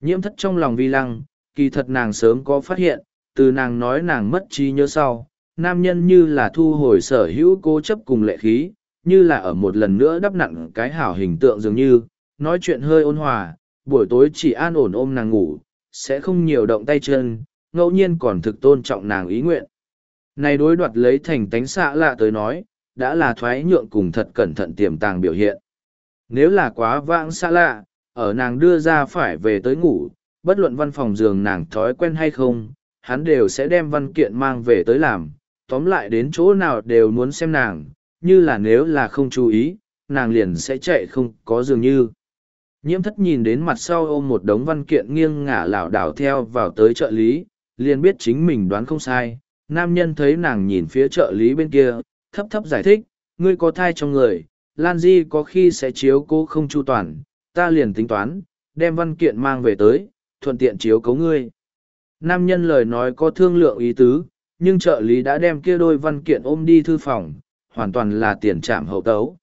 Nhiễm thất trong lòng vi lăng, kỳ thật nàng sớm có phát hiện, từ nàng nói nàng mất trí nhớ sau, nam nhân như là thu hồi sở hữu cố chấp cùng lệ khí, như là ở một lần nữa đắp nặn cái hảo hình tượng dường như, nói chuyện hơi ôn hòa, buổi tối chỉ an ổn ôm nàng ngủ, sẽ không nhiều động tay chân, ngẫu nhiên còn thực tôn trọng nàng ý nguyện. Này đối đoạt lấy thành tánh xạ lạ tới nói, đã là thoái nhượng cùng thật cẩn thận tiềm tàng biểu hiện. Nếu là quá vãng xa lạ, ở nàng đưa ra phải về tới ngủ, bất luận văn phòng giường nàng thói quen hay không, hắn đều sẽ đem văn kiện mang về tới làm, tóm lại đến chỗ nào đều muốn xem nàng, như là nếu là không chú ý, nàng liền sẽ chạy không có dường như. Nhiễm thất nhìn đến mặt sau ôm một đống văn kiện nghiêng ngả lảo đảo theo vào tới trợ lý, liền biết chính mình đoán không sai. Nam nhân thấy nàng nhìn phía trợ lý bên kia, thấp thấp giải thích, ngươi có thai trong người, Lan Di có khi sẽ chiếu cố không chu toàn, ta liền tính toán, đem văn kiện mang về tới, thuận tiện chiếu cấu ngươi. Nam nhân lời nói có thương lượng ý tứ, nhưng trợ lý đã đem kia đôi văn kiện ôm đi thư phòng, hoàn toàn là tiền trạm hậu tấu.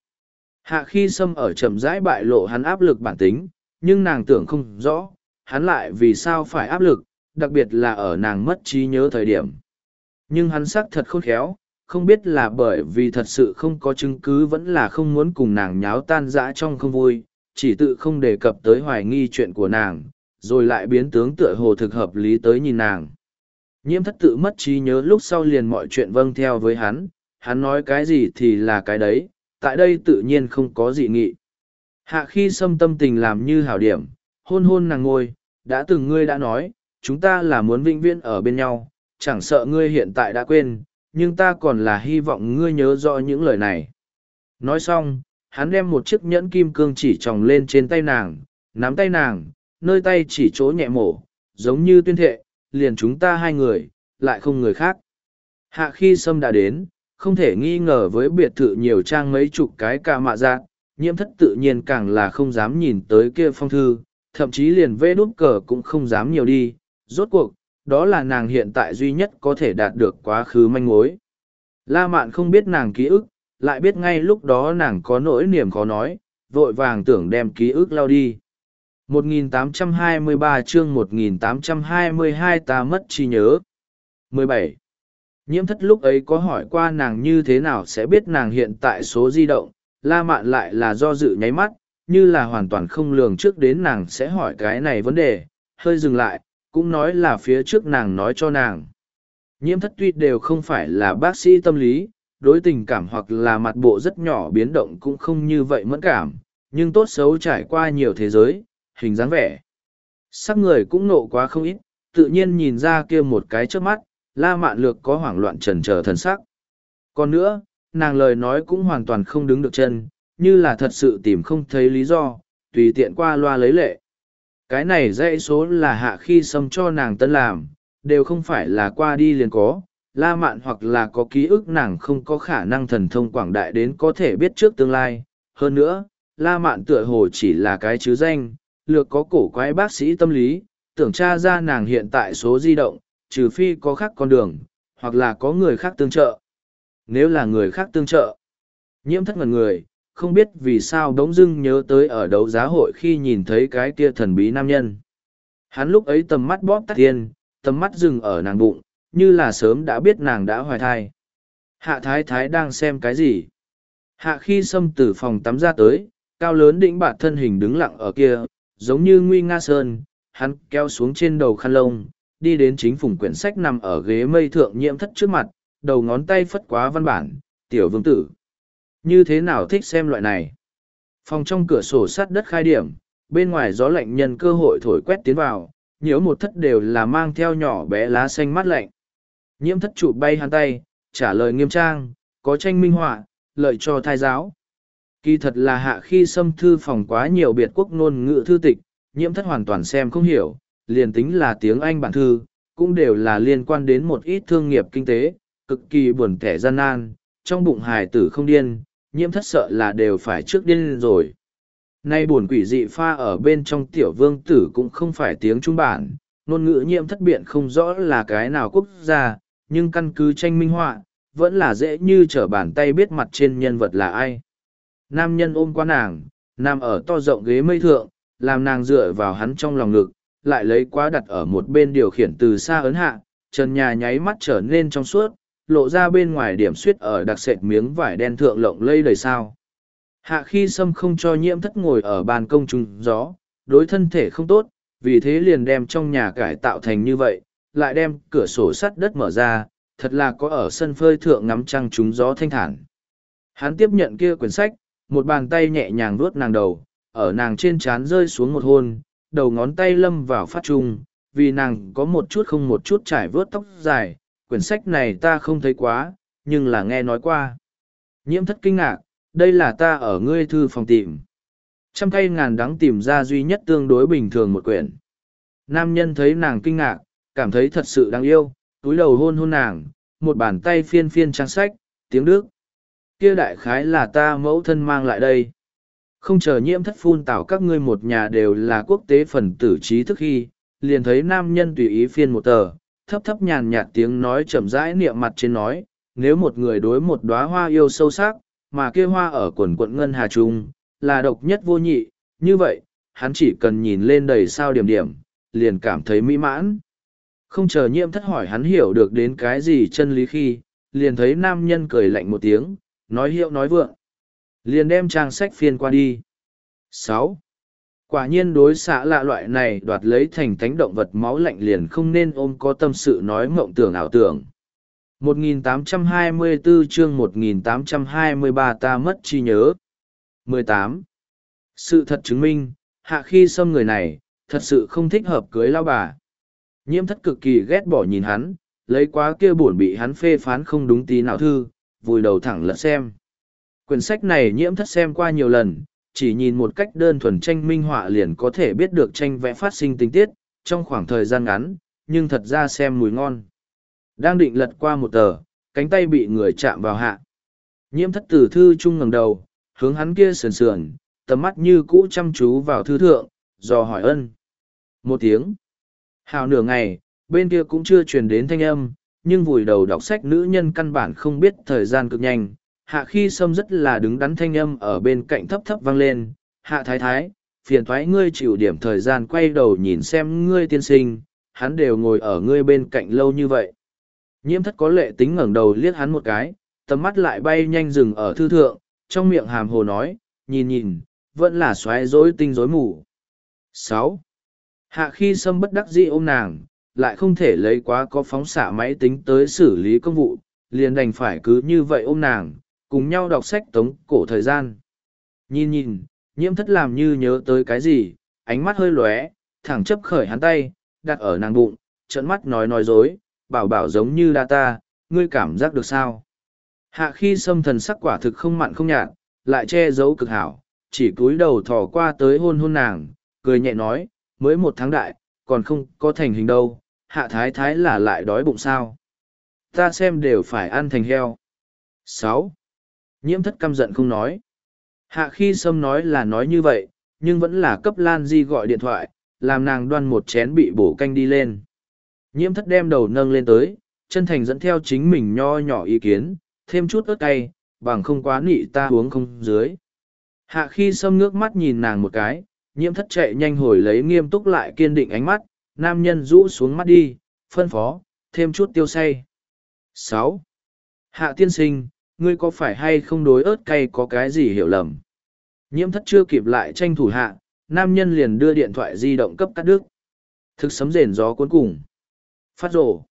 Hạ khi xâm ở chậm rãi bại lộ hắn áp lực bản tính, nhưng nàng tưởng không rõ, hắn lại vì sao phải áp lực, đặc biệt là ở nàng mất trí nhớ thời điểm. Nhưng hắn sắc thật khôn khéo, không biết là bởi vì thật sự không có chứng cứ vẫn là không muốn cùng nàng nháo tan dã trong không vui, chỉ tự không đề cập tới hoài nghi chuyện của nàng, rồi lại biến tướng tựa hồ thực hợp lý tới nhìn nàng. Nhiễm thất tự mất trí nhớ lúc sau liền mọi chuyện vâng theo với hắn, hắn nói cái gì thì là cái đấy, tại đây tự nhiên không có dị nghị. Hạ khi xâm tâm tình làm như hảo điểm, hôn hôn nàng ngồi, đã từng ngươi đã nói, chúng ta là muốn vĩnh viễn ở bên nhau, chẳng sợ ngươi hiện tại đã quên, nhưng ta còn là hy vọng ngươi nhớ rõ những lời này. Nói xong, hắn đem một chiếc nhẫn kim cương chỉ tròng lên trên tay nàng, nắm tay nàng, nơi tay chỉ chỗ nhẹ mổ, giống như tuyên thệ, liền chúng ta hai người, lại không người khác. Hạ khi sâm đã đến, không thể nghi ngờ với biệt thự nhiều trang mấy chục cái ca mạ dạng, nhiễm thất tự nhiên càng là không dám nhìn tới kia phong thư, thậm chí liền vê đút cờ cũng không dám nhiều đi. Rốt cuộc, đó là nàng hiện tại duy nhất có thể đạt được quá khứ manh mối. La mạn không biết nàng ký ức, lại biết ngay lúc đó nàng có nỗi niềm khó nói, vội vàng tưởng đem ký ức lao đi. 1823 chương 1822 ta mất trí nhớ. 17. Nhiễm thất lúc ấy có hỏi qua nàng như thế nào sẽ biết nàng hiện tại số di động, la mạn lại là do dự nháy mắt, như là hoàn toàn không lường trước đến nàng sẽ hỏi cái này vấn đề, hơi dừng lại, cũng nói là phía trước nàng nói cho nàng. Nhiễm thất tuy đều không phải là bác sĩ tâm lý, đối tình cảm hoặc là mặt bộ rất nhỏ biến động cũng không như vậy mẫn cảm, nhưng tốt xấu trải qua nhiều thế giới, hình dáng vẻ. Sắc người cũng nộ quá không ít, tự nhiên nhìn ra kia một cái trước mắt, la mạn lược có hoảng loạn trần trở thần sắc. Còn nữa, nàng lời nói cũng hoàn toàn không đứng được chân, như là thật sự tìm không thấy lý do, tùy tiện qua loa lấy lệ. Cái này dãy số là hạ khi xâm cho nàng tân làm, đều không phải là qua đi liền có, la mạn hoặc là có ký ức nàng không có khả năng thần thông quảng đại đến có thể biết trước tương lai. Hơn nữa, la mạn tựa hồ chỉ là cái chứ danh, lược có cổ quái bác sĩ tâm lý, tưởng tra ra nàng hiện tại số di động, trừ phi có khác con đường, hoặc là có người khác tương trợ. Nếu là người khác tương trợ, nhiễm thất ngần người, không biết vì sao đống dưng nhớ tới ở đấu giá hội khi nhìn thấy cái kia thần bí nam nhân. Hắn lúc ấy tầm mắt bóp tắt tiên, tầm mắt dừng ở nàng bụng, như là sớm đã biết nàng đã hoài thai. Hạ thái thái đang xem cái gì? Hạ khi xâm từ phòng tắm ra tới, cao lớn đĩnh bạt thân hình đứng lặng ở kia, giống như nguy nga sơn, hắn kéo xuống trên đầu khăn lông, đi đến chính phùng quyển sách nằm ở ghế mây thượng nhiễm thất trước mặt, đầu ngón tay phất quá văn bản, tiểu vương tử. Như thế nào thích xem loại này? Phòng trong cửa sổ sắt đất khai điểm, bên ngoài gió lạnh nhân cơ hội thổi quét tiến vào, nhiễu một thất đều là mang theo nhỏ bé lá xanh mát lạnh. Nhiễm thất chụp bay hắn tay, trả lời nghiêm trang, có tranh minh họa, lợi cho thai giáo. Kỳ thật là hạ khi xâm thư phòng quá nhiều biệt quốc ngôn ngữ thư tịch, nhiễm thất hoàn toàn xem không hiểu, liền tính là tiếng Anh bản thư, cũng đều là liên quan đến một ít thương nghiệp kinh tế, cực kỳ buồn kẻ gian nan, trong bụng hài tử không điên, nhiễm thất sợ là đều phải trước điên rồi. Nay buồn quỷ dị pha ở bên trong tiểu vương tử cũng không phải tiếng trung bản, ngôn ngữ nhiễm thất biện không rõ là cái nào quốc gia, nhưng căn cứ tranh minh họa, vẫn là dễ như trở bàn tay biết mặt trên nhân vật là ai. Nam nhân ôm qua nàng, nằm ở to rộng ghế mây thượng, làm nàng dựa vào hắn trong lòng ngực, lại lấy quá đặt ở một bên điều khiển từ xa ấn hạ, trần nhà nháy mắt trở nên trong suốt, lộ ra bên ngoài điểm suyết ở đặc sệt miếng vải đen thượng lộng lây đầy sao. Hạ khi sâm không cho nhiễm thất ngồi ở ban công trùng gió, đối thân thể không tốt, vì thế liền đem trong nhà cải tạo thành như vậy, lại đem cửa sổ sắt đất mở ra, thật là có ở sân phơi thượng ngắm trăng trúng gió thanh thản. Hắn tiếp nhận kia quyển sách, một bàn tay nhẹ nhàng vuốt nàng đầu, ở nàng trên trán rơi xuống một hôn, đầu ngón tay lâm vào phát trung, vì nàng có một chút không một chút trải vớt tóc dài, quyển sách này ta không thấy quá, nhưng là nghe nói qua. Nhiễm thất kinh ngạc, đây là ta ở ngươi thư phòng tìm. Trăm cây ngàn đắng tìm ra duy nhất tương đối bình thường một quyển. Nam nhân thấy nàng kinh ngạc, cảm thấy thật sự đáng yêu, túi đầu hôn hôn nàng, một bàn tay phiên phiên trang sách, tiếng Đức. Kia đại khái là ta mẫu thân mang lại đây. Không chờ nhiễm thất phun tảo các ngươi một nhà đều là quốc tế phần tử trí thức khi, liền thấy nam nhân tùy ý phiên một tờ, thấp thấp nhàn nhạt tiếng nói chậm rãi niệm mặt trên nói, nếu một người đối một đóa hoa yêu sâu sắc, mà kia hoa ở quần quận ngân hà trung, là độc nhất vô nhị, như vậy, hắn chỉ cần nhìn lên đầy sao điểm điểm, liền cảm thấy mỹ mãn. Không chờ nhiễm thất hỏi hắn hiểu được đến cái gì chân lý khi, liền thấy nam nhân cười lạnh một tiếng, nói hiệu nói vượng. Liền đem trang sách phiên qua đi. sáu Quả nhiên đối xã lạ loại này đoạt lấy thành tánh động vật máu lạnh liền không nên ôm có tâm sự nói mộng tưởng ảo tưởng. 1824 chương 1823 ta mất chi nhớ. 18. Sự thật chứng minh, hạ khi xâm người này, thật sự không thích hợp cưới lao bà. Nhiễm thất cực kỳ ghét bỏ nhìn hắn, lấy quá kia buồn bị hắn phê phán không đúng tí nào thư, vùi đầu thẳng lật xem. Quyển sách này nhiễm thất xem qua nhiều lần, chỉ nhìn một cách đơn thuần tranh minh họa liền có thể biết được tranh vẽ phát sinh tình tiết, trong khoảng thời gian ngắn, nhưng thật ra xem mùi ngon. Đang định lật qua một tờ, cánh tay bị người chạm vào hạ. Nhiễm thất tử thư chung ngẩng đầu, hướng hắn kia sườn sườn, tầm mắt như cũ chăm chú vào thư thượng, dò hỏi ân. Một tiếng. Hào nửa ngày, bên kia cũng chưa truyền đến thanh âm, nhưng vùi đầu đọc sách nữ nhân căn bản không biết thời gian cực nhanh. Hạ khi sâm rất là đứng đắn thanh âm ở bên cạnh thấp thấp vang lên. Hạ thái thái, phiền thoái ngươi chịu điểm thời gian quay đầu nhìn xem ngươi tiên sinh, hắn đều ngồi ở ngươi bên cạnh lâu như vậy. Nhiễm thất có lệ tính ngẩng đầu liếc hắn một cái, tầm mắt lại bay nhanh dừng ở thư thượng, trong miệng hàm hồ nói, nhìn nhìn, vẫn là xoáy rối tinh rối mù. sáu Hạ khi sâm bất đắc dĩ ôm nàng, lại không thể lấy quá có phóng xạ máy tính tới xử lý công vụ, liền đành phải cứ như vậy ôm nàng, cùng nhau đọc sách tống cổ thời gian. Nhìn nhìn, nhiễm thất làm như nhớ tới cái gì, ánh mắt hơi lóe, thẳng chấp khởi hắn tay, đặt ở nàng bụng, trận mắt nói nói dối, bảo bảo giống như đa ta, ngươi cảm giác được sao? Hạ khi xâm thần sắc quả thực không mặn không nhạt, lại che giấu cực hảo, chỉ cúi đầu thò qua tới hôn hôn nàng, cười nhẹ nói, mới một tháng đại, còn không có thành hình đâu, hạ thái thái là lại đói bụng sao. Ta xem đều phải ăn thành heo. sáu Nhiễm thất căm giận không nói. Hạ khi sâm nói là nói như vậy, nhưng vẫn là cấp Lan Di gọi điện thoại, làm nàng đoan một chén bị bổ canh đi lên. Nhiễm thất đem đầu nâng lên tới, chân thành dẫn theo chính mình nho nhỏ ý kiến, thêm chút ớt cay, bằng không quá nị ta uống không dưới. Hạ khi sâm ngước mắt nhìn nàng một cái, nhiễm thất chạy nhanh hồi lấy nghiêm túc lại kiên định ánh mắt, nam nhân rũ xuống mắt đi, phân phó, thêm chút tiêu say. sáu Hạ tiên sinh, ngươi có phải hay không đối ớt cay có cái gì hiểu lầm? Nhiễm thất chưa kịp lại tranh thủ hạ, nam nhân liền đưa điện thoại di động cấp cắt đứt. Thực sấm rền gió cuốn cùng. Phát rổ.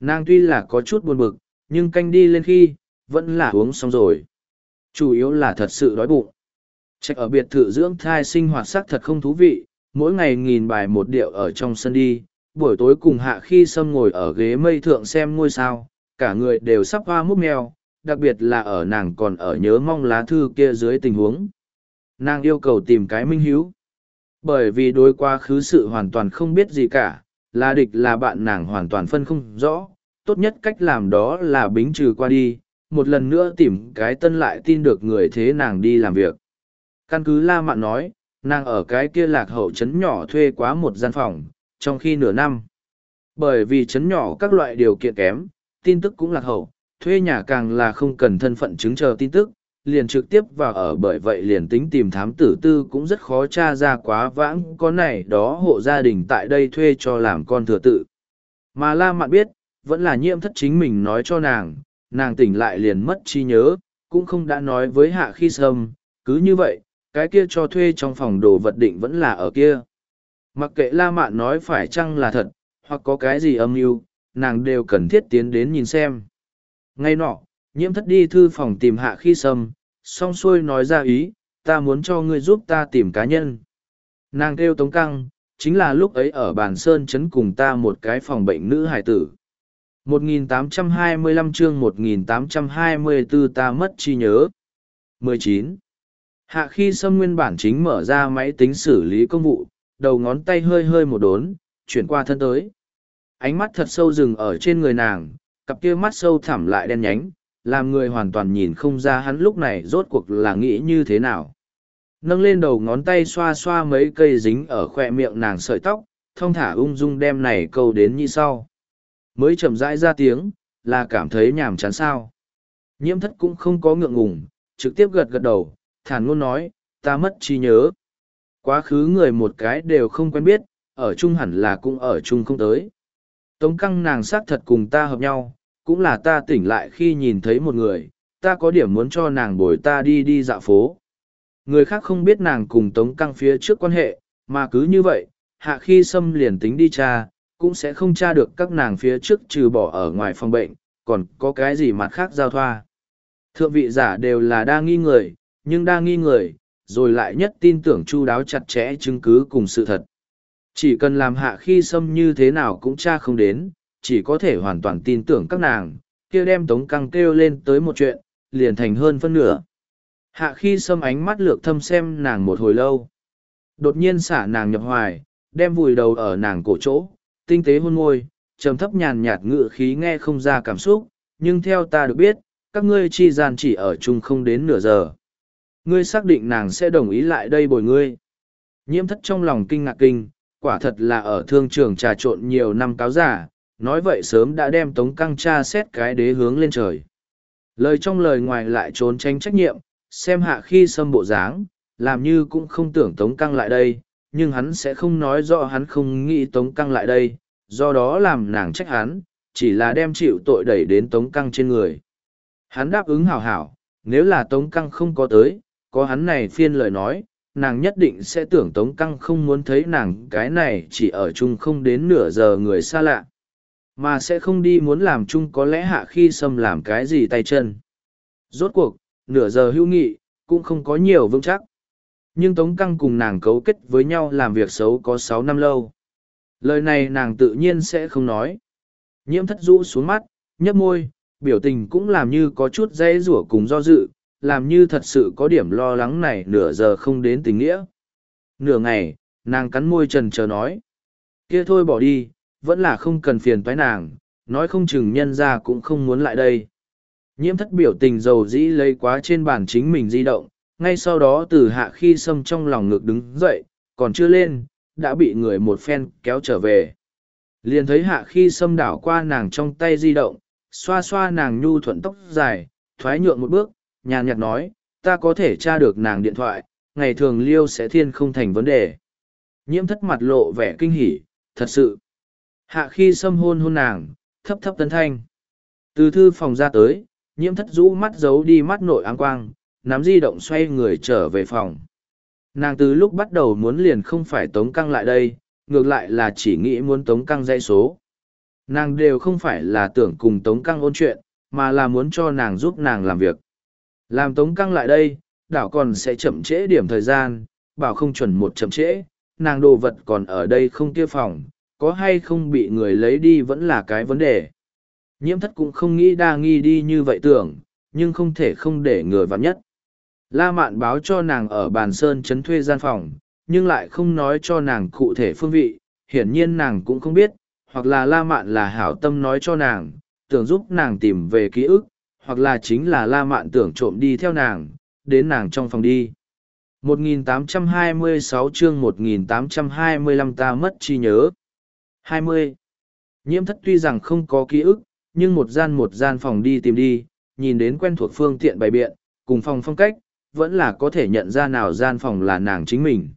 Nàng tuy là có chút buồn bực, nhưng canh đi lên khi, vẫn là uống xong rồi. Chủ yếu là thật sự đói bụng. Trạch ở biệt thự dưỡng thai sinh hoạt sắc thật không thú vị, mỗi ngày nghìn bài một điệu ở trong sân đi, buổi tối cùng hạ khi sâm ngồi ở ghế mây thượng xem ngôi sao, cả người đều sắp hoa múc mèo, đặc biệt là ở nàng còn ở nhớ mong lá thư kia dưới tình huống. Nàng yêu cầu tìm cái minh hiếu. Bởi vì đối quá khứ sự hoàn toàn không biết gì cả, là địch là bạn nàng hoàn toàn phân không rõ, tốt nhất cách làm đó là bính trừ qua đi, một lần nữa tìm cái tân lại tin được người thế nàng đi làm việc. Căn cứ La Mạn nói, nàng ở cái kia lạc hậu trấn nhỏ thuê quá một gian phòng, trong khi nửa năm. Bởi vì trấn nhỏ các loại điều kiện kém, tin tức cũng lạc hậu, thuê nhà càng là không cần thân phận chứng chờ tin tức, liền trực tiếp vào ở bởi vậy liền tính tìm thám tử tư cũng rất khó tra ra quá vãng có này đó hộ gia đình tại đây thuê cho làm con thừa tự. Mà La Mạn biết, vẫn là nhiễm thất chính mình nói cho nàng, nàng tỉnh lại liền mất trí nhớ, cũng không đã nói với hạ khi sâm, cứ như vậy, cái kia cho thuê trong phòng đồ vật định vẫn là ở kia. Mặc kệ La Mạn nói phải chăng là thật, hoặc có cái gì âm mưu, nàng đều cần thiết tiến đến nhìn xem. Ngay nọ, nhiễm thất đi thư phòng tìm hạ khi sâm, xong xuôi nói ra ý, ta muốn cho ngươi giúp ta tìm cá nhân. Nàng kêu tống căng, chính là lúc ấy ở bàn sơn chấn cùng ta một cái phòng bệnh nữ hải tử. 1825 chương 1824 ta mất chi nhớ. 19. Hạ khi xâm nguyên bản chính mở ra máy tính xử lý công vụ, đầu ngón tay hơi hơi một đốn, chuyển qua thân tới. Ánh mắt thật sâu rừng ở trên người nàng, cặp kia mắt sâu thẳm lại đen nhánh, làm người hoàn toàn nhìn không ra hắn lúc này rốt cuộc là nghĩ như thế nào. Nâng lên đầu ngón tay xoa xoa mấy cây dính ở khoe miệng nàng sợi tóc, thông thả ung dung đem này câu đến như sau. Mới chậm rãi ra tiếng, là cảm thấy nhàm chán sao. Nhiễm thất cũng không có ngượng ngùng, trực tiếp gật gật đầu, thản ngôn nói, ta mất trí nhớ. Quá khứ người một cái đều không quen biết, ở chung hẳn là cũng ở chung không tới. Tống căng nàng xác thật cùng ta hợp nhau, cũng là ta tỉnh lại khi nhìn thấy một người, ta có điểm muốn cho nàng bồi ta đi đi dạo phố. Người khác không biết nàng cùng tống căng phía trước quan hệ, mà cứ như vậy, hạ khi xâm liền tính đi cha, cũng sẽ không tra được các nàng phía trước trừ bỏ ở ngoài phòng bệnh, còn có cái gì mặt khác giao thoa. Thượng vị giả đều là đa nghi người, nhưng đa nghi người, rồi lại nhất tin tưởng chu đáo chặt chẽ chứng cứ cùng sự thật. Chỉ cần làm hạ khi xâm như thế nào cũng tra không đến, chỉ có thể hoàn toàn tin tưởng các nàng, kia đem tống căng kêu lên tới một chuyện, liền thành hơn phân nửa. Hạ khi xâm ánh mắt lược thâm xem nàng một hồi lâu. Đột nhiên xả nàng nhập hoài, đem vùi đầu ở nàng cổ chỗ, tinh tế hôn môi, trầm thấp nhàn nhạt ngự khí nghe không ra cảm xúc, nhưng theo ta được biết, các ngươi chi gian chỉ ở chung không đến nửa giờ. Ngươi xác định nàng sẽ đồng ý lại đây bồi ngươi. Nhiễm thất trong lòng kinh ngạc kinh, quả thật là ở thương trường trà trộn nhiều năm cáo giả, nói vậy sớm đã đem tống căng cha xét cái đế hướng lên trời. Lời trong lời ngoài lại trốn tránh trách nhiệm, xem hạ khi xâm bộ dáng, làm như cũng không tưởng tống căng lại đây, nhưng hắn sẽ không nói rõ hắn không nghĩ tống căng lại đây, do đó làm nàng trách hắn, chỉ là đem chịu tội đẩy đến tống căng trên người. Hắn đáp ứng hảo hảo, nếu là tống căng không có tới, có hắn này phiên lời nói, nàng nhất định sẽ tưởng tống căng không muốn thấy nàng cái này chỉ ở chung không đến nửa giờ người xa lạ mà sẽ không đi muốn làm chung có lẽ hạ khi xâm làm cái gì tay chân rốt cuộc nửa giờ hữu nghị cũng không có nhiều vững chắc nhưng tống căng cùng nàng cấu kết với nhau làm việc xấu có sáu năm lâu lời này nàng tự nhiên sẽ không nói nhiễm thất rũ xuống mắt nhấp môi biểu tình cũng làm như có chút dây rủa cùng do dự làm như thật sự có điểm lo lắng này nửa giờ không đến tình nghĩa. Nửa ngày, nàng cắn môi trần chờ nói. kia thôi bỏ đi, vẫn là không cần phiền toái nàng, nói không chừng nhân ra cũng không muốn lại đây. Nhiễm thất biểu tình dầu dĩ lấy quá trên bàn chính mình di động, ngay sau đó từ hạ khi sâm trong lòng ngực đứng dậy, còn chưa lên, đã bị người một phen kéo trở về. Liền thấy hạ khi sâm đảo qua nàng trong tay di động, xoa xoa nàng nhu thuận tóc dài, thoái nhượng một bước, nhàn nhạt nói, ta có thể tra được nàng điện thoại, ngày thường liêu sẽ thiên không thành vấn đề. Nhiễm thất mặt lộ vẻ kinh hỉ, thật sự. Hạ khi xâm hôn hôn nàng, thấp thấp tấn thanh. Từ thư phòng ra tới, nhiễm thất rũ mắt giấu đi mắt nội áng quang, nắm di động xoay người trở về phòng. Nàng từ lúc bắt đầu muốn liền không phải tống căng lại đây, ngược lại là chỉ nghĩ muốn tống căng dây số. Nàng đều không phải là tưởng cùng tống căng ôn chuyện, mà là muốn cho nàng giúp nàng làm việc. Làm tống căng lại đây, đảo còn sẽ chậm trễ điểm thời gian, bảo không chuẩn một chậm trễ, nàng đồ vật còn ở đây không kia phòng, có hay không bị người lấy đi vẫn là cái vấn đề. Nhiễm thất cũng không nghĩ đa nghi đi như vậy tưởng, nhưng không thể không để người vặn nhất. La mạn báo cho nàng ở bàn sơn chấn thuê gian phòng, nhưng lại không nói cho nàng cụ thể phương vị, hiển nhiên nàng cũng không biết, hoặc là la mạn là hảo tâm nói cho nàng, tưởng giúp nàng tìm về ký ức, hoặc là chính là la mạn tưởng trộm đi theo nàng, đến nàng trong phòng đi. 1826 chương 1825 ta mất trí nhớ. 20. Nhiễm thất tuy rằng không có ký ức, nhưng một gian một gian phòng đi tìm đi, nhìn đến quen thuộc phương tiện bày biện, cùng phòng phong cách, vẫn là có thể nhận ra nào gian phòng là nàng chính mình.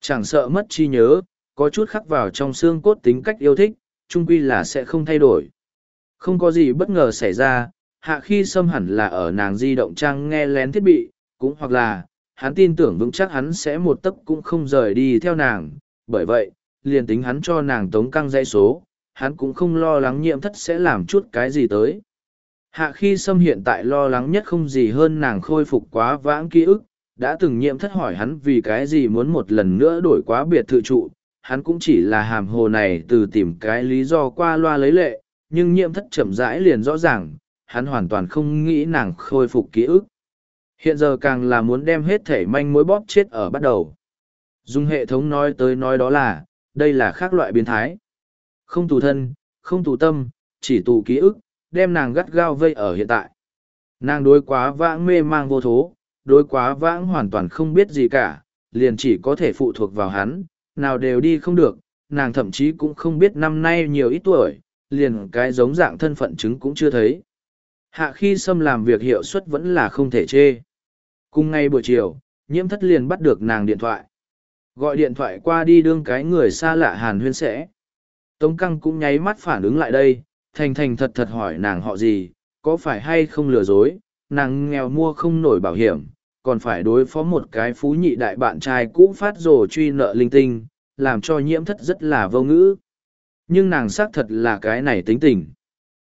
Chẳng sợ mất chi nhớ, có chút khắc vào trong xương cốt tính cách yêu thích, chung quy là sẽ không thay đổi. Không có gì bất ngờ xảy ra, hạ khi xâm hẳn là ở nàng di động trang nghe lén thiết bị, cũng hoặc là, hắn tin tưởng vững chắc hắn sẽ một tấc cũng không rời đi theo nàng, bởi vậy, liền tính hắn cho nàng tống căng dây số, hắn cũng không lo lắng nhiễm thất sẽ làm chút cái gì tới. Hạ khi xâm hiện tại lo lắng nhất không gì hơn nàng khôi phục quá vãng ký ức, đã từng nhiễm thất hỏi hắn vì cái gì muốn một lần nữa đổi quá biệt thự trụ, hắn cũng chỉ là hàm hồ này từ tìm cái lý do qua loa lấy lệ, nhưng nhiễm thất chậm rãi liền rõ ràng, hắn hoàn toàn không nghĩ nàng khôi phục ký ức. Hiện giờ càng là muốn đem hết thể manh mối bóp chết ở bắt đầu. Dùng hệ thống nói tới nói đó là, đây là khác loại biến thái. Không tù thân, không tù tâm, chỉ tù ký ức, đem nàng gắt gao vây ở hiện tại. Nàng đối quá vãng mê mang vô thố, đối quá vãng hoàn toàn không biết gì cả, liền chỉ có thể phụ thuộc vào hắn, nào đều đi không được, nàng thậm chí cũng không biết năm nay nhiều ít tuổi, liền cái giống dạng thân phận chứng cũng chưa thấy. Hạ khi xâm làm việc hiệu suất vẫn là không thể chê. Cùng ngay buổi chiều, nhiễm thất liền bắt được nàng điện thoại. Gọi điện thoại qua đi đương cái người xa lạ hàn huyên sẽ. Tống căng cũng nháy mắt phản ứng lại đây, thành thành thật thật hỏi nàng họ gì, có phải hay không lừa dối, nàng nghèo mua không nổi bảo hiểm, còn phải đối phó một cái phú nhị đại bạn trai cũ phát rồ truy nợ linh tinh, làm cho nhiễm thất rất là vô ngữ. Nhưng nàng xác thật là cái này tính tình.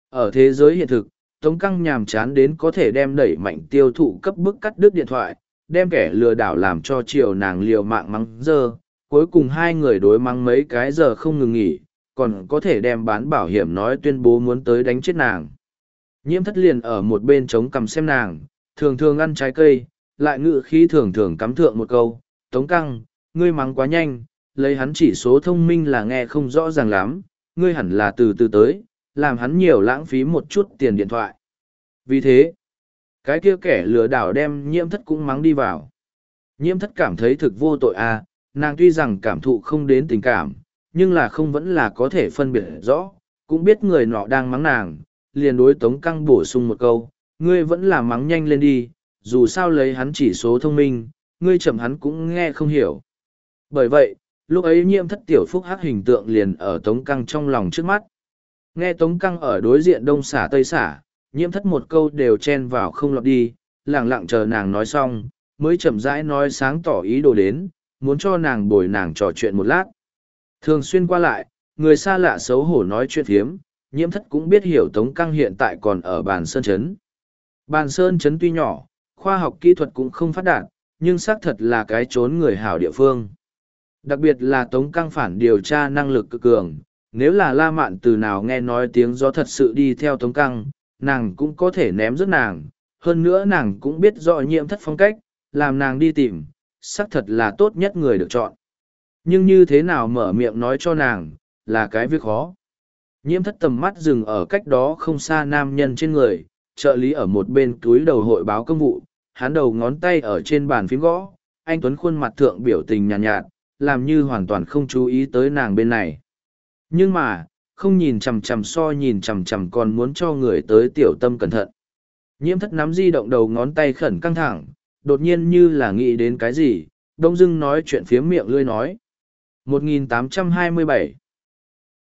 Ở thế giới hiện thực, Tống Căng nhàm chán đến có thể đem đẩy mạnh tiêu thụ cấp bức cắt đứt điện thoại, đem kẻ lừa đảo làm cho chiều nàng liều mạng mắng dơ, cuối cùng hai người đối mắng mấy cái giờ không ngừng nghỉ, còn có thể đem bán bảo hiểm nói tuyên bố muốn tới đánh chết nàng. Nhiễm thất liền ở một bên chống cầm xem nàng, thường thường ăn trái cây, lại ngự khí thường thường cắm thượng một câu, Tống Căng, ngươi mắng quá nhanh, lấy hắn chỉ số thông minh là nghe không rõ ràng lắm, ngươi hẳn là từ từ tới, làm hắn nhiều lãng phí một chút tiền điện thoại. Vì thế, cái kia kẻ lừa đảo đem nhiễm thất cũng mắng đi vào. Nhiễm thất cảm thấy thực vô tội à, nàng tuy rằng cảm thụ không đến tình cảm, nhưng là không vẫn là có thể phân biệt rõ, cũng biết người nọ đang mắng nàng, liền đối tống căng bổ sung một câu, ngươi vẫn là mắng nhanh lên đi, dù sao lấy hắn chỉ số thông minh, ngươi chậm hắn cũng nghe không hiểu. Bởi vậy, lúc ấy nhiễm thất tiểu phúc hắc hình tượng liền ở tống căng trong lòng trước mắt. Nghe tống căng ở đối diện đông xả tây xả, nhiễm thất một câu đều chen vào không lọt đi, lẳng lặng chờ nàng nói xong, mới chậm rãi nói sáng tỏ ý đồ đến, muốn cho nàng bồi nàng trò chuyện một lát. Thường xuyên qua lại, người xa lạ xấu hổ nói chuyện thiếm, nhiễm thất cũng biết hiểu tống căng hiện tại còn ở bàn sơn chấn. Bàn sơn chấn tuy nhỏ, khoa học kỹ thuật cũng không phát đạt, nhưng xác thật là cái trốn người hảo địa phương. Đặc biệt là tống căng phản điều tra năng lực cực cường, nếu là la mạn từ nào nghe nói tiếng gió thật sự đi theo tống căng, nàng cũng có thể ném rất nàng, hơn nữa nàng cũng biết rõ nhiễm thất phong cách, làm nàng đi tìm, xác thật là tốt nhất người được chọn. Nhưng như thế nào mở miệng nói cho nàng, là cái việc khó. Nhiễm thất tầm mắt dừng ở cách đó không xa nam nhân trên người, trợ lý ở một bên túi đầu hội báo công vụ, hắn đầu ngón tay ở trên bàn phím gõ, anh Tuấn khuôn mặt thượng biểu tình nhàn nhạt, nhạt, làm như hoàn toàn không chú ý tới nàng bên này. Nhưng mà, không nhìn chằm chằm so nhìn chằm chằm còn muốn cho người tới tiểu tâm cẩn thận. Nhiễm thất nắm di động đầu ngón tay khẩn căng thẳng, đột nhiên như là nghĩ đến cái gì, đông dưng nói chuyện phía miệng lươi nói. 1827